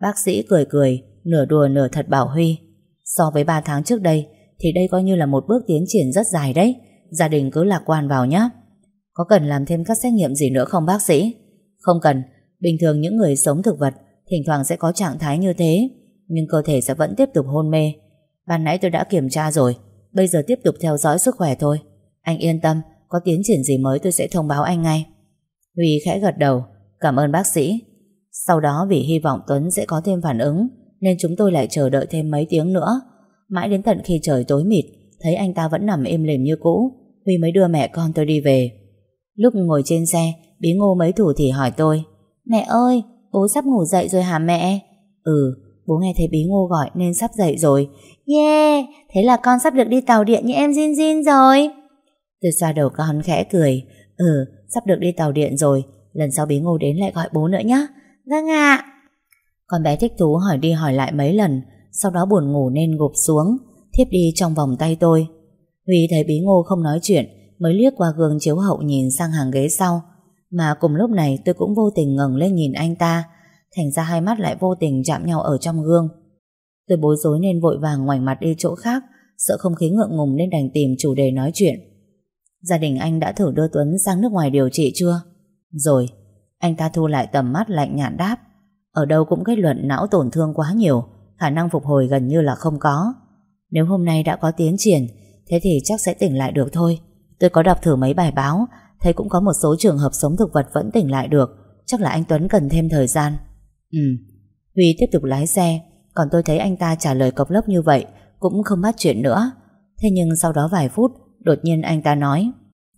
Bác sĩ cười cười, nửa đùa nửa thật bảo Huy. So với 3 tháng trước đây, thì đây coi như là một bước tiến triển rất dài đấy. Gia đình cứ lạc quan vào nhé. Có cần làm thêm các xét nghiệm gì nữa không bác sĩ? Không cần. Bình thường những người sống thực vật thỉnh thoảng sẽ có trạng thái như thế, nhưng cơ thể sẽ vẫn tiếp tục hôn mê. Ban nãy tôi đã kiểm tra rồi, bây giờ tiếp tục theo dõi sức khỏe thôi. Anh yên tâm, có tiến triển gì mới tôi sẽ thông báo anh ngay. Huy khẽ gật đầu, cảm ơn bác sĩ. Sau đó vì hy vọng Tuấn sẽ có thêm phản ứng, nên chúng tôi lại chờ đợi thêm mấy tiếng nữa. Mãi đến tận khi trời tối mịt, thấy anh ta vẫn nằm im lìm như cũ, Huy mới đưa mẹ con tôi đi về. Lúc ngồi trên xe, bí ngô mấy thủ thì hỏi tôi, Mẹ ơi, bố sắp ngủ dậy rồi hả mẹ? Ừ, bố nghe thấy bí ngô gọi nên sắp dậy rồi. Yeah, thế là con sắp được đi tàu điện như em Jin Jin rồi. Tôi xoa đầu con khẽ cười. Ừ, sắp được đi tàu điện rồi, lần sau bí ngô đến lại gọi bố nữa nhé. Vâng ạ. Con bé thích thú hỏi đi hỏi lại mấy lần, sau đó buồn ngủ nên gục xuống, thiếp đi trong vòng tay tôi. Huy thấy bí ngô không nói chuyện, mới liếc qua gương chiếu hậu nhìn sang hàng ghế sau. Mà cùng lúc này tôi cũng vô tình ngẩng lên nhìn anh ta, thành ra hai mắt lại vô tình chạm nhau ở trong gương. Tôi bối rối nên vội vàng ngoảnh mặt đi chỗ khác, sợ không khí ngượng ngùng nên đành tìm chủ đề nói chuyện. Gia đình anh đã thử đưa Tuấn sang nước ngoài điều trị chưa? Rồi, anh ta thu lại tầm mắt lạnh nhạt đáp. Ở đâu cũng kết luận não tổn thương quá nhiều, khả năng phục hồi gần như là không có. Nếu hôm nay đã có tiến triển, thế thì chắc sẽ tỉnh lại được thôi. Tôi có đọc thử mấy bài báo, thấy cũng có một số trường hợp sống thực vật vẫn tỉnh lại được, chắc là anh Tuấn cần thêm thời gian. Ừ, Huy tiếp tục lái xe, còn tôi thấy anh ta trả lời cộc lốc như vậy, cũng không bắt chuyện nữa. Thế nhưng sau đó vài phút, đột nhiên anh ta nói,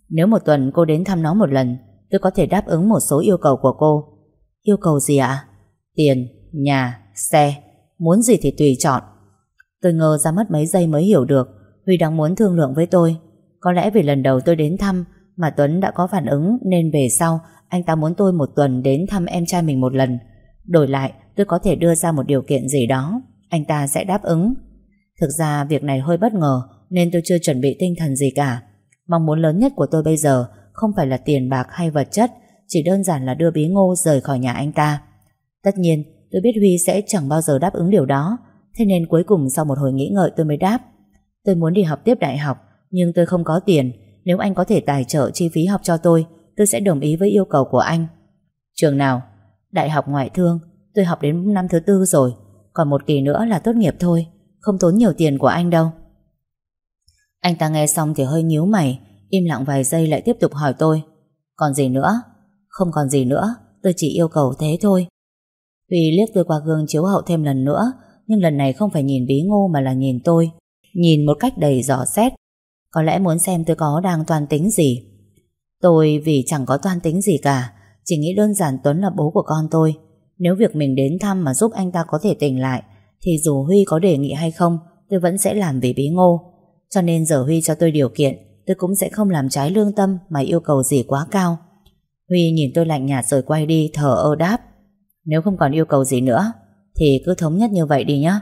nếu một tuần cô đến thăm nó một lần, tôi có thể đáp ứng một số yêu cầu của cô. Yêu cầu gì ạ? Tiền, nhà, xe, muốn gì thì tùy chọn. Tôi ngờ ra mất mấy giây mới hiểu được Huy đang muốn thương lượng với tôi. Có lẽ vì lần đầu tôi đến thăm Mà Tuấn đã có phản ứng Nên về sau anh ta muốn tôi một tuần đến thăm em trai mình một lần. Đổi lại, tôi có thể đưa ra một điều kiện gì đó, Anh ta sẽ đáp ứng. Thực ra việc này hơi bất ngờ Nên tôi chưa chuẩn bị tinh thần gì cả. Mong muốn lớn nhất của tôi bây giờ Không phải là tiền bạc hay vật chất, Chỉ đơn giản là đưa bí ngô rời khỏi nhà anh ta. Tất nhiên, tôi biết Huy sẽ chẳng bao giờ đáp ứng điều đó Thế nên cuối cùng sau một hồi nghĩ ngợi tôi mới đáp. Tôi muốn đi học tiếp đại học, Nhưng tôi không có tiền. Nếu anh có thể tài trợ chi phí học cho tôi Tôi sẽ đồng ý với yêu cầu của anh. Trường nào? Đại học ngoại thương. Tôi học đến năm thứ tư rồi. Còn một kỳ nữa là tốt nghiệp thôi. Không tốn nhiều tiền của anh đâu. Anh ta nghe xong thì hơi nhíu mày, Im lặng vài giây lại tiếp tục hỏi tôi. Còn gì nữa? Không còn gì nữa. Tôi chỉ yêu cầu thế thôi. Huy liếc tôi qua gương chiếu hậu thêm lần nữa nhưng lần này không phải nhìn bí ngô mà là nhìn tôi, Nhìn một cách đầy dò xét. Có lẽ muốn xem tôi có đang toan tính gì. Tôi vì chẳng có toan tính gì cả, Chỉ nghĩ đơn giản Tuấn là bố của con tôi. Nếu việc mình đến thăm mà giúp anh ta có thể tỉnh lại, Thì dù Huy có đề nghị hay không, Tôi vẫn sẽ làm vì bí ngô. Cho nên giờ Huy cho tôi điều kiện, Tôi cũng sẽ không làm trái lương tâm Mà yêu cầu gì quá cao. Huy nhìn tôi lạnh nhạt rồi quay đi, thở ơ đáp. Nếu không còn yêu cầu gì nữa thì cứ thống nhất như vậy đi nhé